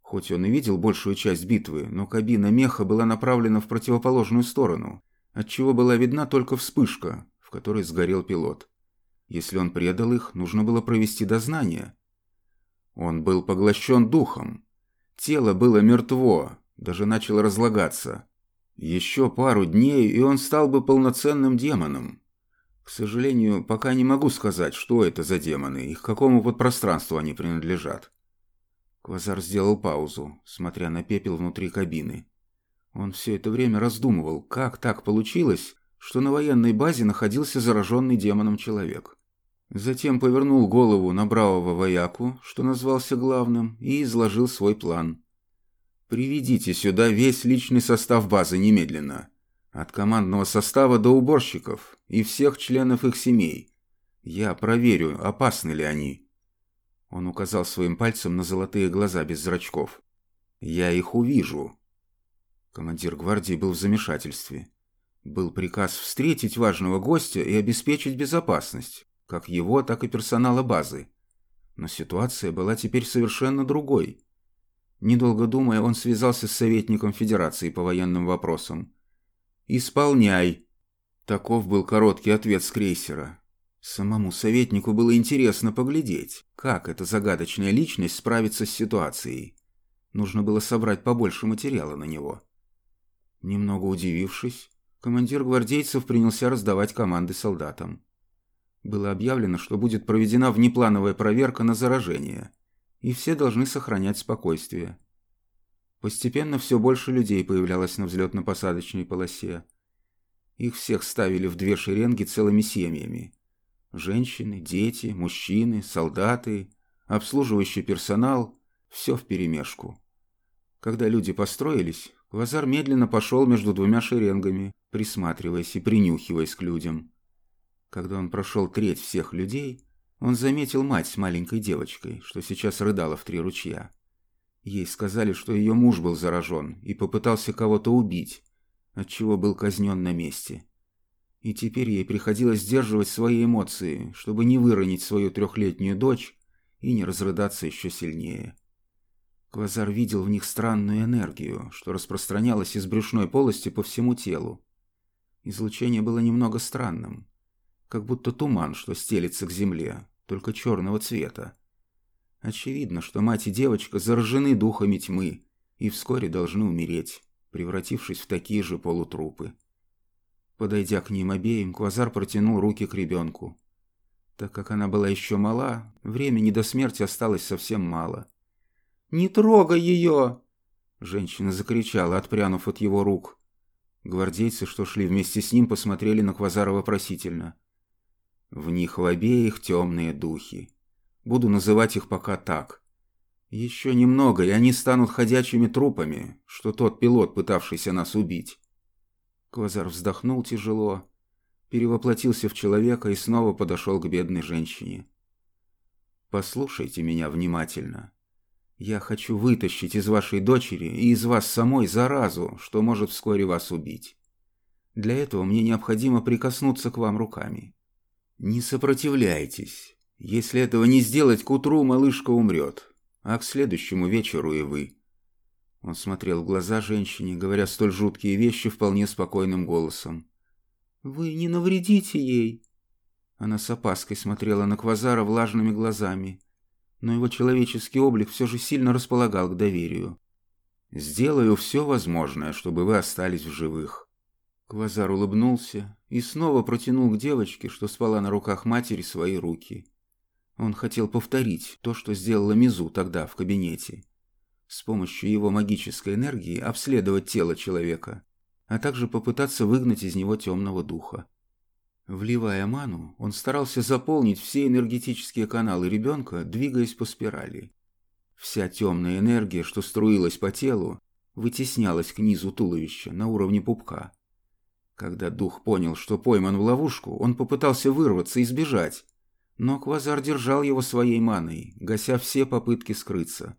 Хоть он и видел большую часть битвы, но кабина меха была направлена в противоположную сторону, отчего была видна только вспышка, в которой сгорел пилот. Если он предал их, нужно было провести дознание. Он был поглощен духом. Тело было мертво, даже начало разлагаться. Еще пару дней, и он стал бы полноценным демоном. К сожалению, пока не могу сказать, что это за демоны и к какому подпространству они принадлежат. Квазар сделал паузу, смотря на пепел внутри кабины. Он все это время раздумывал, как так получилось, что на военной базе находился зараженный демоном человек. Затем повернул голову на бравого вояку, что назвался главным, и изложил свой план. «Приведите сюда весь личный состав базы немедленно. От командного состава до уборщиков и всех членов их семей. Я проверю, опасны ли они». Он указал своим пальцем на золотые глаза без зрачков. «Я их увижу». Командир гвардии был в замешательстве. Был приказ встретить важного гостя и обеспечить безопасность, как его, так и персонала базы. Но ситуация была теперь совершенно другой. Недолго думая, он связался с советником Федерации по военным вопросам. «Исполняй!» Таков был короткий ответ с крейсера. Самому советнику было интересно поглядеть, как эта загадочная личность справится с ситуацией. Нужно было собрать побольше материала на него. Немного удивившись, командир гвардейцев принялся раздавать команды солдатам. Было объявлено, что будет проведена внеплановая проверка на заражение, и все должны сохранять спокойствие. Постепенно все больше людей появлялось на взлетно-посадочной полосе. Их всех ставили в две шеренги целыми семьями. Женщины, дети, мужчины, солдаты, обслуживающий персонал – все вперемешку. Когда люди построились, Квазар медленно пошел между двумя шеренгами, присматриваясь и принюхиваясь к людям. Когда он прошел треть всех людей, он заметил мать с маленькой девочкой, что сейчас рыдала в три ручья. Ей сказали, что ее муж был заражен и попытался кого-то убить, отчего был казнен на месте. И теперь ей приходилось сдерживать свои эмоции, чтобы не выронить свою трехлетнюю дочь и не разрыдаться еще сильнее. Квазар видел в них странную энергию, что распространялась из брюшной полости по всему телу. Излучение было немного странным как будто туман, что стелится к земле, только черного цвета. Очевидно, что мать и девочка заражены духами тьмы и вскоре должны умереть, превратившись в такие же полутрупы. Подойдя к ним обеим, Квазар протянул руки к ребенку. Так как она была еще мала, времени до смерти осталось совсем мало. «Не трогай ее!» Женщина закричала, отпрянув от его рук. Гвардейцы, что шли вместе с ним, посмотрели на Квазара вопросительно. В них в обеих темные духи. Буду называть их пока так. Еще немного, и они станут ходячими трупами, что тот пилот, пытавшийся нас убить. Квазар вздохнул тяжело, перевоплотился в человека и снова подошел к бедной женщине. «Послушайте меня внимательно. Я хочу вытащить из вашей дочери и из вас самой заразу, что может вскоре вас убить. Для этого мне необходимо прикоснуться к вам руками. «Не сопротивляйтесь. Если этого не сделать, к утру малышка умрет, а к следующему вечеру и вы». Он смотрел в глаза женщине, говоря столь жуткие вещи вполне спокойным голосом. «Вы не навредите ей». Она с опаской смотрела на Квазара влажными глазами, но его человеческий облик все же сильно располагал к доверию. «Сделаю все возможное, чтобы вы остались в живых. Квазар улыбнулся и снова протянул к девочке, что спала на руках матери, свои руки. Он хотел повторить то, что сделала Мизу тогда в кабинете. С помощью его магической энергии обследовать тело человека, а также попытаться выгнать из него темного духа. Вливая ману, он старался заполнить все энергетические каналы ребенка, двигаясь по спирали. Вся темная энергия, что струилась по телу, вытеснялась к низу туловища на уровне пупка. Когда дух понял, что пойман в ловушку, он попытался вырваться и сбежать. Но Квазар держал его своей маной, гася все попытки скрыться.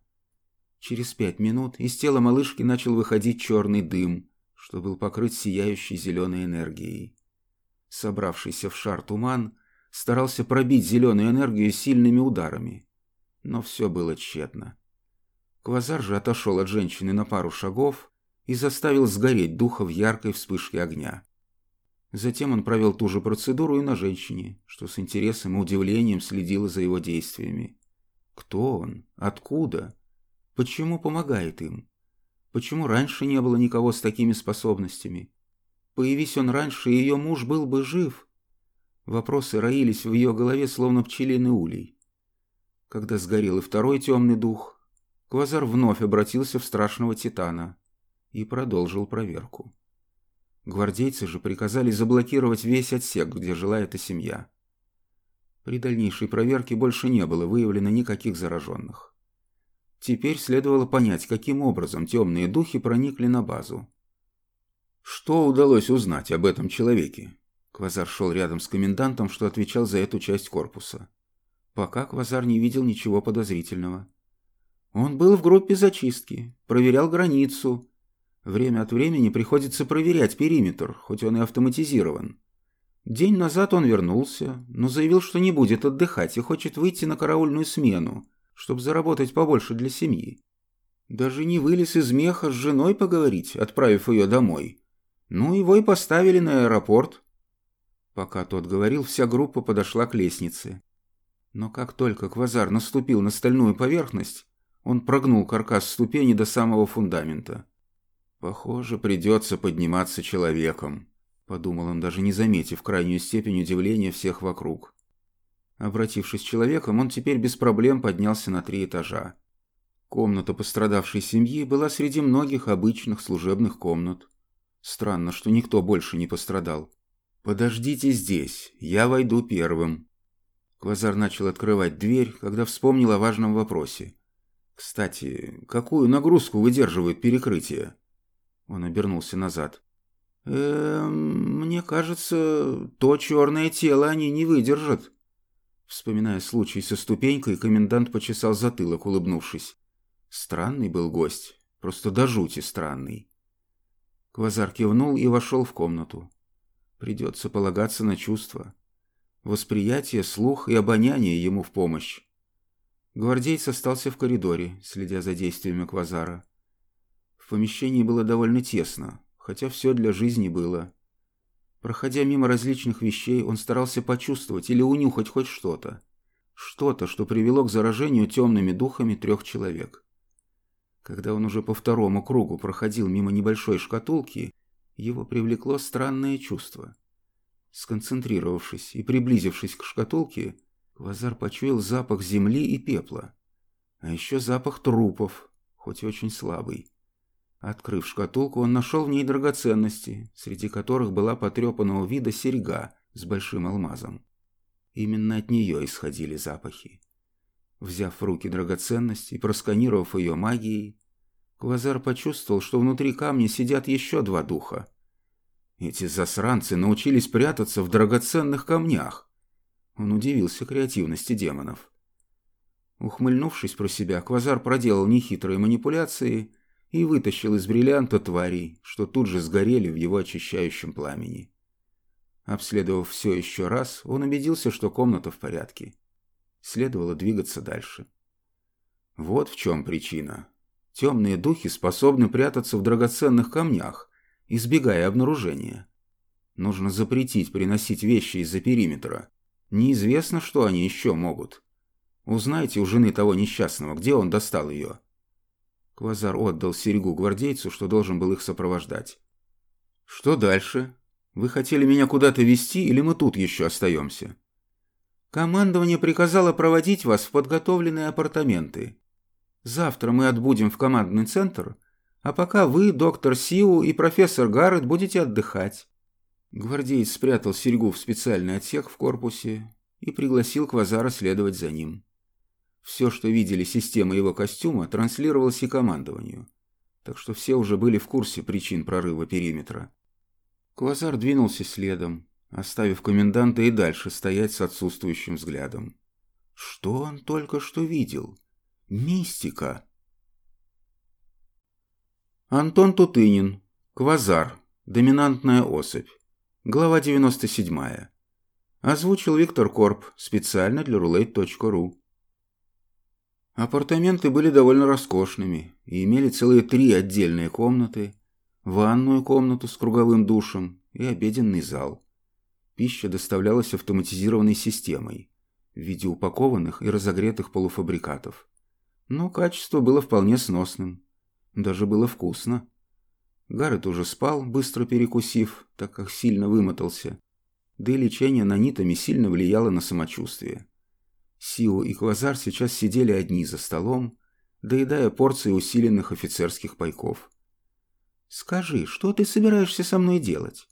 Через пять минут из тела малышки начал выходить черный дым, что был покрыт сияющей зеленой энергией. Собравшийся в шар туман старался пробить зеленую энергию сильными ударами. Но все было тщетно. Квазар же отошел от женщины на пару шагов и заставил сгореть духа в яркой вспышке огня. Затем он провел ту же процедуру и на женщине, что с интересом и удивлением следила за его действиями. Кто он? Откуда? Почему помогает им? Почему раньше не было никого с такими способностями? Появись он раньше, ее муж был бы жив. Вопросы роились в ее голове, словно пчелиный улей. Когда сгорел и второй темный дух, Квазар вновь обратился в страшного Титана и продолжил проверку. Гвардейцы же приказали заблокировать весь отсек, где жила эта семья. При дальнейшей проверке больше не было выявлено никаких зараженных. Теперь следовало понять, каким образом темные духи проникли на базу. Что удалось узнать об этом человеке? Квазар шел рядом с комендантом, что отвечал за эту часть корпуса. Пока Квазар не видел ничего подозрительного. Он был в группе зачистки, проверял границу. Время от времени приходится проверять периметр, хоть он и автоматизирован. День назад он вернулся, но заявил, что не будет отдыхать и хочет выйти на караульную смену, чтобы заработать побольше для семьи. Даже не вылез из меха с женой поговорить, отправив ее домой. Ну, его и поставили на аэропорт. Пока тот говорил, вся группа подошла к лестнице. Но как только Квазар наступил на стальную поверхность, он прогнул каркас ступени до самого фундамента. «Похоже, придется подниматься человеком», — подумал он, даже не заметив крайнюю степень удивления всех вокруг. Обратившись человеком, он теперь без проблем поднялся на три этажа. Комната пострадавшей семьи была среди многих обычных служебных комнат. Странно, что никто больше не пострадал. «Подождите здесь, я войду первым». Квазар начал открывать дверь, когда вспомнил о важном вопросе. «Кстати, какую нагрузку выдерживают перекрытия?» Он обернулся назад. «Эм, мне кажется, то черное тело они не выдержат». Вспоминая случай со ступенькой, комендант почесал затылок, улыбнувшись. Странный был гость, просто до жути странный. Квазар кивнул и вошел в комнату. Придется полагаться на чувства. Восприятие, слух и обоняние ему в помощь. Гвардейц остался в коридоре, следя за действиями Квазара. В помещении было довольно тесно, хотя все для жизни было. Проходя мимо различных вещей, он старался почувствовать или унюхать хоть что-то. Что-то, что привело к заражению темными духами трех человек. Когда он уже по второму кругу проходил мимо небольшой шкатулки, его привлекло странное чувство. Сконцентрировавшись и приблизившись к шкатулке, Квазар почуял запах земли и пепла. А еще запах трупов, хоть и очень слабый. Открыв шкатулку, он нашел в ней драгоценности, среди которых была потрепанного вида серьга с большим алмазом. Именно от нее исходили запахи. Взяв в руки драгоценность и просканировав ее магией, Квазар почувствовал, что внутри камня сидят еще два духа. Эти засранцы научились прятаться в драгоценных камнях. Он удивился креативности демонов. Ухмыльнувшись про себя, Квазар проделал нехитрые манипуляции – и вытащил из бриллианта тварей, что тут же сгорели в его очищающем пламени. Обследовав все еще раз, он убедился, что комната в порядке. Следовало двигаться дальше. Вот в чем причина. Темные духи способны прятаться в драгоценных камнях, избегая обнаружения. Нужно запретить приносить вещи из-за периметра. Неизвестно, что они еще могут. Узнайте у жены того несчастного, где он достал ее. Квазар отдал серьгу гвардейцу, что должен был их сопровождать. «Что дальше? Вы хотели меня куда-то везти, или мы тут еще остаемся?» «Командование приказало проводить вас в подготовленные апартаменты. Завтра мы отбудем в командный центр, а пока вы, доктор Сиу и профессор Гаррет будете отдыхать». Гвардеец спрятал серьгу в специальный отсек в корпусе и пригласил Квазара следовать за ним. Все, что видели системы его костюма, транслировалось и командованию. Так что все уже были в курсе причин прорыва периметра. Квазар двинулся следом, оставив коменданта и дальше стоять с отсутствующим взглядом. Что он только что видел? Мистика! Антон Тутынин. Квазар. Доминантная особь. Глава 97. Озвучил Виктор Корп специально для roulette.ru. Апартаменты были довольно роскошными и имели целые три отдельные комнаты, ванную комнату с круговым душем и обеденный зал. Пища доставлялась автоматизированной системой в виде упакованных и разогретых полуфабрикатов. Но качество было вполне сносным. Даже было вкусно. Гаррет уже спал, быстро перекусив, так как сильно вымотался. Да и лечение нанитами сильно влияло на самочувствие. Сио и Квазар сейчас сидели одни за столом, доедая порции усиленных офицерских пайков. «Скажи, что ты собираешься со мной делать?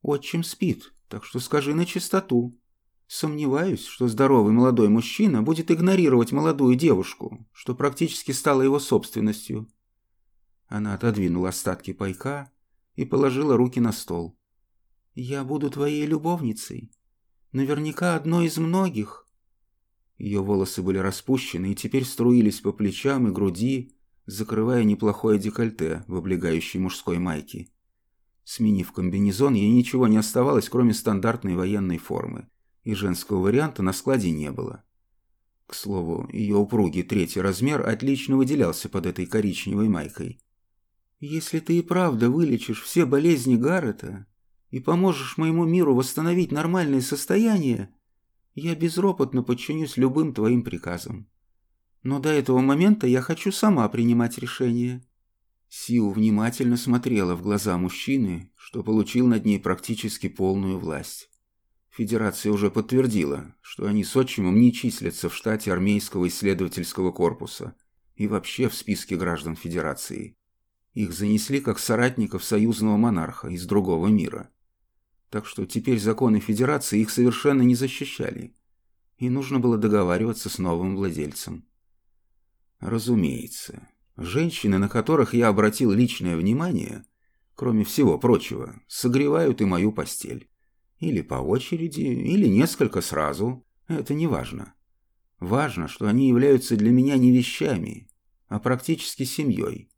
Отчим спит, так что скажи на чистоту. Сомневаюсь, что здоровый молодой мужчина будет игнорировать молодую девушку, что практически стала его собственностью». Она отодвинула остатки пайка и положила руки на стол. «Я буду твоей любовницей. Наверняка одной из многих». Ее волосы были распущены и теперь струились по плечам и груди, закрывая неплохое декольте в облегающей мужской майке. Сменив комбинезон, ей ничего не оставалось, кроме стандартной военной формы, и женского варианта на складе не было. К слову, ее упругий третий размер отлично выделялся под этой коричневой майкой. «Если ты и правда вылечишь все болезни Гаррета и поможешь моему миру восстановить нормальное состояние, я безропотно подчинюсь любым твоим приказам. Но до этого момента я хочу сама принимать решение». Сиу внимательно смотрела в глаза мужчины, что получил над ней практически полную власть. Федерация уже подтвердила, что они с отчимом не числятся в штате армейского исследовательского корпуса и вообще в списке граждан Федерации. Их занесли как соратников союзного монарха из другого мира. Так что теперь законы Федерации их совершенно не защищали, и нужно было договариваться с новым владельцем. Разумеется, женщины, на которых я обратил личное внимание, кроме всего прочего, согревают и мою постель. Или по очереди, или несколько сразу, это не важно. Важно, что они являются для меня не вещами, а практически семьей,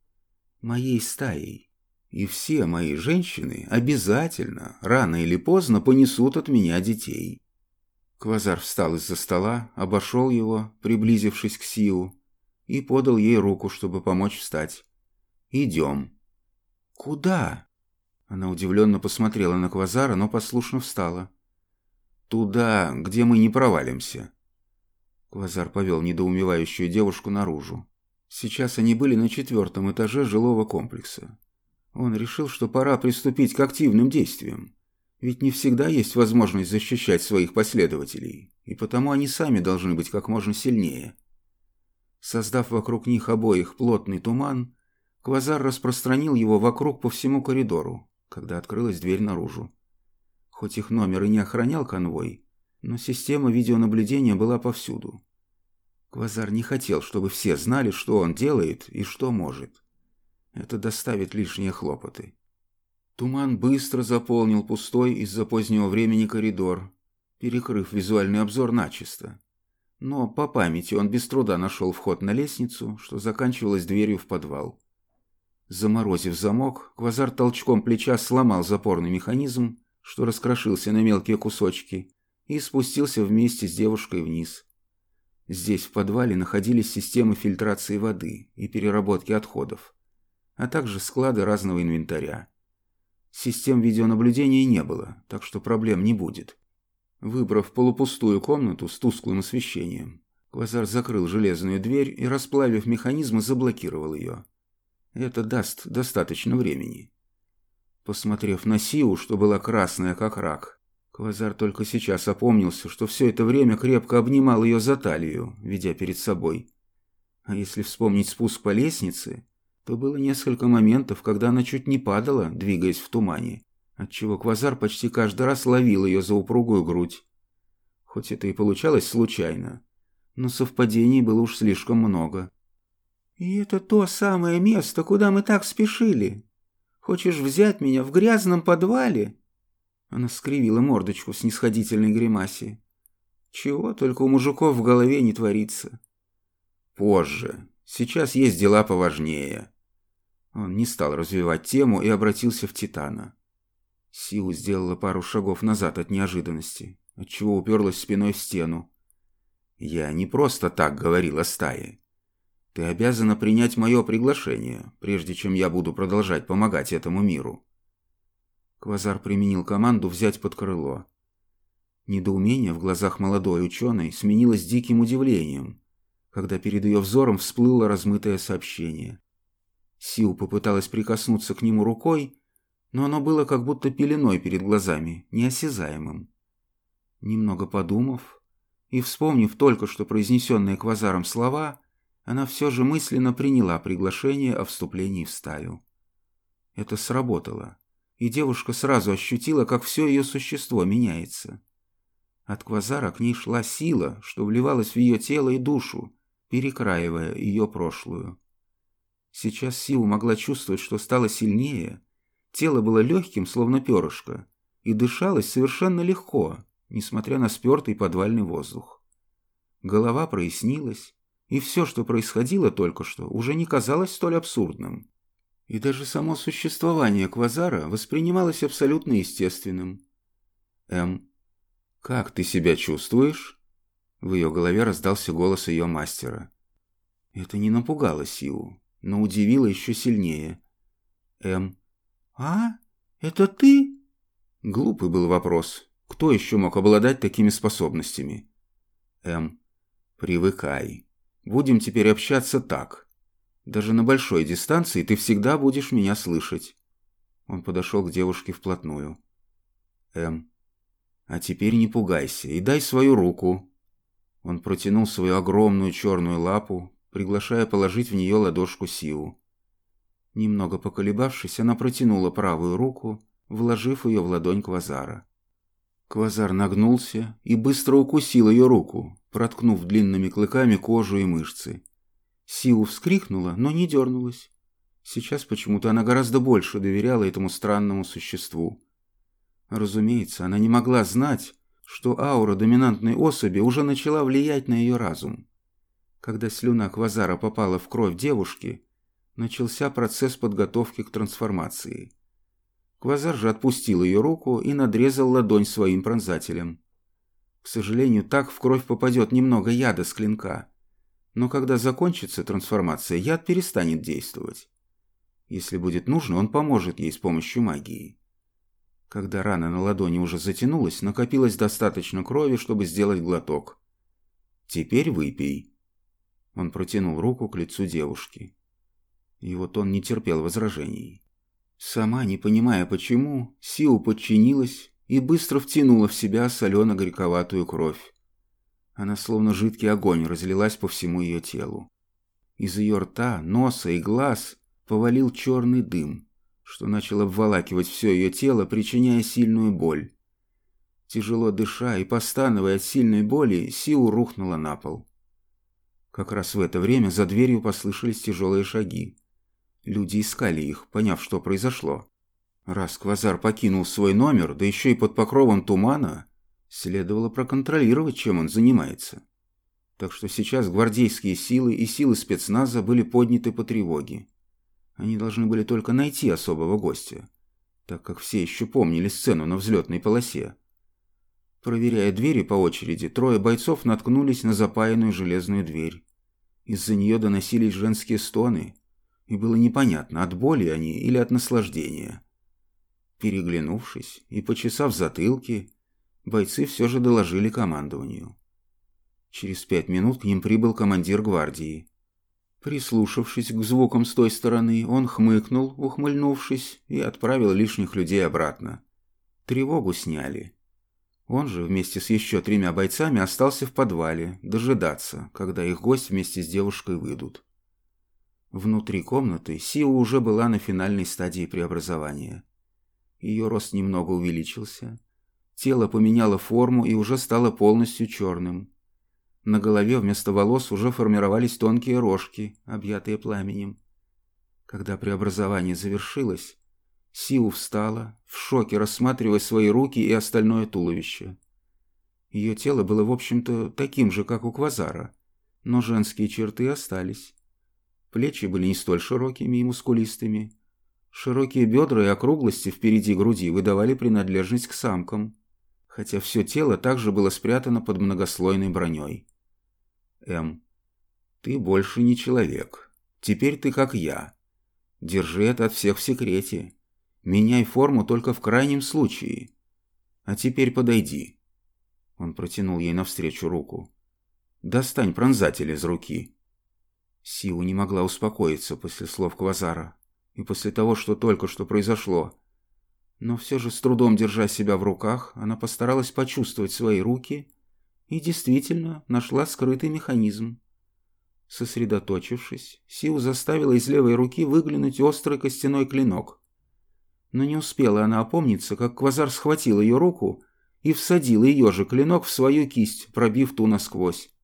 моей стаей. И все мои женщины обязательно, рано или поздно, понесут от меня детей. Квазар встал из-за стола, обошел его, приблизившись к Сиу, и подал ей руку, чтобы помочь встать. «Идем». «Куда?» Она удивленно посмотрела на Квазара, но послушно встала. «Туда, где мы не провалимся». Квазар повел недоумевающую девушку наружу. Сейчас они были на четвертом этаже жилого комплекса. Он решил, что пора приступить к активным действиям. Ведь не всегда есть возможность защищать своих последователей, и потому они сами должны быть как можно сильнее. Создав вокруг них обоих плотный туман, Квазар распространил его вокруг по всему коридору, когда открылась дверь наружу. Хоть их номер и не охранял конвой, но система видеонаблюдения была повсюду. Квазар не хотел, чтобы все знали, что он делает и что может. Это доставит лишние хлопоты. Туман быстро заполнил пустой из-за позднего времени коридор, перекрыв визуальный обзор начисто. Но по памяти он без труда нашел вход на лестницу, что заканчивалось дверью в подвал. Заморозив замок, Квазар толчком плеча сломал запорный механизм, что раскрошился на мелкие кусочки, и спустился вместе с девушкой вниз. Здесь в подвале находились системы фильтрации воды и переработки отходов, а также склады разного инвентаря. Систем видеонаблюдения не было, так что проблем не будет. Выбрав полупустую комнату с тусклым освещением, Квазар закрыл железную дверь и, расплавив механизм, заблокировал ее. Это даст достаточно времени. Посмотрев на Сиу, что была красная, как рак, Квазар только сейчас опомнился, что все это время крепко обнимал ее за талию, ведя перед собой. А если вспомнить спуск по лестнице, то было несколько моментов, когда она чуть не падала, двигаясь в тумане отчего Квазар почти каждый раз ловил ее за упругую грудь. Хоть это и получалось случайно, но совпадений было уж слишком много. «И это то самое место, куда мы так спешили. Хочешь взять меня в грязном подвале?» Она скривила мордочку в снисходительной гримасе. «Чего только у мужиков в голове не творится». «Позже. Сейчас есть дела поважнее». Он не стал развивать тему и обратился в Титана. Сила сделала пару шагов назад от неожиданности, отчего уперлась спиной в стену. «Я не просто так говорил о стае. Ты обязана принять мое приглашение, прежде чем я буду продолжать помогать этому миру». Квазар применил команду взять под крыло. Недоумение в глазах молодой ученой сменилось диким удивлением, когда перед ее взором всплыло размытое сообщение. Сил попыталась прикоснуться к нему рукой, но оно было как будто пеленой перед глазами, неосязаемым. Немного подумав и вспомнив только что произнесенные квазаром слова, она все же мысленно приняла приглашение о вступлении в стаю. Это сработало, и девушка сразу ощутила, как все ее существо меняется. От квазара к ней шла сила, что вливалась в ее тело и душу, перекраивая ее прошлую. Сейчас Сиу могла чувствовать, что стало сильнее, тело было легким, словно перышко, и дышалось совершенно легко, несмотря на спертый подвальный воздух. Голова прояснилась, и все, что происходило только что, уже не казалось столь абсурдным. И даже само существование Квазара воспринималось абсолютно естественным. «Эм, как ты себя чувствуешь?» В ее голове раздался голос ее мастера. Это не напугало Сиу, но удивило еще сильнее. «Эм, а? Это ты?» Глупый был вопрос. Кто еще мог обладать такими способностями? «Эм, привыкай. Будем теперь общаться так. Даже на большой дистанции ты всегда будешь меня слышать». Он подошел к девушке вплотную. «Эм, а теперь не пугайся и дай свою руку». Он протянул свою огромную черную лапу, приглашая положить в нее ладошку Сиу. Немного поколебавшись, она протянула правую руку, вложив ее в ладонь Квазара. Квазар нагнулся и быстро укусил ее руку, проткнув длинными клыками кожу и мышцы. Сиу вскрикнула, но не дернулась. Сейчас почему-то она гораздо больше доверяла этому странному существу. Разумеется, она не могла знать, что аура доминантной особи уже начала влиять на ее разум. Когда слюна Квазара попала в кровь девушки, начался процесс подготовки к трансформации. Квазар же отпустил ее руку и надрезал ладонь своим пронзателем. К сожалению, так в кровь попадет немного яда с клинка. Но когда закончится трансформация, яд перестанет действовать. Если будет нужно, он поможет ей с помощью магии. Когда рана на ладони уже затянулась, накопилось достаточно крови, чтобы сделать глоток. «Теперь выпей». Он протянул руку к лицу девушки. И вот он не терпел возражений. Сама, не понимая почему, Сиу подчинилась и быстро втянула в себя солено-горьковатую кровь. Она словно жидкий огонь разлилась по всему ее телу. Из ее рта, носа и глаз повалил черный дым что начал обволакивать все ее тело, причиняя сильную боль. Тяжело дыша и постановая от сильной боли, Сиу рухнула на пол. Как раз в это время за дверью послышались тяжелые шаги. Люди искали их, поняв, что произошло. Раз Квазар покинул свой номер, да еще и под покровом тумана, следовало проконтролировать, чем он занимается. Так что сейчас гвардейские силы и силы спецназа были подняты по тревоге. Они должны были только найти особого гостя, так как все еще помнили сцену на взлетной полосе. Проверяя двери по очереди, трое бойцов наткнулись на запаянную железную дверь. Из-за нее доносились женские стоны, и было непонятно, от боли они или от наслаждения. Переглянувшись и почесав затылки, бойцы все же доложили командованию. Через пять минут к ним прибыл командир гвардии. Прислушавшись к звукам с той стороны, он хмыкнул, ухмыльнувшись, и отправил лишних людей обратно. Тревогу сняли. Он же вместе с еще тремя бойцами остался в подвале, дожидаться, когда их гость вместе с девушкой выйдут. Внутри комнаты Сиу уже была на финальной стадии преобразования. Ее рост немного увеличился. Тело поменяло форму и уже стало полностью черным. На голове вместо волос уже формировались тонкие рожки, объятые пламенем. Когда преобразование завершилось, Сиу встала, в шоке рассматривая свои руки и остальное туловище. Ее тело было, в общем-то, таким же, как у Квазара, но женские черты остались. Плечи были не столь широкими и мускулистыми. Широкие бедра и округлости впереди груди выдавали принадлежность к самкам, хотя все тело также было спрятано под многослойной броней. М. Ты больше не человек. Теперь ты как я. Держи это от всех в секрете. Меняй форму только в крайнем случае. А теперь подойди. Он протянул ей навстречу руку. Достань пронзатель из руки. Сиу не могла успокоиться после слов Квазара и после того, что только что произошло. Но все же с трудом держа себя в руках, она постаралась почувствовать свои руки и действительно нашла скрытый механизм. Сосредоточившись, Сиу заставила из левой руки выглянуть острый костяной клинок. Но не успела она опомниться, как Квазар схватил ее руку и всадил ее же клинок в свою кисть, пробив ту насквозь.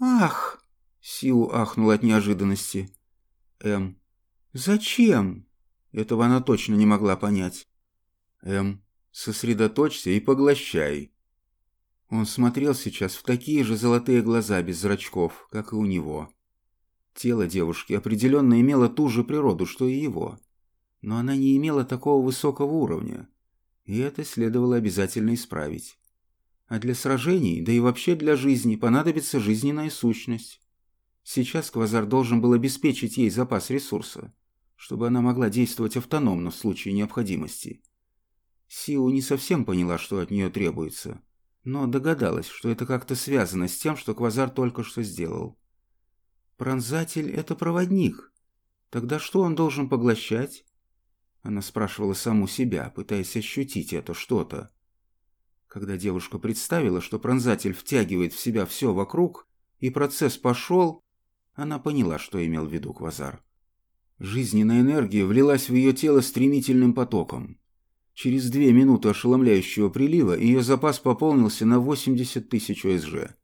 «Ах!» — Сиу ахнул от неожиданности. «Эм, зачем?» Этого она точно не могла понять. «Эм, сосредоточься и поглощай». Он смотрел сейчас в такие же золотые глаза без зрачков, как и у него. Тело девушки определенно имело ту же природу, что и его. Но она не имела такого высокого уровня. И это следовало обязательно исправить. А для сражений, да и вообще для жизни, понадобится жизненная сущность. Сейчас Квазар должен был обеспечить ей запас ресурса, чтобы она могла действовать автономно в случае необходимости. Сиу не совсем поняла, что от нее требуется, но догадалась, что это как-то связано с тем, что Квазар только что сделал. Пронзатель — это проводник. Тогда что он должен поглощать? Она спрашивала саму себя, пытаясь ощутить это что-то. Когда девушка представила, что пронзатель втягивает в себя все вокруг, и процесс пошел, она поняла, что имел в виду Квазар. Жизненная энергия влилась в ее тело стремительным потоком. Через две минуты ошеломляющего прилива ее запас пополнился на 80 тысяч ОСЖ.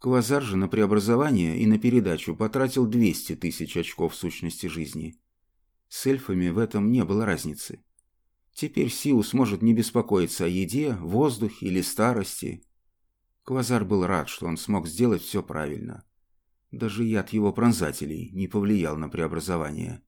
Квазар же на преобразование и на передачу потратил 200 тысяч очков сущности жизни. С эльфами в этом не было разницы. Теперь Сиу сможет не беспокоиться о еде, воздухе или старости. Квазар был рад, что он смог сделать все правильно. Даже яд его пронзателей не повлиял на преобразование.